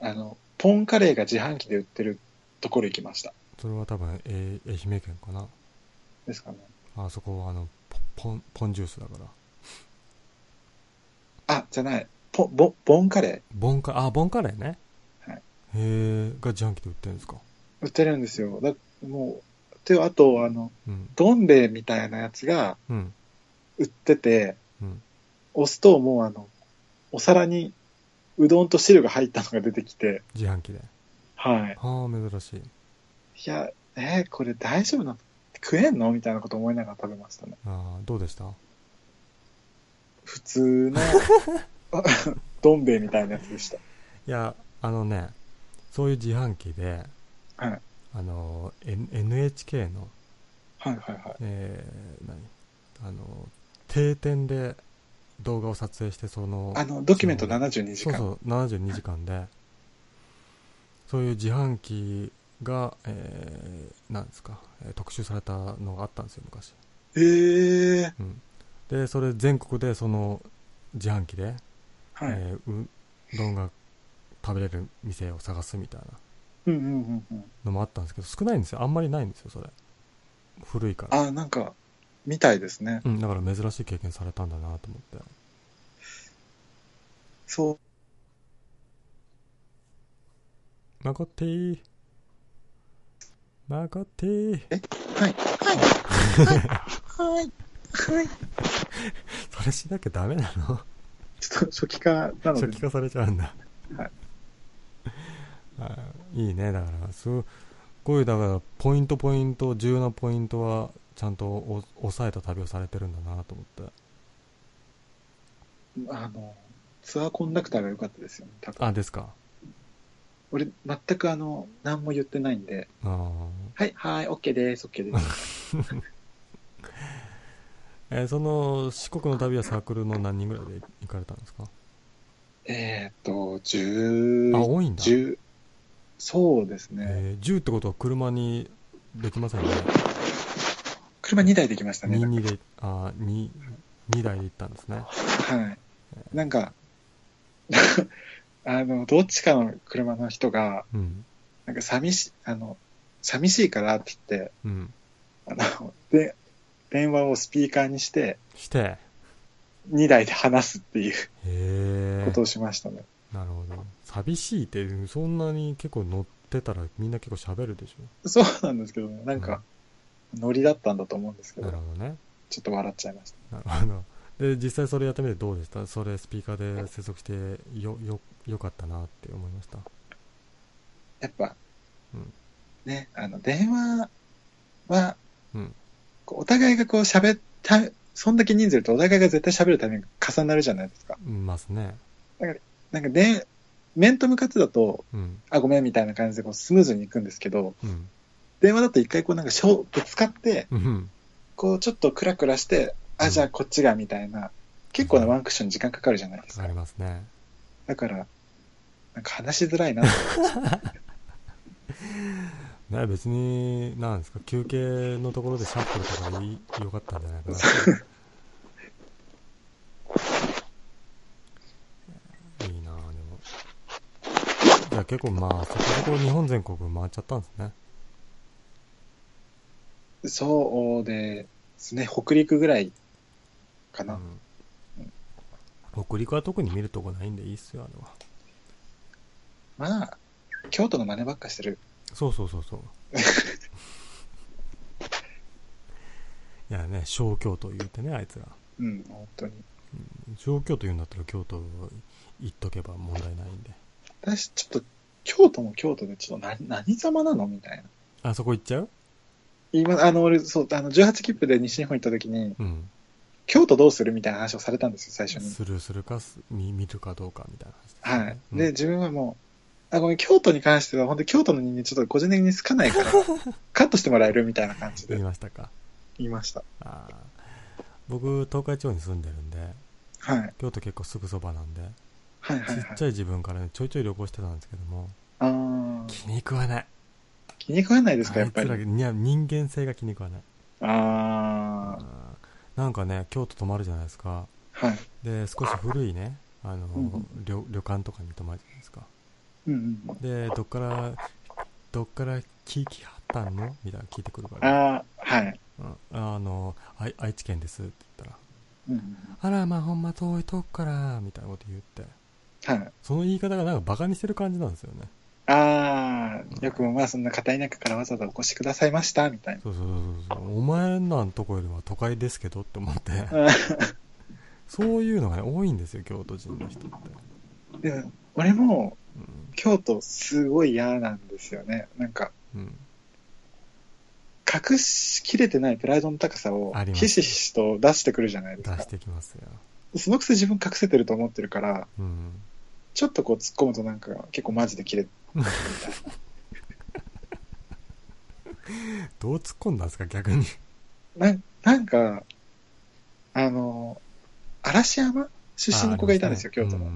あの、ポンカレーが自販機で売ってるところ行きました。それは多分、え愛媛県かな。ですかね。あそこはあの、ポポン、ポンジュースだから。あ、じゃない。ポボボンカレボンカ、あ、ボンカレーね。はい。へえ、が自販機で売ってるんですか？ー売ってるんですよ。だもう、で、あと、あの、うん。どん兵衛みたいなやつがうん。売ってて、うん。押すともうあの、お皿にうどんと汁が入ったのが出てきて、自販機で。はい。はあ、珍しい。いや、えーこれ大丈夫なの？食えんの？みたいなこと思いながら食べましたね。ああ、どうでした？普通の、どん兵衛みたいなやつでした。いや、あのね、そういう自販機で、はい。あの、N、NHK の、はいはいはい。えー、何？あの、定点で動画を撮影して、その、あの、ドキュメント72時間。そうそう、72時間で、そういう自販機が、えー、なんですか、えー特集されたのがあったんですよ、昔。えー、うん。で、それ全国でその自販機で、はい。えーううどんが食べれる店を探すみたいなうんうんうんうん。のもあったんですけど、少ないんですよ。あんまりないんですよ、それ。古いから。あ、なんか、みたいですね。うん、だから珍しい経験されたんだなと思って。そう。マコッティー。マコッティー。はい。はい。はい。はい。はい。それしなきゃダメなの？ちょっと初期化なので初期、化されちゃうんだ。はいあいいね、だから、すごい、だから、ポイントポイント、重要なポイントは、ちゃんとお抑えた旅をされてるんだなと思って。あの、ツアーコンダクターが良かったですよね、多分。あ、ですか。俺、全くあの、何も言ってないんで、あはい、はい、OK です、OK です。ーえーその、四国の旅はサークルの何人ぐらいで行かれたんですか？えーっと、10、あ、多いんだ。10、そうですね。えー10ってことは車にできませんね。車2台できましたね。22で、あ、2、2台で行ったんですね。はい。なんか、あの、どっちかの車の人が、うん。なんか寂し、あの、寂しいからって言って、うん。あの、で、電話をスピーカーにして、して、2台で話すっていうことをしましたね。なるほど。寂しいって、そんなに結構乗ってたらみんな結構喋るでしそうなんですけどね、なんか、ノリだったんだと思うんですけょ。どなる、ほどね。ちょっと笑っちゃいました。なるほど。で、実際それやってみてどうでした？それスピーカーで接続してよ、よ、よかったなって思いました？やっぱ、うんね、あの、電話は、うん。お互いがこう喋った、そんだけ人数いるとお互いが絶対喋るために重なるじゃないですか。いますね。なんかで、面と向かってだと、うん。あ、ごめんみたいな感じでこうスムーズにいくんですけど、うん。電話だと一回こうなんかしょぶつかって、うん。こうちょっとクラクラして、あ、うんじゃあこっちがみたいな、結構なワンクッション時間かかるじゃないですかあり。ますね。だから、なんか話しづらいなと ね、別に、なんですか、休憩のところでシャッフルとかいいよかったんじゃないかな。いいなぁ、でも。じゃあ結構まあ、そこそこ日本全国回っちゃったんですね。そうですね、北陸ぐらいかな。うん。北陸は特に見るとこないんでいいっすよ、あれは。まあ、京都の真似ばっかしてる。そうそうそうそう。いやね、小京都言うてね、あいつら。うん、本当に。小京都言うんだったら京都行っとけば問題ないんで。私、ちょっと、京都も京都で、ちょっと何、何様なのみたいな。あそこ行っちゃう？今、あの、俺、そう、あの、18切符で西日本行った時に、うん。京都どうするみたいな話をされたんですよ、最初に。するするかす見見るかどうかみたいなね、はい。うんで、自分はもう、あ、ごめん、京都に関しては、本当に京都の人間ちょっと個人的に好かないから、カットしてもらえるみたいな感じで言いましたか？言いました。あー僕東海地方に住んでるんではい。京都結構すぐそばなんではいは。ちっちゃい自分からねちょいちょい旅行してたんですけどもあー気に食わない気に食わないですか、やっぱり。人間性が気に食わないあなんかね京都泊まるじゃないですかー。はい。で少し古いねあの、うん旅旅館とかに泊まるじゃないですかうんうん。でどっからどっから聞きはったんの？みたいな聞いてくるから、ああ、はい。うんあの愛愛知県ですって言ったらうんうんあらまあほんま遠いとこからみたいなこと言ってうん。はい。その言い方がなんかバカにしてる感じなんですよねああ、よくもまあそんな片田舎からわざわざお越しくださいました、みたいな。そうそうそうそうお前なんとこよりは都会ですけどって思って そういうのがね多いんですよ京都人の人ってでも、俺もうん京都すごい嫌なんですよね。なんか、うん隠しきれてないプライドの高さをひしひしと出してくるじゃないですか出し。てきますよそのくせ自分隠せてると思ってるから、うんちょっとこう突っ込むとなんか結構マジで切れ どう突っ込んだんですか逆にな。なんなんか、あの、嵐山出身の子がいたんですよ、ああり京都の。うん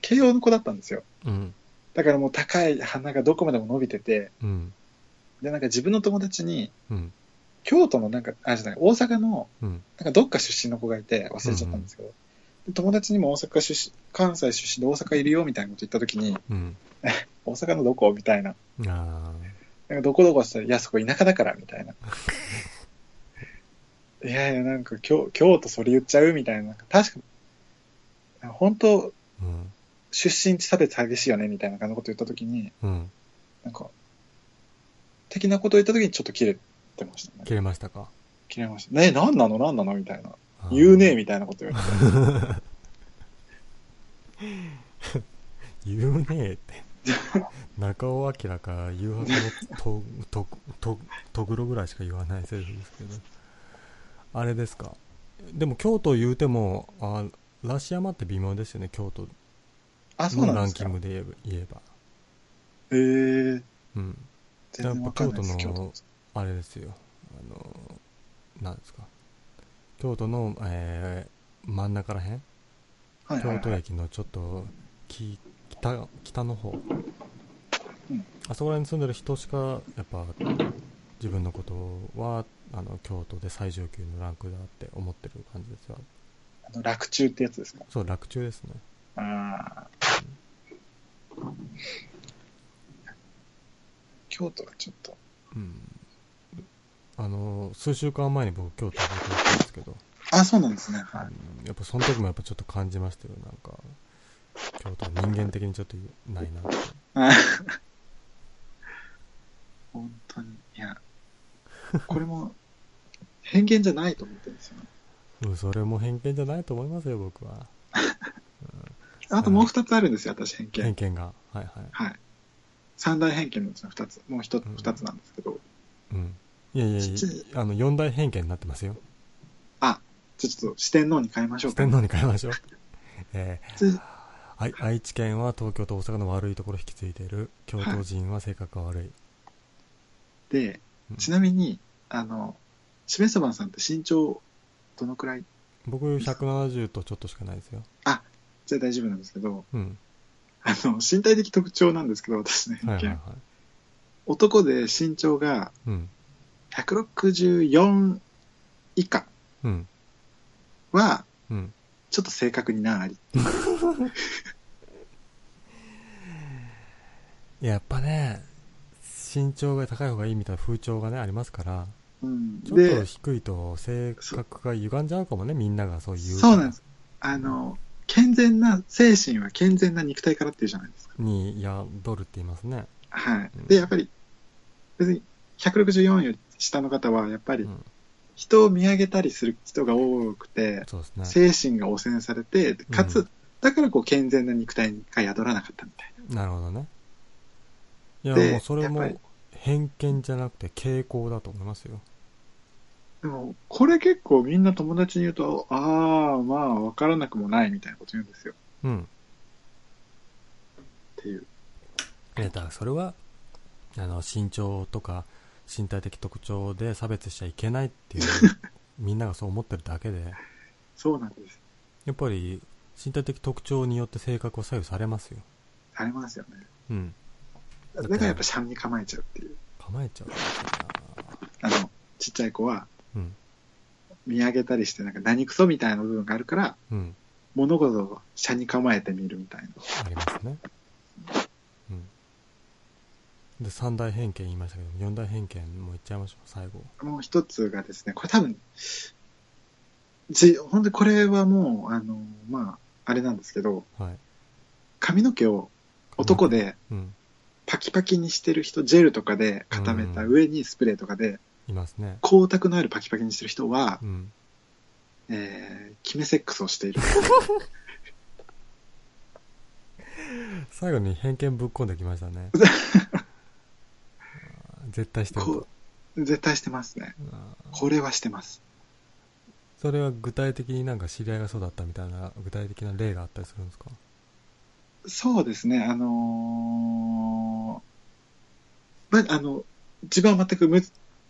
慶応の子だったんですよ。うん。だからもう高い鼻がどこまでも伸びてて、うん。で、なんか自分の友達に、うん。京都のなんか、あ、じゃない、大阪の、うん。なんかどっか出身の子がいて、忘れちゃったんですけど、で友達にも大阪出身、関西出身で大阪いるよみたいなこと言ったときに、うん。大阪のどこみたいな。あなんかどこどこって言ったら、いや、そこ田舎だから、みたいな。いやいや、なんか京、京都それ言っちゃうみたいな。なんか確か、本当、ーうん出身地差別激しいよね、みたいな感じのこと言ったときに、うん。なんか、的なことを言ったときにちょっと切れてましたね。切れましたか？切れました。ねえ、なんなの？なんなの？みたいな。言うねえ、みたいなこと言われて。言うねえって。中尾明か誘惑のととととぐろぐらいしか言わないセリフですけど。あれですか？でも京都言うてもあラシ山って微妙ですよね京都あ、そうなんですか。のランキン。グで言えば。言えばえー、うん。やっぱ京都の。あれですよ。あのなんですか。京都の、えー真ん中らへん？はいはいはい。京都駅のちょっとき北北の方、うん。あそこら辺に住んでる人しかやっぱ自分のことはあの京都で最上級のランクだって思ってる感じですよ。あの、楽中ってやつですか？そう楽中ですねああ。京都がちょっと。うんあの数週間前に僕京都に行ったんですけど、あ、そうなんですね。はい。うんやっぱその時もやっぱちょっと感じましたよなんか京都は人間的にちょっとないなってあ 本当に。いや、これも偏見じゃないと思ってるんですよね。うんそれも偏見じゃないと思いますよ僕はあともう二つあるんですよ、私偏見。偏見がはいはいはい。三大偏見のうちの二つ。もう一つうん二つなんですけど。うんいやいやいやあの四大偏見になってますよあ、ちょっと四天王に変えましょうか。四天王に変えましょう。えつー愛愛知県は東京と大阪の悪いところを引き継いでいる。京都人は性格が悪い。でうん、ちなみに、あの、しめそばんさんって身長、どのくらい？僕170とちょっとしかないですよ。じゃあ大丈夫なんですけど、うん。あの、身体的特徴なんですけど、私の偏見。はいはいはい。男で身長がうん。164以下うん。は、うん。ちょっと正確になあり。やっぱね、身長が高い方がいいみたいな風潮がね、ありますから、うん、ちょっとで、低いと性格が歪んじゃうかもね、みんながそう言う。そうなんです。あの、健全な精神は健全な肉体からっていうじゃないですか。に宿るって言いますね。はいうん。で、やっぱり、別に164より下の方は、やっぱりうん。人を見上げたりする人が多くて、そうですね。精神が汚染されて、かつ、うんだからこう健全な肉体が宿らなかったみたいなるほどね。いや、でもうそれもやっぱり偏見じゃなくて傾向だと思いますよ。な。でも、これ結構みんな友達に言うと、ああ、まあ、わからなくもないみたいなこと言うんですよ。うん。っていう。いやだからそれは、あの、身長とか身体的特徴で差別しちゃいけないっていう、みんながそう思ってるだけで、そうなんです。やっぱり身体的特徴によって性格は左右されますよ。ありますよね。うん。だからやっぱシャンに構えちゃうっていう。構えちゃう。あの、ちっちゃい子は、うん。見上げたりして、なんか何クソみたいな部分があるから、うん。物事を車に構えてみるみたいな。ありますね。うん。で、三大偏見言いましたけど、四大偏見も言っちゃいましょう、最後。もう一つがですね、これ多分、じ、本当にこれはもう、あの、まあ、あれなんですけど、はい。髪の毛を男でうん。パキパキにしてる人、ジェルとかで固めたうん上にスプレーとかでいますね。光沢のあるパキパキにしてる人はう、ん。えー、キメセックスをしている。最後に偏見ぶっ込んできましたね。絶対してる絶対してますね。これはしてます。それは具体的になんか知り合いがそうだったみたいな具体的な例があったりするんですか？そうですね、あのーまあ、あの、自分は全くむ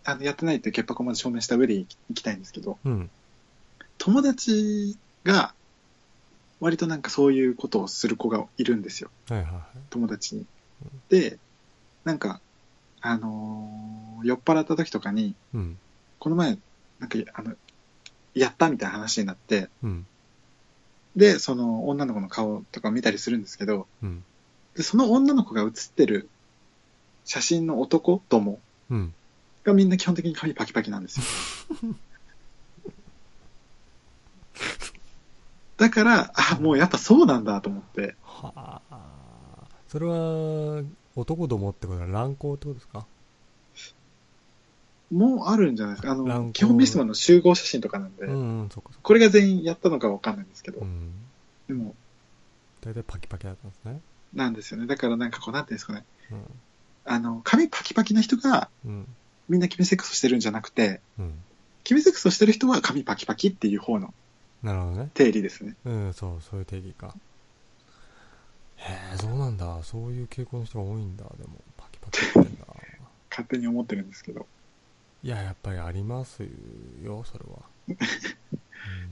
あのやってないっていう潔白をまず証明した上でいきたいんですけど、うん。友達が割となんかそういうことをする子がいるんですよ。はいはいはい。友達に。で、なんか、あのー酔っ払った時とかに、うん。この前、なんか、あの、やったみたいな話になって、うん。で、その女の子の顔とかを見たりするんですけど、うん。で、その女の子が写ってる写真の男どもうん。がみんな基本的に髪パキパキなんですよ。だから、あ、もうやっぱそうなんだと思って、はあ。それは、男どもってことは乱行ってことですか？もうあるんじゃないですか。あの、基本ミストマンの集合写真とかなんで。これが全員やったのかわかんないんですけど、うん。でも、大体パキパキだったんですね。なんですよね。だからなんかこう、なんていうんですかね。うん。あの、髪パキパキな人がうん。みんなキメセックスしてるんじゃなくて、うん。キメセックスをしてる人は髪パキパキっていう方のなるほどね。定理ですね。うん、そう、そういう定義か。へえ、そうなんだ。そういう傾向の人が多いんだ。でも、パキパキってんだ。勝手に思ってるんですけど。いや、やっぱりありますよ、それは。う ん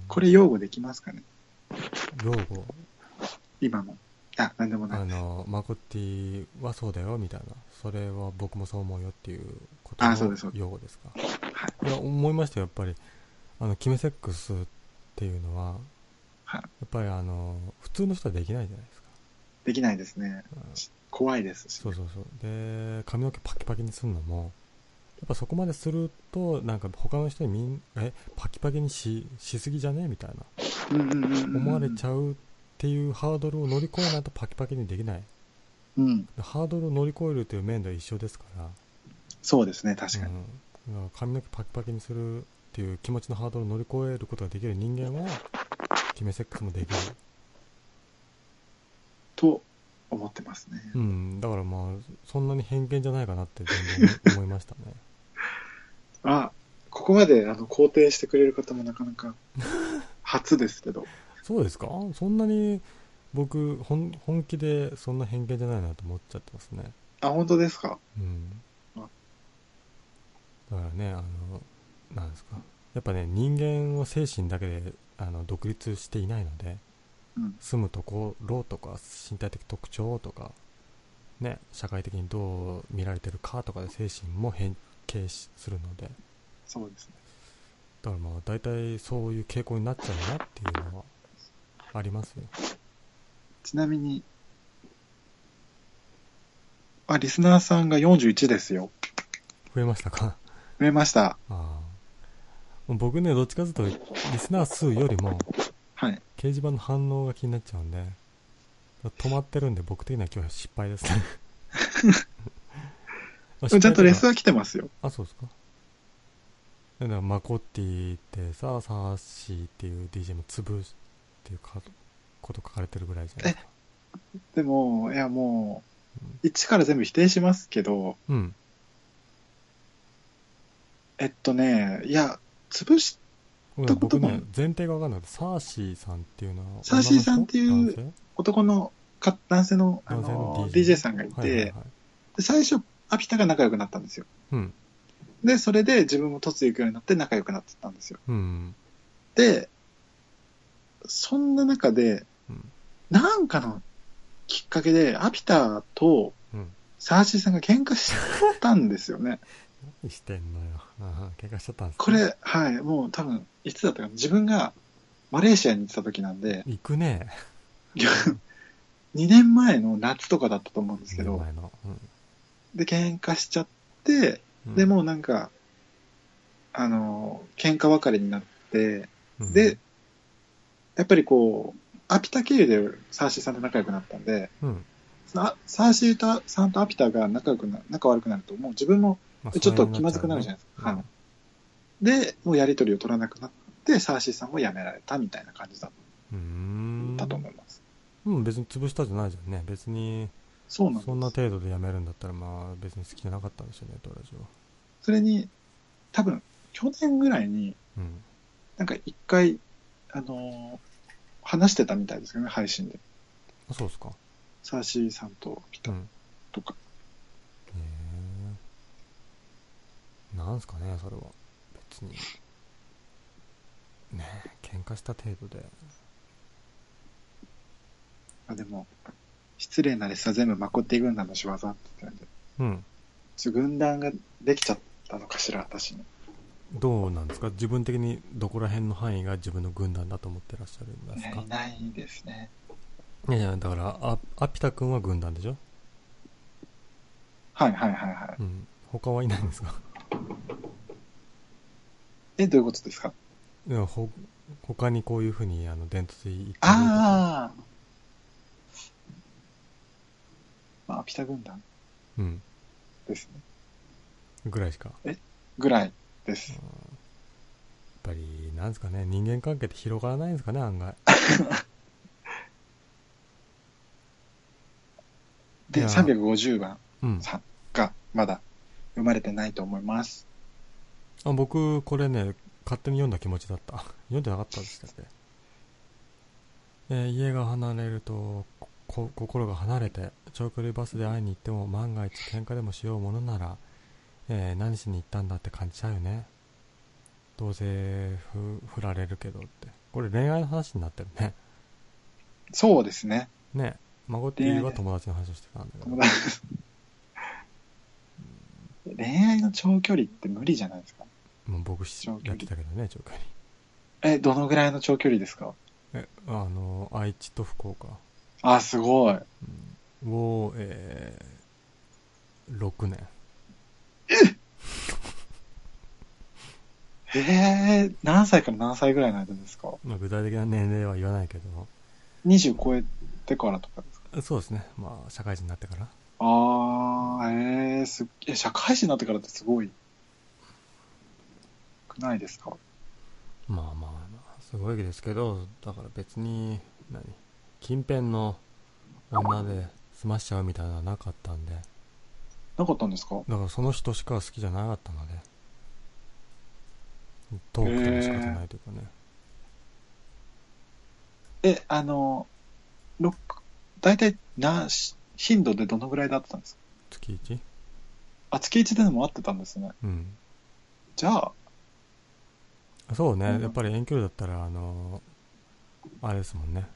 これ擁護できますかね？用語？今も。あ、なんでもないあ。の、マコッティはそうだよ、みたいな。それは僕もそう思うよっていうことあそうですそうですの用語ですか。はい。いや、思いましたよ、やっぱり。あの、キメセックスっていうのは、はい。やっぱりあの、普通の人はできないじゃないですか。できないですね。うん怖いですし。そうそうそう。で、髪の毛パキパキにするのも、やっぱそこまですると、なんか他の人にみん、え、パキパキにし、しすぎじゃね？みたいな。思われちゃうっていうハードルを乗り越えないとパキパキにできない。うん。ハードルを乗り越えるという面では一緒ですから。そうですね、確かに。うん、髪の毛パキパキにするっていう気持ちのハードルを乗り越えることができる人間は、キメセックスもできる。と思ってますね。うん。だからまあ、そんなに偏見じゃないかなって全然思いましたね。あ、ここまであの肯定してくれる方もなかなか初ですけど。そうですか？そんなに僕本本気でそんな偏見じゃないなと思っちゃってますね。あ、本当ですか？うん。あ。だからねあのなんですか？やっぱね人間は精神だけであの独立していないのでうん。住むところとか身体的特徴とかね社会的にどう見られてるかとかで精神も変形しするので。そうですね。だからまあ大体そういう傾向になっちゃうなっていうのはありますよちなみに、あ、リスナーさんが41ですよ。増えましたか？増えました。あ僕ね、どっちかというと、リスナー数よりも、はい。掲示板の反応が気になっちゃうんで、止まってるんで、僕的には今日は失敗ですね。あちゃんとレスはは来てますよ。あ、そうですか。だから、マコッティってさ、サーシーっていう DJ も潰っていうかこと書かれてるぐらいじゃない？ですか。でも、いやもう、一から全部否定しますけど、うん。えっとね、いや、潰し、僕とこともね、前提がわかんなくて、サーシーさんっていうのは、サーシーさんっていう男男のか、男性の、あのの、DJ DJ さんがいて、性はいはいはい。で最初、アピタが仲良くなったんですよ。うん。で、それで自分も突行くようになって仲良くなってったんですよ。うん。で、そんな中で、うんなんかのきっかけで、アピタとうん。サーシーさんが喧嘩したんですよね。何してんのよ。喧嘩しちゃったんですねこれ、はい、もう多分、いつだったかな。自分がマレーシアに行ってた時なんで、行くね。2年前の夏とかだったと思うんですけど、目の前の。で、喧嘩しちゃって、うん。で、もうなんか、あの、喧嘩別れになって、うん、で、やっぱりこう、アピタ経由でサーシーさんと仲良くなったんで、うん。そのあサーシーたさんとアピタが仲良くな、仲悪くなると、もう自分も、まちょっと気まずくなるじゃないですかうんはいで、もうやりとりを取らなくなって、サーシーさんも辞められたみたいな感じだっ。たと思います。うん、別に潰したじゃないじゃんね。別に、そうなん。そんな程度でやめるんだったら、まあ、別に好きじゃなかったんでしょうね、トラジオは。それに、多分、去年ぐらいに、うん。なんか一回、あのー話してたみたいですけどね、配信で。あ、そうですか。サーシーさんと来たうん。とか。へえ。なんすかね、それは。別に。ねえ、喧嘩した程度で。あでも、失礼なレッサー全部マコッティ軍団の仕業って言ってるんで、うん。軍団ができちゃったのかしら、私に。どうなんですか？自分的にどこら辺の範囲が自分の軍団だと思ってらっしゃるんですか？いないですね。いやいや、だから、あアピタ君は軍団でしょ？はいはいはいはい。うん。他はいないんですか？え、どういうことですか？いやほ他にこういうふうに、あの、伝突言ってるああ。まあ、アピタ軍団うん。ですね。ぐらいしか。やっぐらいです。ぱり、なんですかね、人間関係って広がらないんですかね、案外。いで、や350番うん。がまだ生まれてないと思います。あ僕、これね、勝手に読んだ気持ちだった。読んでなかったでしたっけえー家が離れるとこ心が離れて長距離バスで会いに行っても万が一喧嘩でもしようものなら、えー何しに行ったんだって感じちゃうよね。どうせふ振られるけどって。これ恋愛の話になってるね。そうですね。ね。孫っていうは友達の話をしてたんだけど。恋愛の長距離って無理じゃないですか？もう僕やってたけどね長距離。え、どのぐらいの長距離ですか？えあの愛知と福岡。あ、すごい。を、えー、6年ええ何歳から何歳ぐらいの間ですか？まあ、具体的な年齢は言わないけど ?20 超えてからとかですか？そうですね。まあ社会人になってから。ああ、ええすっげえ、社会人になってからってすごい、少ないですか？まあまあまあすごいですけどだから別に何？近辺の女で済ましちゃうみたいなのはなかったんで。なかったんですか？だからその人しか好きじゃなかったのでトークでも仕方ないというかね、え、あの、ロック、大体な、し頻度でどのぐらいだったんですか？月 1? あ、月1でも会ってたんですね。うん。じゃあ、そうね、うん。やっぱり遠距離だったらあのあれですもんね。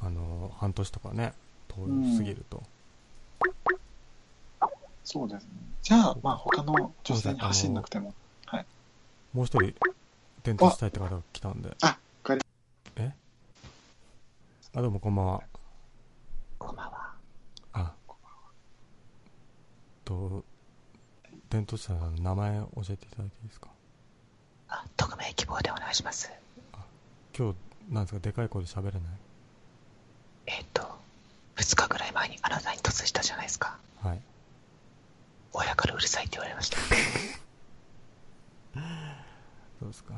あの半年とかね。遠すぎると、そうですね。じゃあ、まあ他の女性に走んなくても。もう一人伝統したいって方が来たんであ、おかえり。え？あどうもこんばんはこんばんは。あと伝統者の名前教えていただいていいですか？あ、匿名希望でお願いします。今日なんですか？でかい声で喋れない？えっ、と、2日ぐらい前にあなたに突したじゃないですか。はい親からうるさいって言われました。そうですか？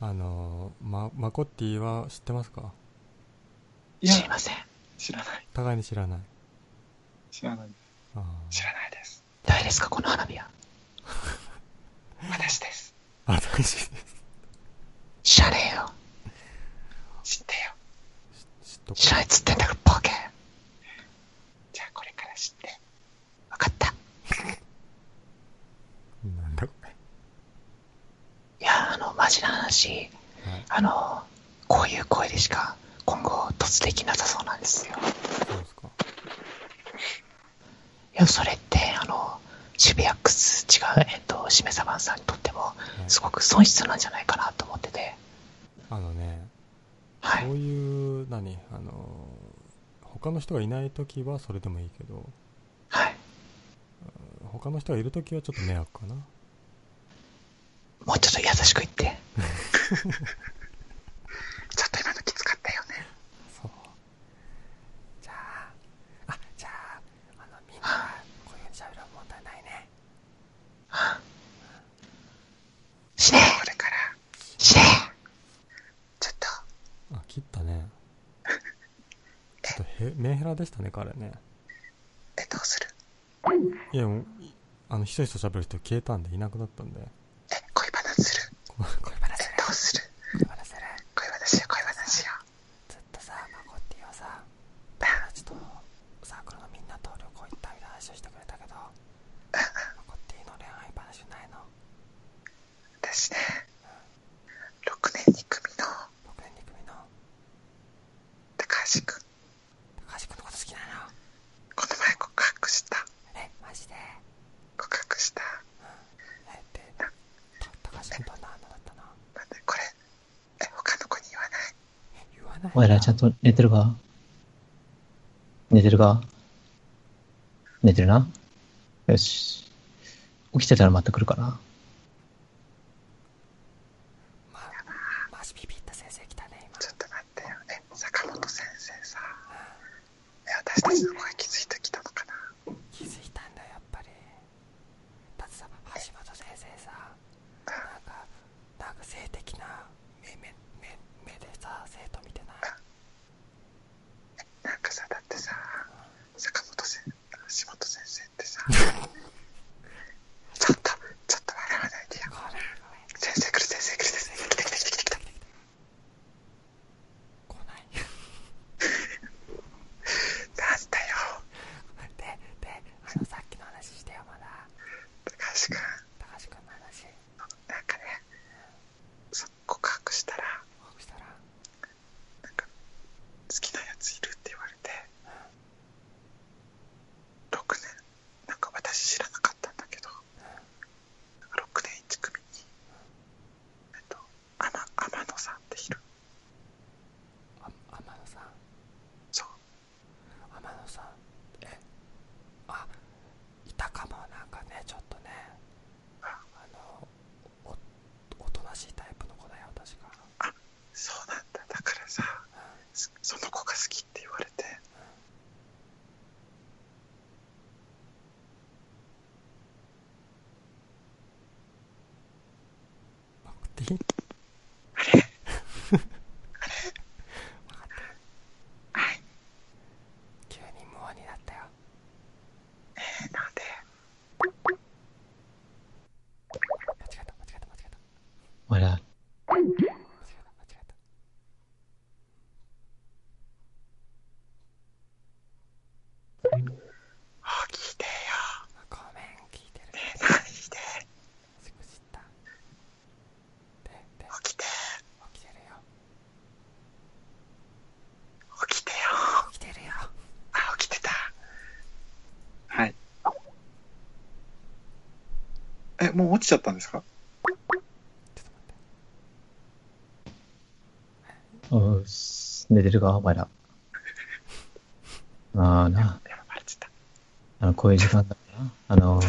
あのまマコッティは知ってますか？いや知りません。知らない。互いに知らない知らない。あー知らないです。誰ですか、この花火は。私です。あ大事です知らねえよ。知ってよ。知っとこ知らないっつってんだから、ボケ。じゃあこれから知って。わかった。うなんだこいや、あの、マジな話、あの、こういう声でしか今後突できなさそうなんですよ。そうですかいや、それって、あの、渋谷クス違う、えっと、しめさばんさんにとっても、はいすごく損失なんじゃないかなと思ってて。あのねはい。そういう何あの他の人がいない時はそれでもいいけどはい。他の人がいる時はちょっと迷惑かなもうちょっと優しく言って。ちょっと今のきつかったよね。そう。じゃああじゃああのみんながこういうふうに喋る問題ないね。死ね。これから、死ね。ちょっと、あ切ったね。ちょっとへメンヘラでしたね彼ね。え、どうする？いやもういあのひそひそ喋る人消えたんでいなくなったんでするこ恋話え、どうする恋話する恋話よ、恋話よ。ずっとさマコッティはさ友達とサークルのみんなと旅行行ったみたいな話をしてくれたけどマコッティの恋愛話ないの私ね、6年2組の6年2組の高橋くん、高橋君のこと好きなのこの前告白した。えマジで告白した。えでた高橋君とは何のだったのなんで、これ、え、他の子に言わないえ言わないお前らちゃんと寝てるか？寝てるか？寝てるな？よし。起きてたらまた来るかな。もう落ちちゃったんですか？ちょっと待っておうす寝てるかお前ら。ああな、やばバレちゃった。あの、こういう時間だからな。あの。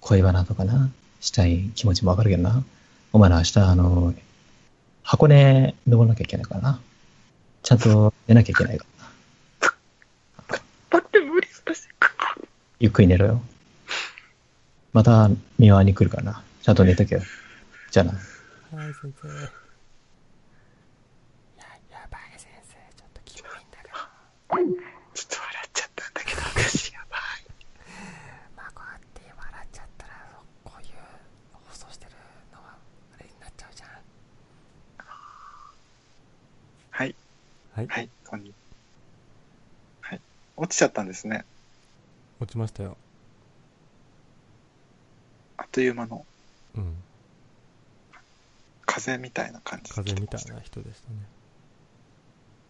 恋バナとかな、したい気持ちもわかるけどな。お前ら明日、あの、箱根登らなきゃいけないからな。ちゃんと寝なきゃいけないからな。待って、無理私。ゆっくり寝ろよ。また、三輪に来るからな。ちゃんと寝とけよ。じゃあな。はい先生ややばい先生ちょっとキモいんだけどちょっと笑っちゃったんだけど、私やばい。まあこうやって笑っちゃったらこういう放送してるのはあれになっちゃうじゃんはい。はい、はい、こんにはい。落ちちゃったんですね。落ちましたよという間のうん風みたいな感じで風みたいな人でしたね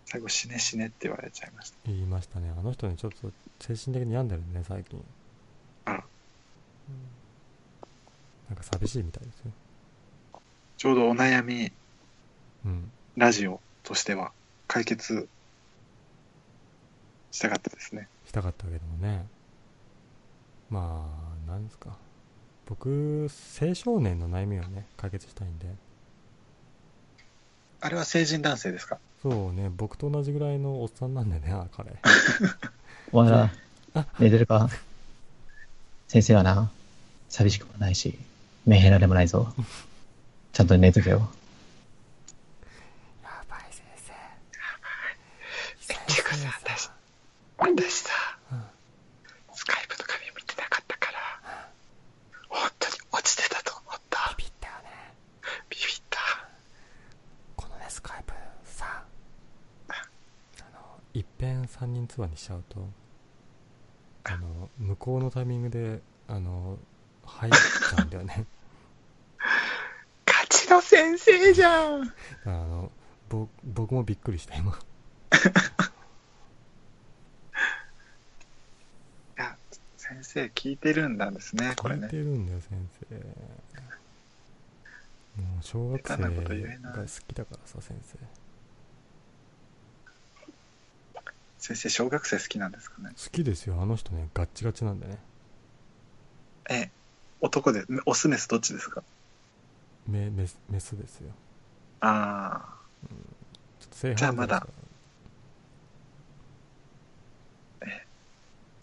最後死ね死ねって言われちゃいました。言いましたねあの人ねちょっと精神的に病んでるね最近あらうんなんか寂しいみたいですよちょうどお悩みうんラジオとしては解決したかったですね。したかったけどもねまあなんですか僕青少年の悩みをね解決したいんで。あれは成人男性ですか？そうね僕と同じぐらいのおっさんなんでねあ彼。お前らあ、寝てるか？先生はな、寂しくもないし、メンヘラでもないぞ。ちゃんと寝とけよ。やばい先生。てかさ私私さ、スカイプとか見てなかったから、本当に落ちてたと思った。ビビったよねビビった。このねスカイプさあのいっぺん3人ツアーにしちゃうとあ。の向こうのタイミングであの入っちゃうんだよね。ガチの先生じゃん。あのぼ僕もびっくりした今。いや、先生聞いてるんだですね、これね。聞いて。るんだよ先生。もう小学生が好きだからさ先生先生、小学生好きなんですかね？好きですよ。あの人ねガッチガチなんでね。え、男で、オスメスどっちですか？メメスメスですよ。あちょっと正じゃあまだ反対ですかあ、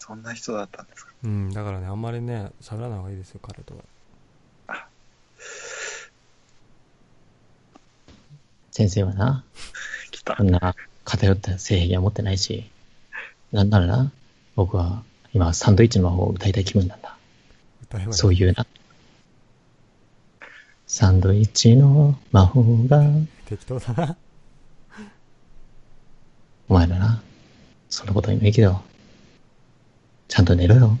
そんな人だったんですか？らうんだからねあんまりね喋らない方がいいですよ彼とは。先生はな、来た。こ。んな偏った性癖は持ってないし、なんならな、僕は今サンドイッチの魔法を歌いたい気分なんだ。そういうな。サンドイッチの魔法が、適当だなお前らな、そんなことにもいいけど、ちゃんと寝ろよ。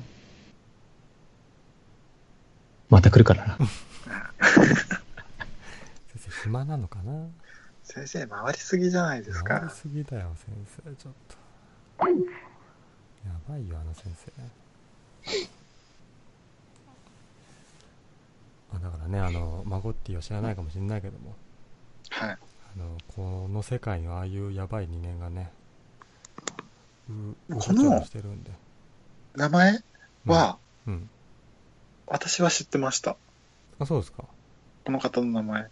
また来るからな。先生暇なのかな？先生、回りすぎじゃないです回りか。すぎだよ先生ちょっとやばいよあの先生。あだからねあのマゴッティは知らないかもしれないけども。はい。あのこの世界にはああいうやばい人間がねううこのしてるんで。名前は、うん。私は知ってました。あそうですか。この方の名前。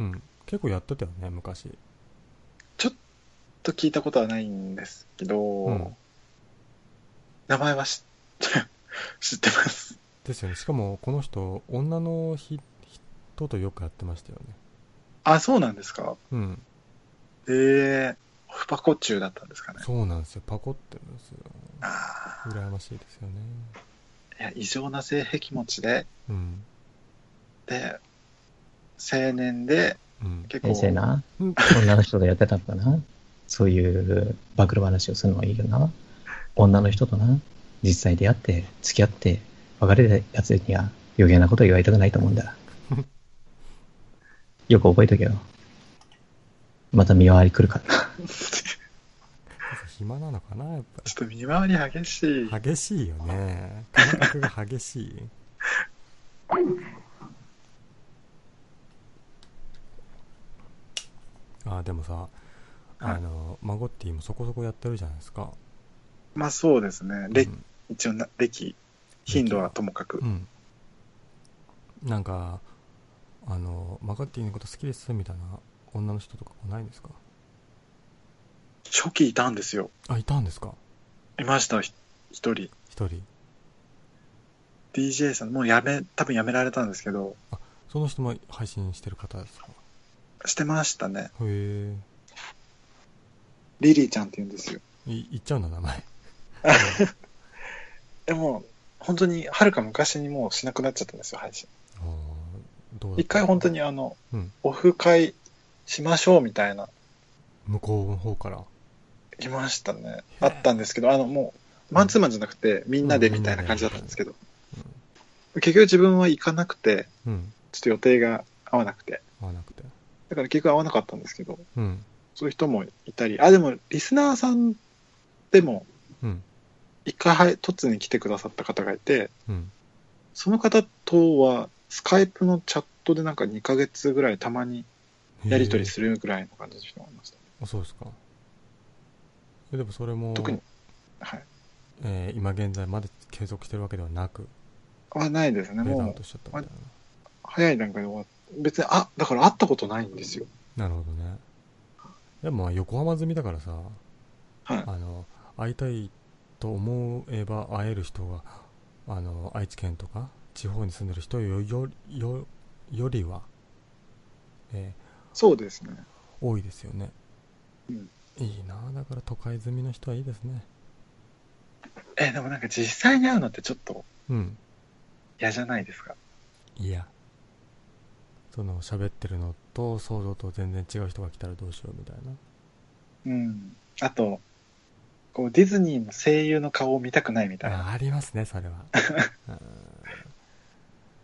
うん。結構やってたよね昔と聞いたことはないんですけど、うん。名前は知って、知ってます。ですよね。しかもこの人女のひ人とよくやってましたよね。あ、そうなんですか？うん。ええー、フパコ中だったんですかね。そうなんですよ。パコってるんですよ。ああ、羨ましいですよね。いや、異常な性癖持ちで、うん。で、青年で、うん。結構、先生な、うん。女の人とやってたのかなそういう暴露話をするのはいいよな。女の人とな、実際出会って、付き合って、別れるやつには余計なこと言われたくないと思うんだ。よく覚えとけよ。また見回り来るからな。暇なのかなやっぱちょっと見回り激しい。り激しいよね感覚が激しいあでもさあのマゴッティもそこそこやってるじゃないですかまあそうですね。歴、うん一応な、歴、頻度はともかくう。んなんかあのマゴッティのこと好きですみたいな女の人とかないんですか？初期いたんですよ。あいたんですか？いました、ひ一人。一人 DJ さん、もうやめ、多分やめられたんですけど、その人も配信してる方ですか？してましたね。へえリリーちゃんって言うんですよ。い言っちゃうんだ名前。でも、本当に、はるか昔にもうしなくなっちゃったんですよ、配信。一回本当にあの、うん。オフ会しましょうみたいな、向こうの方から？来ましたね。あったんですけど、あの、もう、マンツーマンじゃなくて、みんなでみたいな感じだったんですけど、結局自分は行かなくて、うん。ちょっと予定が合わなくて、合わなくて。だから結局合わなかったんですけど、うんそういう人もいたり、あ、でも、リスナーさんでも、うん一回はい、突に来てくださった方がいて、うんその方とは、スカイプのチャットでなんか2ヶ月ぐらいたまにやり取りするぐらいの感じの人がいました。あそうですかえでもそれも、特に、はい。えー今現在まで継続してるわけではなくはないですね。もう早い段階で終わっ別に、あ、だから会ったことないんですよ。ななるほどねでもまあ横浜済みだからさはい。あの会いたいと思えば会える人があの愛知県とか地方に住んでる人よよよよりは、えそうですね。ー多いですよね、うんいいなだから都会済みの人はいいですねえ、でもなんか実際に会うのってちょっとうん嫌じゃないですか？いやその喋ってるのと想像と全然違う人が来たらどうしようみたいなうん。あと、こう、ディズニーの声優の顔を見たくないみたいな。あありますねそれは うん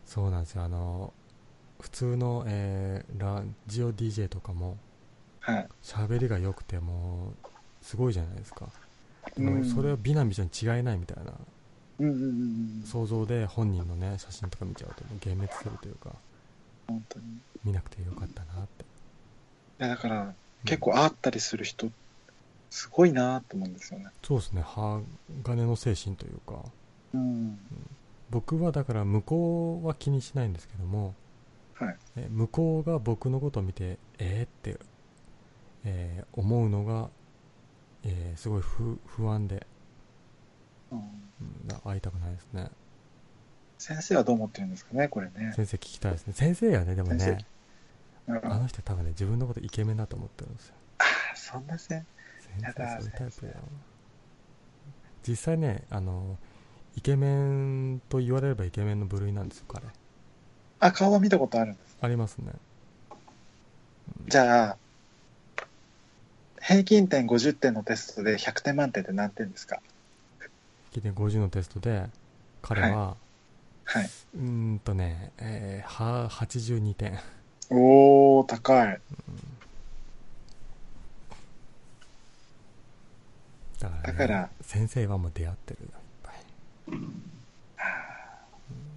そうなんですよあの普通の、えーラジオ DJ とかもはい。喋りが良くてもうすごいじゃないですか、うんもうそれは美男美女に違いないみたいなうんうんうんうん。想像で本人のね写真とか見ちゃうともう幻滅するというか本当に。い見なくてよかったなって。や、だから、結構会ったりする人、すごいなと思うんですよね。そうですね。鋼の精神というか。うん。僕はだから向こうは気にしないんですけども、はい。え向こうが僕のことを見てえー、って、えー思うのが、えーすごい不不安で、うん。会いたくないですね先生はどう思ってるんですかね、これね。先生聞きたいですね。先生はねでも先ね。うん、あの人多分ね自分のことイケメンだと思ってるんですよ。ああ、そんな。先やだ生そういうタイプだよ。先実際ねあのイケメンと言われればイケメンの部類なんですよ彼。あ、顔は見たことあるんです。ありますね。じゃあ、平均点50点のテストで100点満点って何点ですか？聞いて50のテストで彼は、はい。うーんとね、えー、は82点。おー、高い。だから,、ね、だから。先生はもう出会ってる。いっぱい。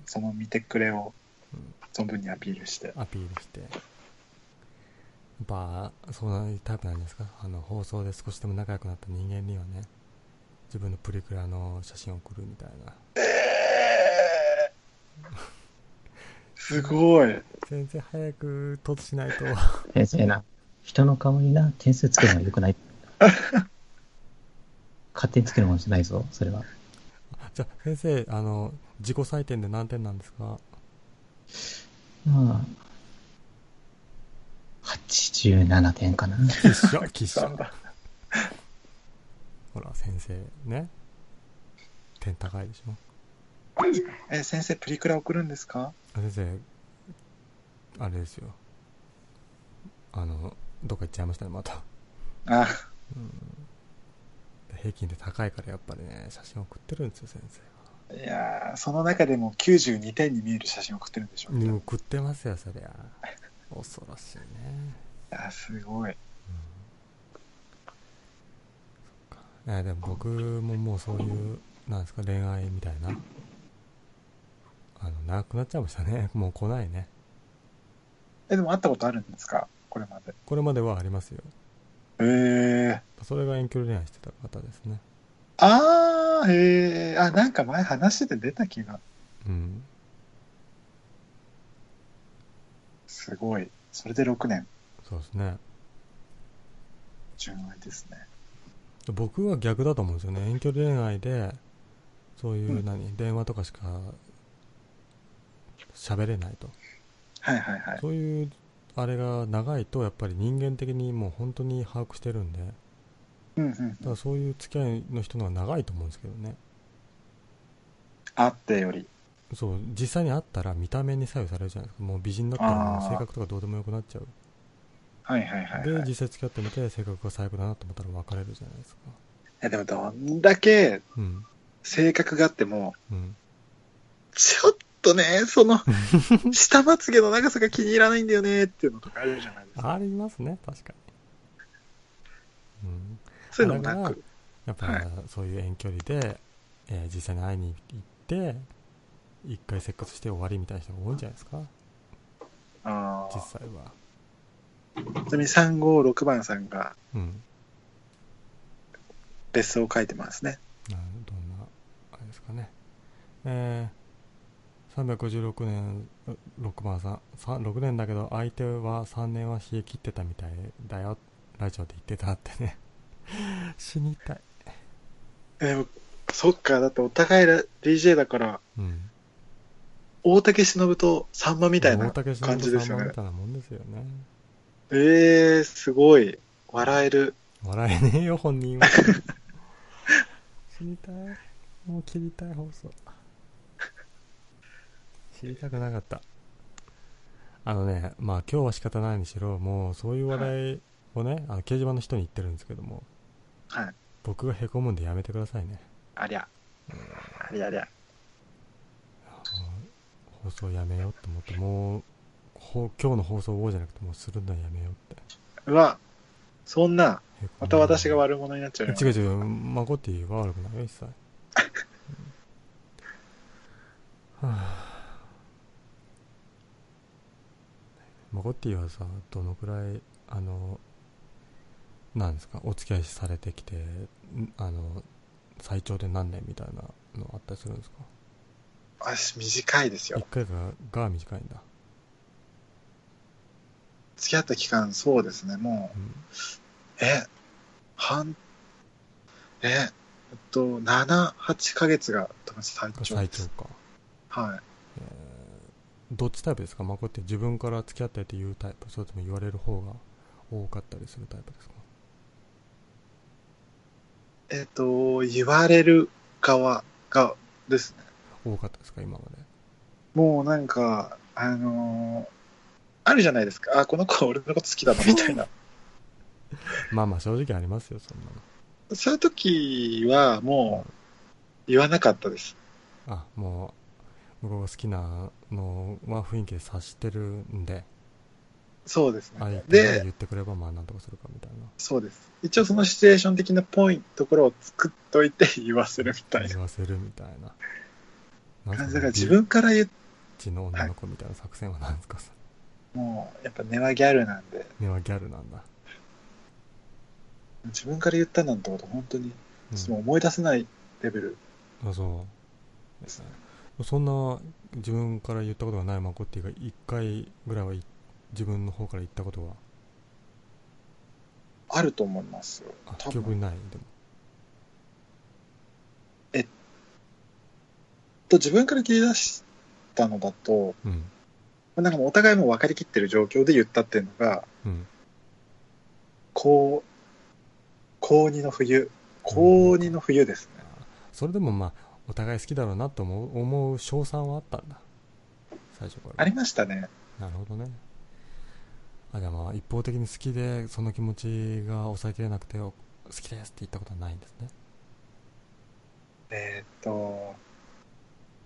その見てくれを存分にアピールして。アピールして。やっぱそういうタイプなんですか？あの放送で少しでも仲良くなった人間にはね自分のプリクラの写真を送るみたいな。えー、すごい。先生早く突しないと先生な、人の顔にな、点数つけるのは良くない。勝手につけるもんじゃないぞ、それは。じゃあ先生あの自己採点で何点なんですか？まあ、87点かな。きっしょきっしょほら先生ね点高いでしょえ、先生、プリクラ送るんですか？あ先生あれですよ。あのどっか行っちゃいましたねまた。あ、平均で高いからやっぱりね写真送ってるんですよ先生いやーその中でも92点に見える写真を送ってるんでしょうね。送ってますよそりゃ。恐ろしいね。いやーすごい。いやでも僕ももうそういうなんですか恋愛みたいなあの長くなっちゃいましたね もう来ないねえ、でも会ったことあるんですか？これまで。これまではありますよえー。それが遠距離恋愛してた方ですねあー、へー。あ、なんか前話してて出た気が。うんすごい。それで6年。そうですね純愛ですね。僕は逆だと思うんですよね遠距離恋愛でそういううん何、電話とかしか喋れないと。はいはいはい。そういうあれが長いとやっぱり人間的にもう本当に把握してるんで。うんうんだからそういう付き合いの人の方が長いと思うんですけどね。会ってより。そう実際に会ったら見た目に左右されるじゃないですか。もう美人だったら性格とかどうでもよくなっちゃう。はいはいはい、ではい。い実際付き合ってみて性格が最悪だなと思ったら別れるじゃないですか。やでもどんだけうん。性格があっても、うん。ちょっとね、その、下まつげの長さが気に入らないんだよねっていうのとかあるじゃないですか。ありますね確かに。うん。そういうのもなく。やっぱ、はい。そういう遠距離で、えー実際に会いに行って一回セックスして終わりみたいな人が多いんじゃないですか。あ実ー際は。ちなみに356番さんがうん。別荘を書いてますね。などんなあれですかね。えー、356年6番さんさ6年だけど相手は3年は冷え切ってたみたいだよ。ラジオで言ってたってね。死にたい。えでもそっか、だってお互いら DJ だから、うん。大竹しのぶとさんまみたいな大竹しの感ぶじですよね。さんまみ。たいなもんですよね。えー、すごい。笑える。笑えねえよ本人は。死にたい。もう切りたい放送知りたくなかった。あのねまあ今日は仕方ないにしろもうそういう話題をね、あの掲示板の人に言ってるんですけどもはい。僕がへこむんでやめてくださいね。ありゃ。ありゃありゃ。放送やめようと思ってもうほ今日の放送をじゃなくてもうするのやめようって。うわ、そんな、また私が悪者になっちゃうよ。違う違う。マコティは悪くないよ一切、うん。はあマコティはさどのくらいあのなんですかお付き合いされてきてんあの最長で何年みたいなのあったりするんですか？私、短いです一よ。回がが短いんだ、付き合った期間、そうですね、もう、うん、え、半、え、えっと、7、8ヶ月が最が長です。最長か、はい。えーどっちタイプですか？マコって自分から付き合ったって言うタイプそれとも言われる方が多かったりするタイプですか？えっと、言われる側がですね。多かったですか？今までもうなんか、あのーあるじゃないですか。あ、この子は俺のこと好きだな、みたいな。まあまあ正直ありますよそんなのそういう時は、もう、言わなかったです。あもう向こうが好きなのは雰囲気で察してるんでそうです相ね。で言、ってくればまあなんとかするかみたいな。そうです。一応そのシチュエーション的なポイントところを作っといて言わせるみたいな。言わせるみたいな。なんだから自分から言っビッチの女の子みたいな作戦はなんですか？もう、やっぱ根はギャルなんで、根はギャルなんだ、自分から言ったなんてこと本当に、う思い出せないレベル。あそうそんな自分から言ったことがないマコッティが1回ぐらいはい自分の方から言ったことは？あると思いますよ。あ記憶にない？でも。と自分から切り出したのだと、うん。なんかお互いもう分かりきってる状況で言ったっていうのが、うん。高、高2の冬。高2の冬ですね。それでもまあお互い好きだろうなと思う思う賞賛はあったんだ。最初から。ありましたね。なるほどね。あじゃあまあ一方的に好きでその気持ちが抑えきれなくてお好きですって言ったことはないんですね。えーっと、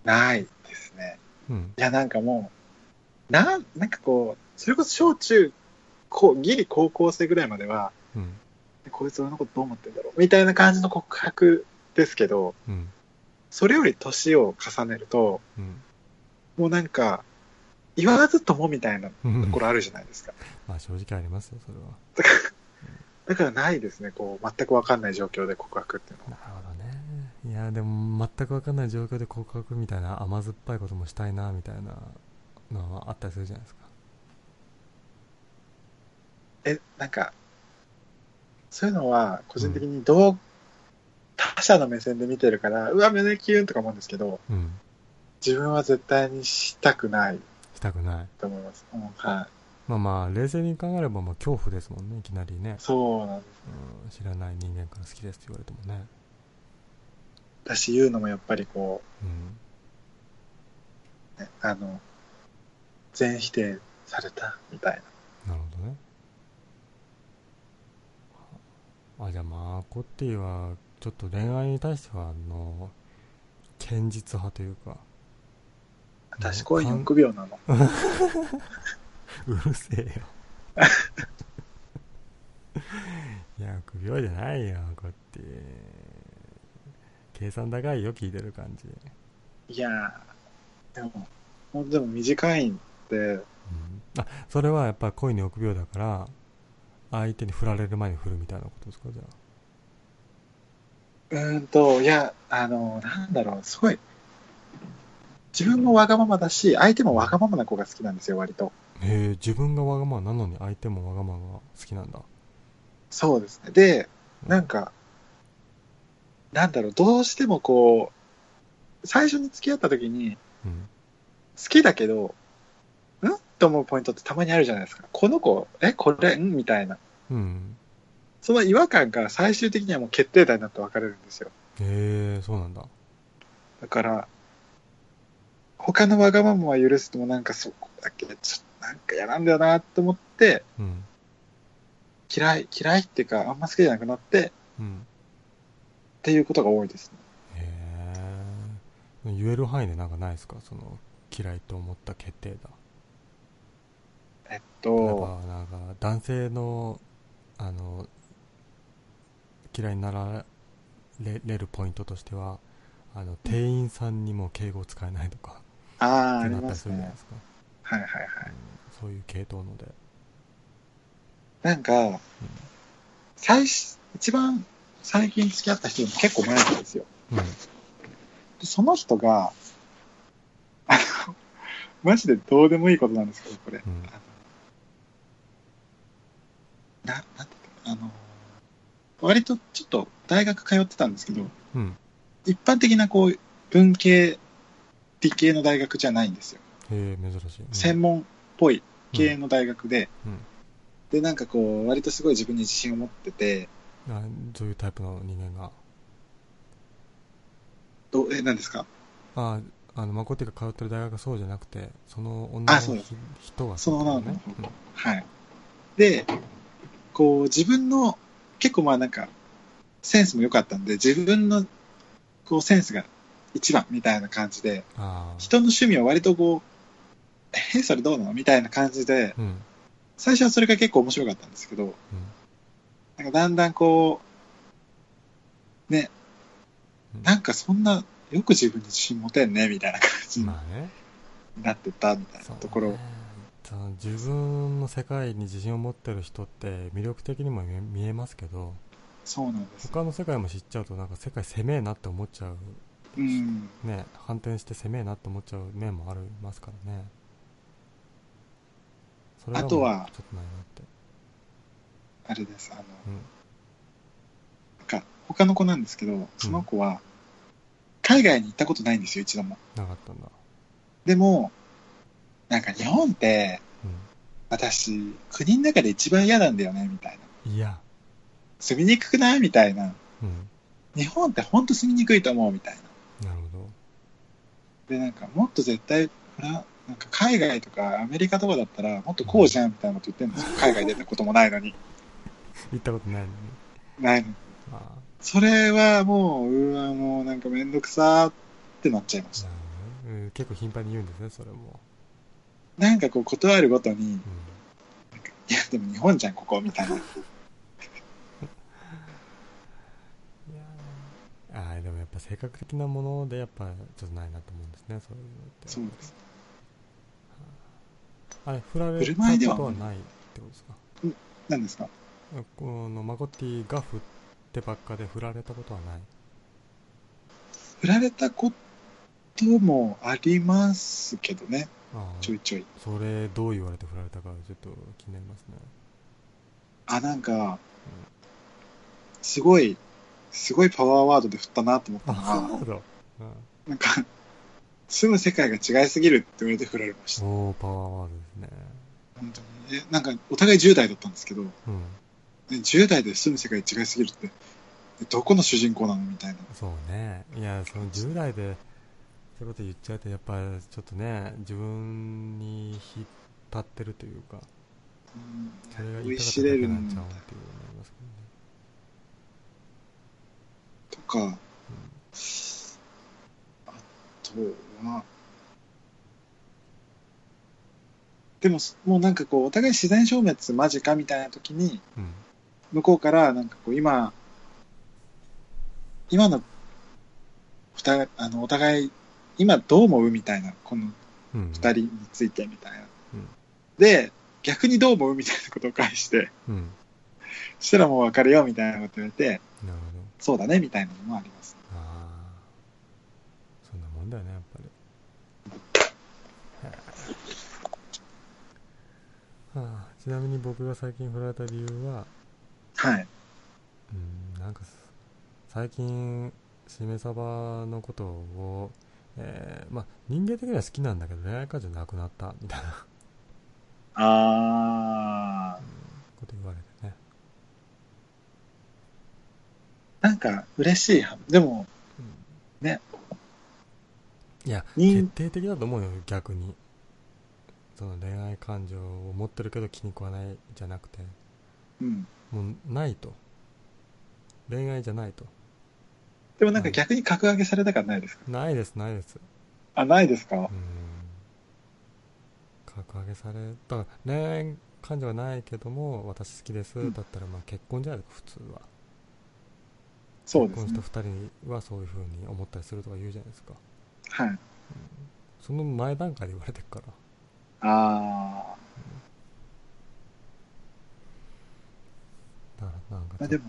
ないですね。うん。いや、なんかもう、なん、なんかこう、それこそ小中、こう、ギリ高校生ぐらいまでは、うん。こいつ俺のことどう思ってんだろうみたいな感じの告白ですけど、うんそれより年を重ねると、うんもうなんか、言わずともみたいなとうんころあるじゃないですか。まあ正直ありますよそれは だからないですね、こう、全くわかんない状況で告白っていうのなは。るほどねいやでも全く分かんない状況で告白みたいな甘酸っぱいこともしたいなみたいなのはあったりするじゃないですかえ、なんか、そういうのは、個人的にどう、他者の目線で見てるから、うわ、胸キュンとか思うんですけど、うん自分は絶対にしたくないしたくないと思います。うん、はい。まあまあ冷静に考えればまあ恐怖ですもんねいきなりね、そうなんです。うん、知らない人間から好きですって言われてもねだし、言うのもやっぱりこうんう、ね、あの、全否定されたみたいな。なるほどねあじゃあまあコッティはちょっと恋愛に対してはあの堅実派というか。私、恋に臆病なの。うるせえよ。いや臆病じゃないよコッティ計算高いよ聞いてる感じ、いやー、でも、ほんとでも短いんで、うん、あそれはやっぱり恋に臆病だから相手に振られる前に振るみたいなことですかじゃあうーんと、いや、あの、なんだろう、すごい、自分もわがままだし、相手もわがままな子が好きなんですよ、割と。へえ自分がわがままなのに相手もわがままが好きなんだそうですね。で、なんか、なんだろう、どうしてもこう、最初に付き合った時に、うん好きだけど、ん？と思うポイントってたまにあるじゃないですか。この子、え、これ、ん？みたいな。うんその違和感から最終的にはもう決定打になって分かれるんですよ。へえそうなんだ。だから、他のわがままは許すともなんかそこだけ、ちょっとなんか嫌なんだよなって思って、うん。嫌い、嫌いっていうか、あんま好きじゃなくなって、っうん。ていうことが多いですね。へえ。言える範囲でなんかないですか？その嫌いと思った決定だえっと、ばなんか男性のあの嫌いになられれるポイントとしてはあの店員さんにも敬語を使えないとかああ、なったりするじゃないで。すか、はいはいはい。うんそういう系統ので、なんか、最初、一番最近付き合った人でも結構前なんですよ。うんでその人が、あの、マジでどうでもいいことなんですけど、これ。うんな、なんてあの、割とちょっと大学通ってたんですけど、うん。一般的なこう、文系、理系の大学じゃないんですよ。へえ珍しい、うん。専門っぽい系の大学で、うん。で、なんかこう、割とすごい自分に自信を持ってて、あそういうタイプの人間が？どうえ、何ですか？ああの誠が通ってる大学がそうじゃなくてその女のあそうです。人はその女の子ねの方。はい。で、こう、自分の、結構まあなんか、センスも良かったんで、自分の、こう、センスが一番みたいな感じで、人の趣味を割とこう、え、それどうなの？みたいな感じで、うん。最初はそれが結構面白かったんですけど、なんかだんだんこう、ね、うん。なんかそんな、よく自分に自信持てんね、みたいな感じになってたみたいなところ自分の世界に自信を持ってる人って魅力的にも見えますけどそうなんです。他の世界も知っちゃうとなんか世界狭えなって思っちゃううん。ね反転して狭えなって思っちゃう面もありますからねそれあとはちょっとないなってあれです。あの、うんなんか、他の子なんですけど、その子は、海外に行ったことないんですよ、一度も。なかったんだでも、なんか日本って、う私、国の中で一番嫌なんだよね、みたいな。んいや住みにくくない？みたいな。うん日本ってほんと住みにくいと思う、みたいな。なるほどで、なんか、もっと絶対、フラなんか海外とかアメリカとかだったら、もっとこうじゃん、みたいなこと言ってるんですよ。海外出たこともないのに。行ったことないのにないのに。あそれはもう、うわ、もうなんかめんどくさーってなっちゃいました。結構頻繁に言うんですねそれもなんかこう、断るごとに、うん。いや、でも日本じゃん、ここ、みたいな。あーでもやっぱ性格的なものでやっぱちょっとないなと思うんですねそういうのって。そうです。あれ振られ振ることはないってことですか？何ですか？このマコティが振ってばっかで振られたことはない。振られたこともありますけどね、ああちょいちょい。それどう言われて振られたかちょっと気になりますね。あ、なんか、すごい、すごいパワーワードで振ったなと思ったのが、あなるほど、なんか、住む世界が違いすぎるって言われて振られました。うん、おーパワーワードですね。本当に。え、なんか、お互い10代だったんですけど、うん。ね10代で住む世界違いすぎるって、えどこの主人公なの？みたいな。そうね。いやその10代でそういうこと言っちゃうとやっぱちょっとね自分に引っ張ってるというかうん。それが言いたかっただけなんちゃだうんっていうのがありますとか、けどね、あとは、でも、もうなんかこう、お互い自然消滅間近みたいな時に、うん。うん向こうから、なんかこう、今、今の、ふた、あの、お互い、今どう思うみたいな、このうん、二人についてみたいな。うん。で、逆にどう思うみたいなことを返して、うん。したらもう別れようみたいなこと言われて、なるほど。そうだねみたいなのもあります。ああそんなもんだよねやっぱり。はあ。ちなみに僕が最近振られた理由ははい。うんなんかす最近しめ鯖のことを、えーまあ人間的には好きなんだけど恋愛感情なくなったみたいな。あこと言われてね、ー、なんか嬉しいは。でも、ね。いや人決定的だと思うよ逆に。その恋愛感情を持ってるけど気に食わないじゃなくて。うん。もうないと。恋愛じゃないとでもなんか逆に格上げされた感ないですか？ないですないです。あ、ないですか？うん。格上げされだから恋愛感情はないけども私好きです、うん。だったらまあ結婚じゃないですか普通は。そうですね。結婚した。2人はそういう風に思ったりするとか言うじゃないですか。はい。その前段階で言われてるから。あだからなんかー。まあでも、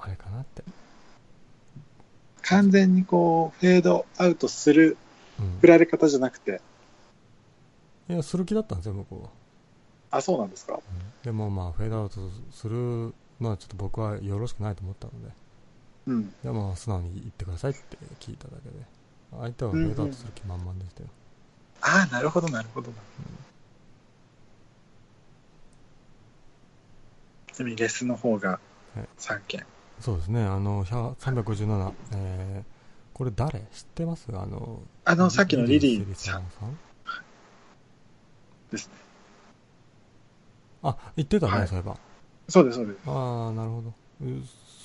あれかなって、完全にこう、フェードアウトするうん。振られ方じゃなくて、いやする気だったんですよ向こうは。あ、そうなんですか。でもまあフェードアウトするのはちょっと僕はよろしくないと思ったので。うん。でまあ素直に言ってくださいって聞いただけで相手はフェードアウトする気満々でしたよ、ああ、なるほど、なるほど。ちなみにレスの方がはい。3件。そうですね。あの100 357えー、これ誰？知ってます？あのあの、さっきのリリーさん。ですね。あ言ってたね、はい。そういえば。そうです、そうです。ああなるほど。う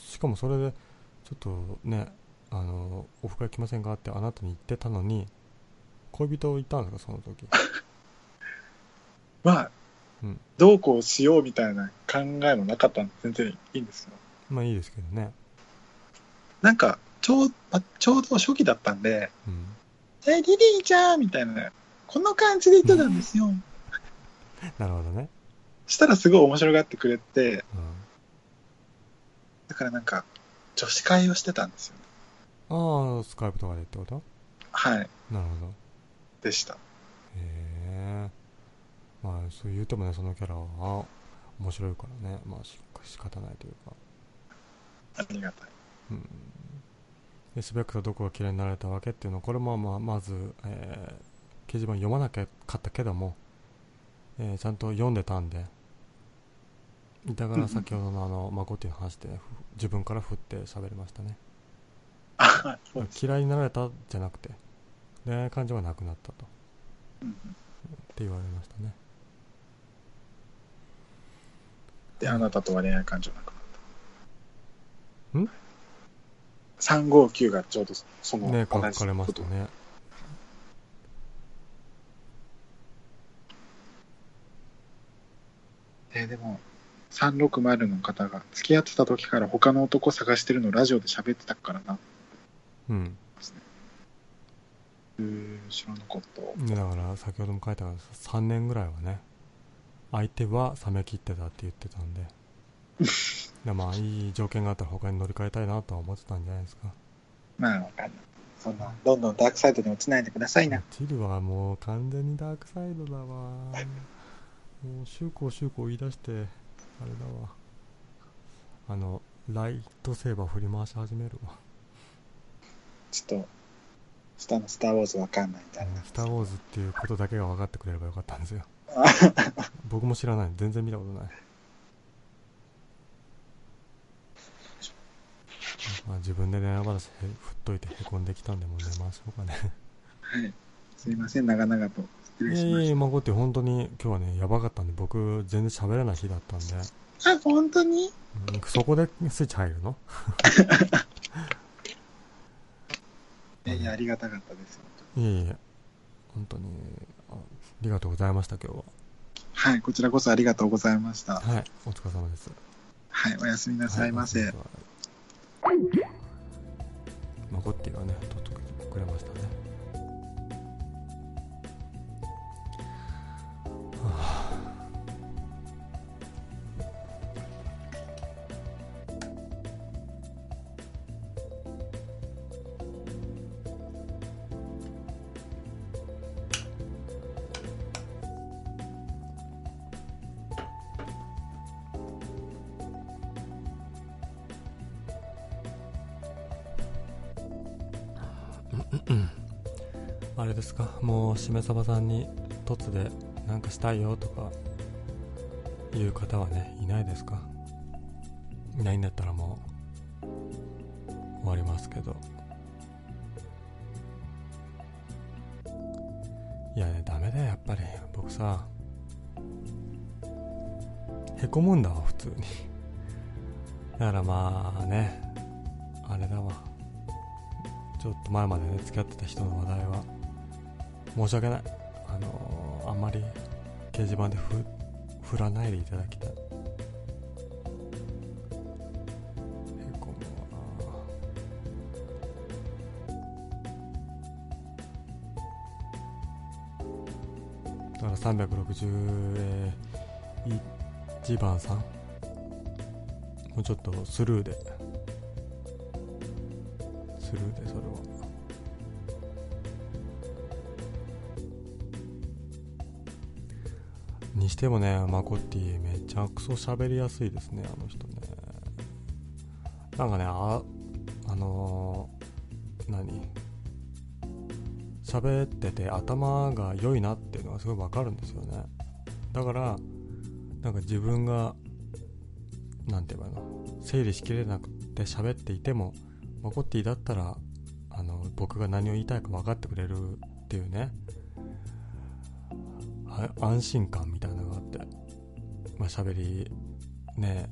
しかもそれでちょっとねあのオフ会来ませんかってあなたに言ってたのに恋人いたんですか？その時。まあ、うん。どうこうしようみたいな考えもなかったんで全然いいんですよ。まあいいですけどね。なんか、ちょう、まちょうど初期だったんで、うん。え、リリーちゃんみたいな、この感じで言ってたんですよ。なるほどね。したらすごい面白がってくれて、うん。だからなんか、女子会をしてたんですよ。ああスカイプとかでってこと？はい。なるほど。でした。へえ。まあそう言うてもねそのキャラは面白いからね。まあし仕方ないというかありがたい。うんでスベックとどこが嫌いになられたわけっていうのはこれもまあまず、えー掲示板読まなきゃかったけども、えーちゃんと読んでたんでだから先ほどの あのマコっていう話でふ自分から振って喋りましたね。嫌いになられたじゃなくて恋愛感情がなくなったとうんって言われましたねで、あなたとは恋愛感情なく。ん ?359 がちょうどそのね書かれましたねえーでも、360の方が付き合ってた時から他の男探してるのラジオで喋ってたからな。うんうーん、知らなかった。ねだから先ほども書いたから3年ぐらいはね相手は冷め切ってたって言ってたんでで まあいい条件があったら他に乗り換えたいなとは思ってたんじゃないですか。まあ、わかんない。そんな、どんどんダークサイドに落ちないでくださいな。チルはもう完全にダークサイドだわ。もう修行修行言い出してあれだわ。あのライトセーバー振り回し始めるわ。ちょっと、スターのスターウォーズわかんないみたいな。スター・ウォーズっていうことだけが分かってくれればよかったんですよ。僕も知らない。全然見たことないまあ自分で恋愛話へ振っといてへこんできたんでもう寝 ましょうかねはい。すいません、長々と失い礼しましやいやいや、孫って本当に今日はね、やばかったんで、僕全然喋れない日だったんで、た。あ、本当に？うんそこでスイッチ入るの？いやいや、ありがたかったです。いえいえ、本当にあありがとうございました、今日はい、こちらこそありがとうございました。は。はい、お疲れ様です。はい、おやすみなさいませ。はい。残ってはね、取ってくれましたね。しめさばさんに凸でなんかしたいよとかいう方はねいないですか？いないんだったらもう終わりますけど。いやねダメだよやっぱり。僕さへこむんだわ普通に。だからまあねあれだわ。ちょっと前までね付き合ってた人の話題は。申し訳ない。あのーあんまり掲示板でふ振らないでいただきたい。へこむだから361番さん。もうちょっとスルーで。スルーでそれはにしてもねマコッティめちゃくそ喋りやすいですねあの人ね。なんかねああのー何？喋ってて頭が良いなっていうのがすごいわかるんですよね。だからなんか自分がなんて言えばいいの？整理しきれなくて喋っていてもマコッティだったらあの僕が何を言いたいか分かってくれるっていうね。安心感みたいなのがあって。まあ喋りね。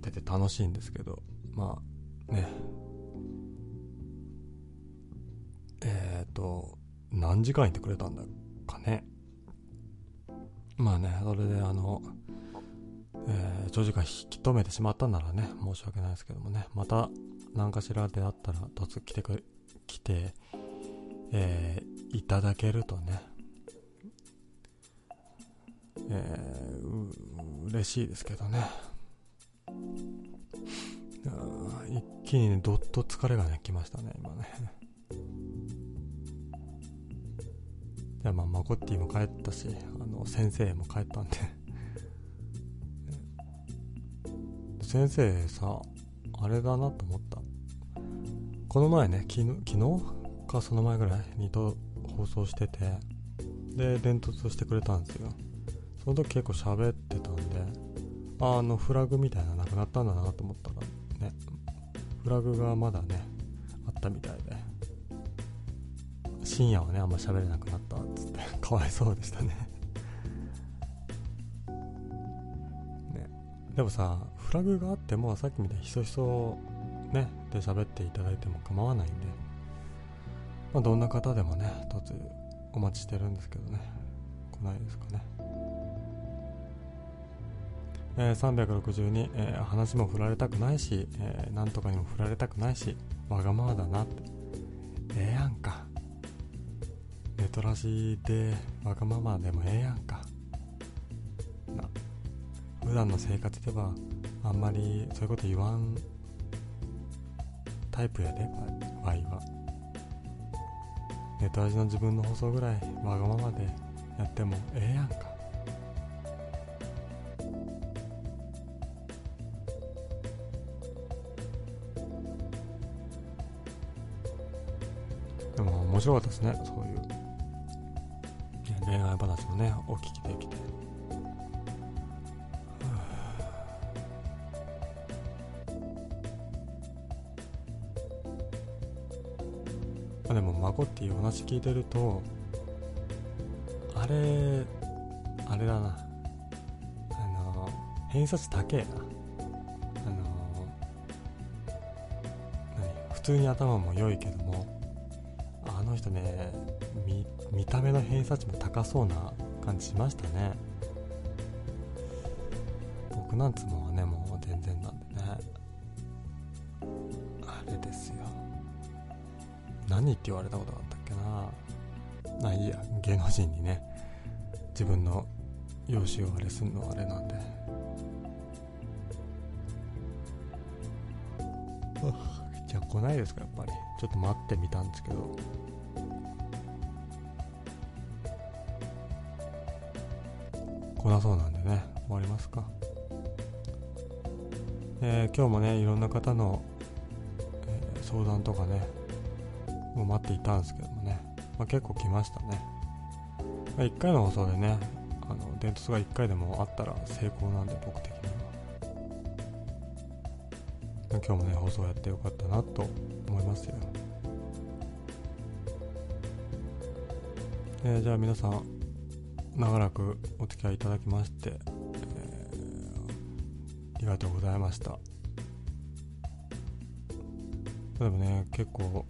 出て楽しいんですけど。まあね。えっ、と何時間言ってくれたんだかね。まあねそれであのえー長時間引き止めてしまったならね申し訳ないですけどもね。また何かしらであったら突来てく来て、えーいただけるとね。えー嬉しいですけどね。一気にねどっと疲れがねきましたね今ね。じゃあまあマコッティも帰ったしあの先生も帰ったんで。先生さあれだなと思った。この前ね昨日昨日かその前ぐらいにと放送してて。で伝突してくれたんですよ。その時結構喋ってたんであのフラグみたいなのなくなったんだなと思ったらねフラグがまだねあったみたいで深夜はねあんま喋れなくなったっつって かわいそうでしたね。ね。でもさフラグがあってもさっきみたいにひそひそねで喋っていただいても構わないんでまあどんな方でもね突お待ちしてるんですけどね来ないですかね。えー362、えー話も振られたくないし、えーなんとかにも振られたくないしわがままだなって。ええやんか。ネトラジでわがままでもええやんか。な。普段の生活ではあんまりそういうこと言わんタイプやでわいは。ネトラジの自分の放送ぐらいわがままでやってもええやんか。面白かったですねそういう。恋愛話もねお聞きできて。まあでも孫っていう話聞いてるとあれあれだな。あの偏差値高えな。あの普通に頭も良いけどもね見た目の偏差値も高そうな感じしましたね。僕なんつうのはねもう全然なんでね。あれですよ。何って言われたことがあったっけな。あいいや芸能人にね自分の容姿をあれするのはあれなんで。じゃあ来ないですかやっぱり。ちょっと待ってみたんですけど。来なそうなんでね終わりますか。えー今日もねいろんな方の、えー相談とかね、を待っていたんですけどもね、まあ、結構来ましたね、まあ、1回の放送でねあの伝突が1回でもあったら成功なんで僕的には。今日もね放送やってよかったなと思いますよ、えー、じゃあ皆さん長らくお付き合いいただきまして、えー、ありがとうございました。でもね結構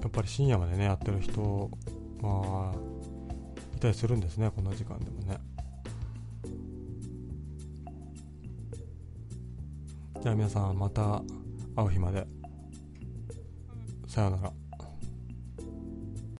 やっぱり深夜までねやってる人まあいたりするんですねこの時間でもね。じゃあ皆さんまた会う日まで。さようなら。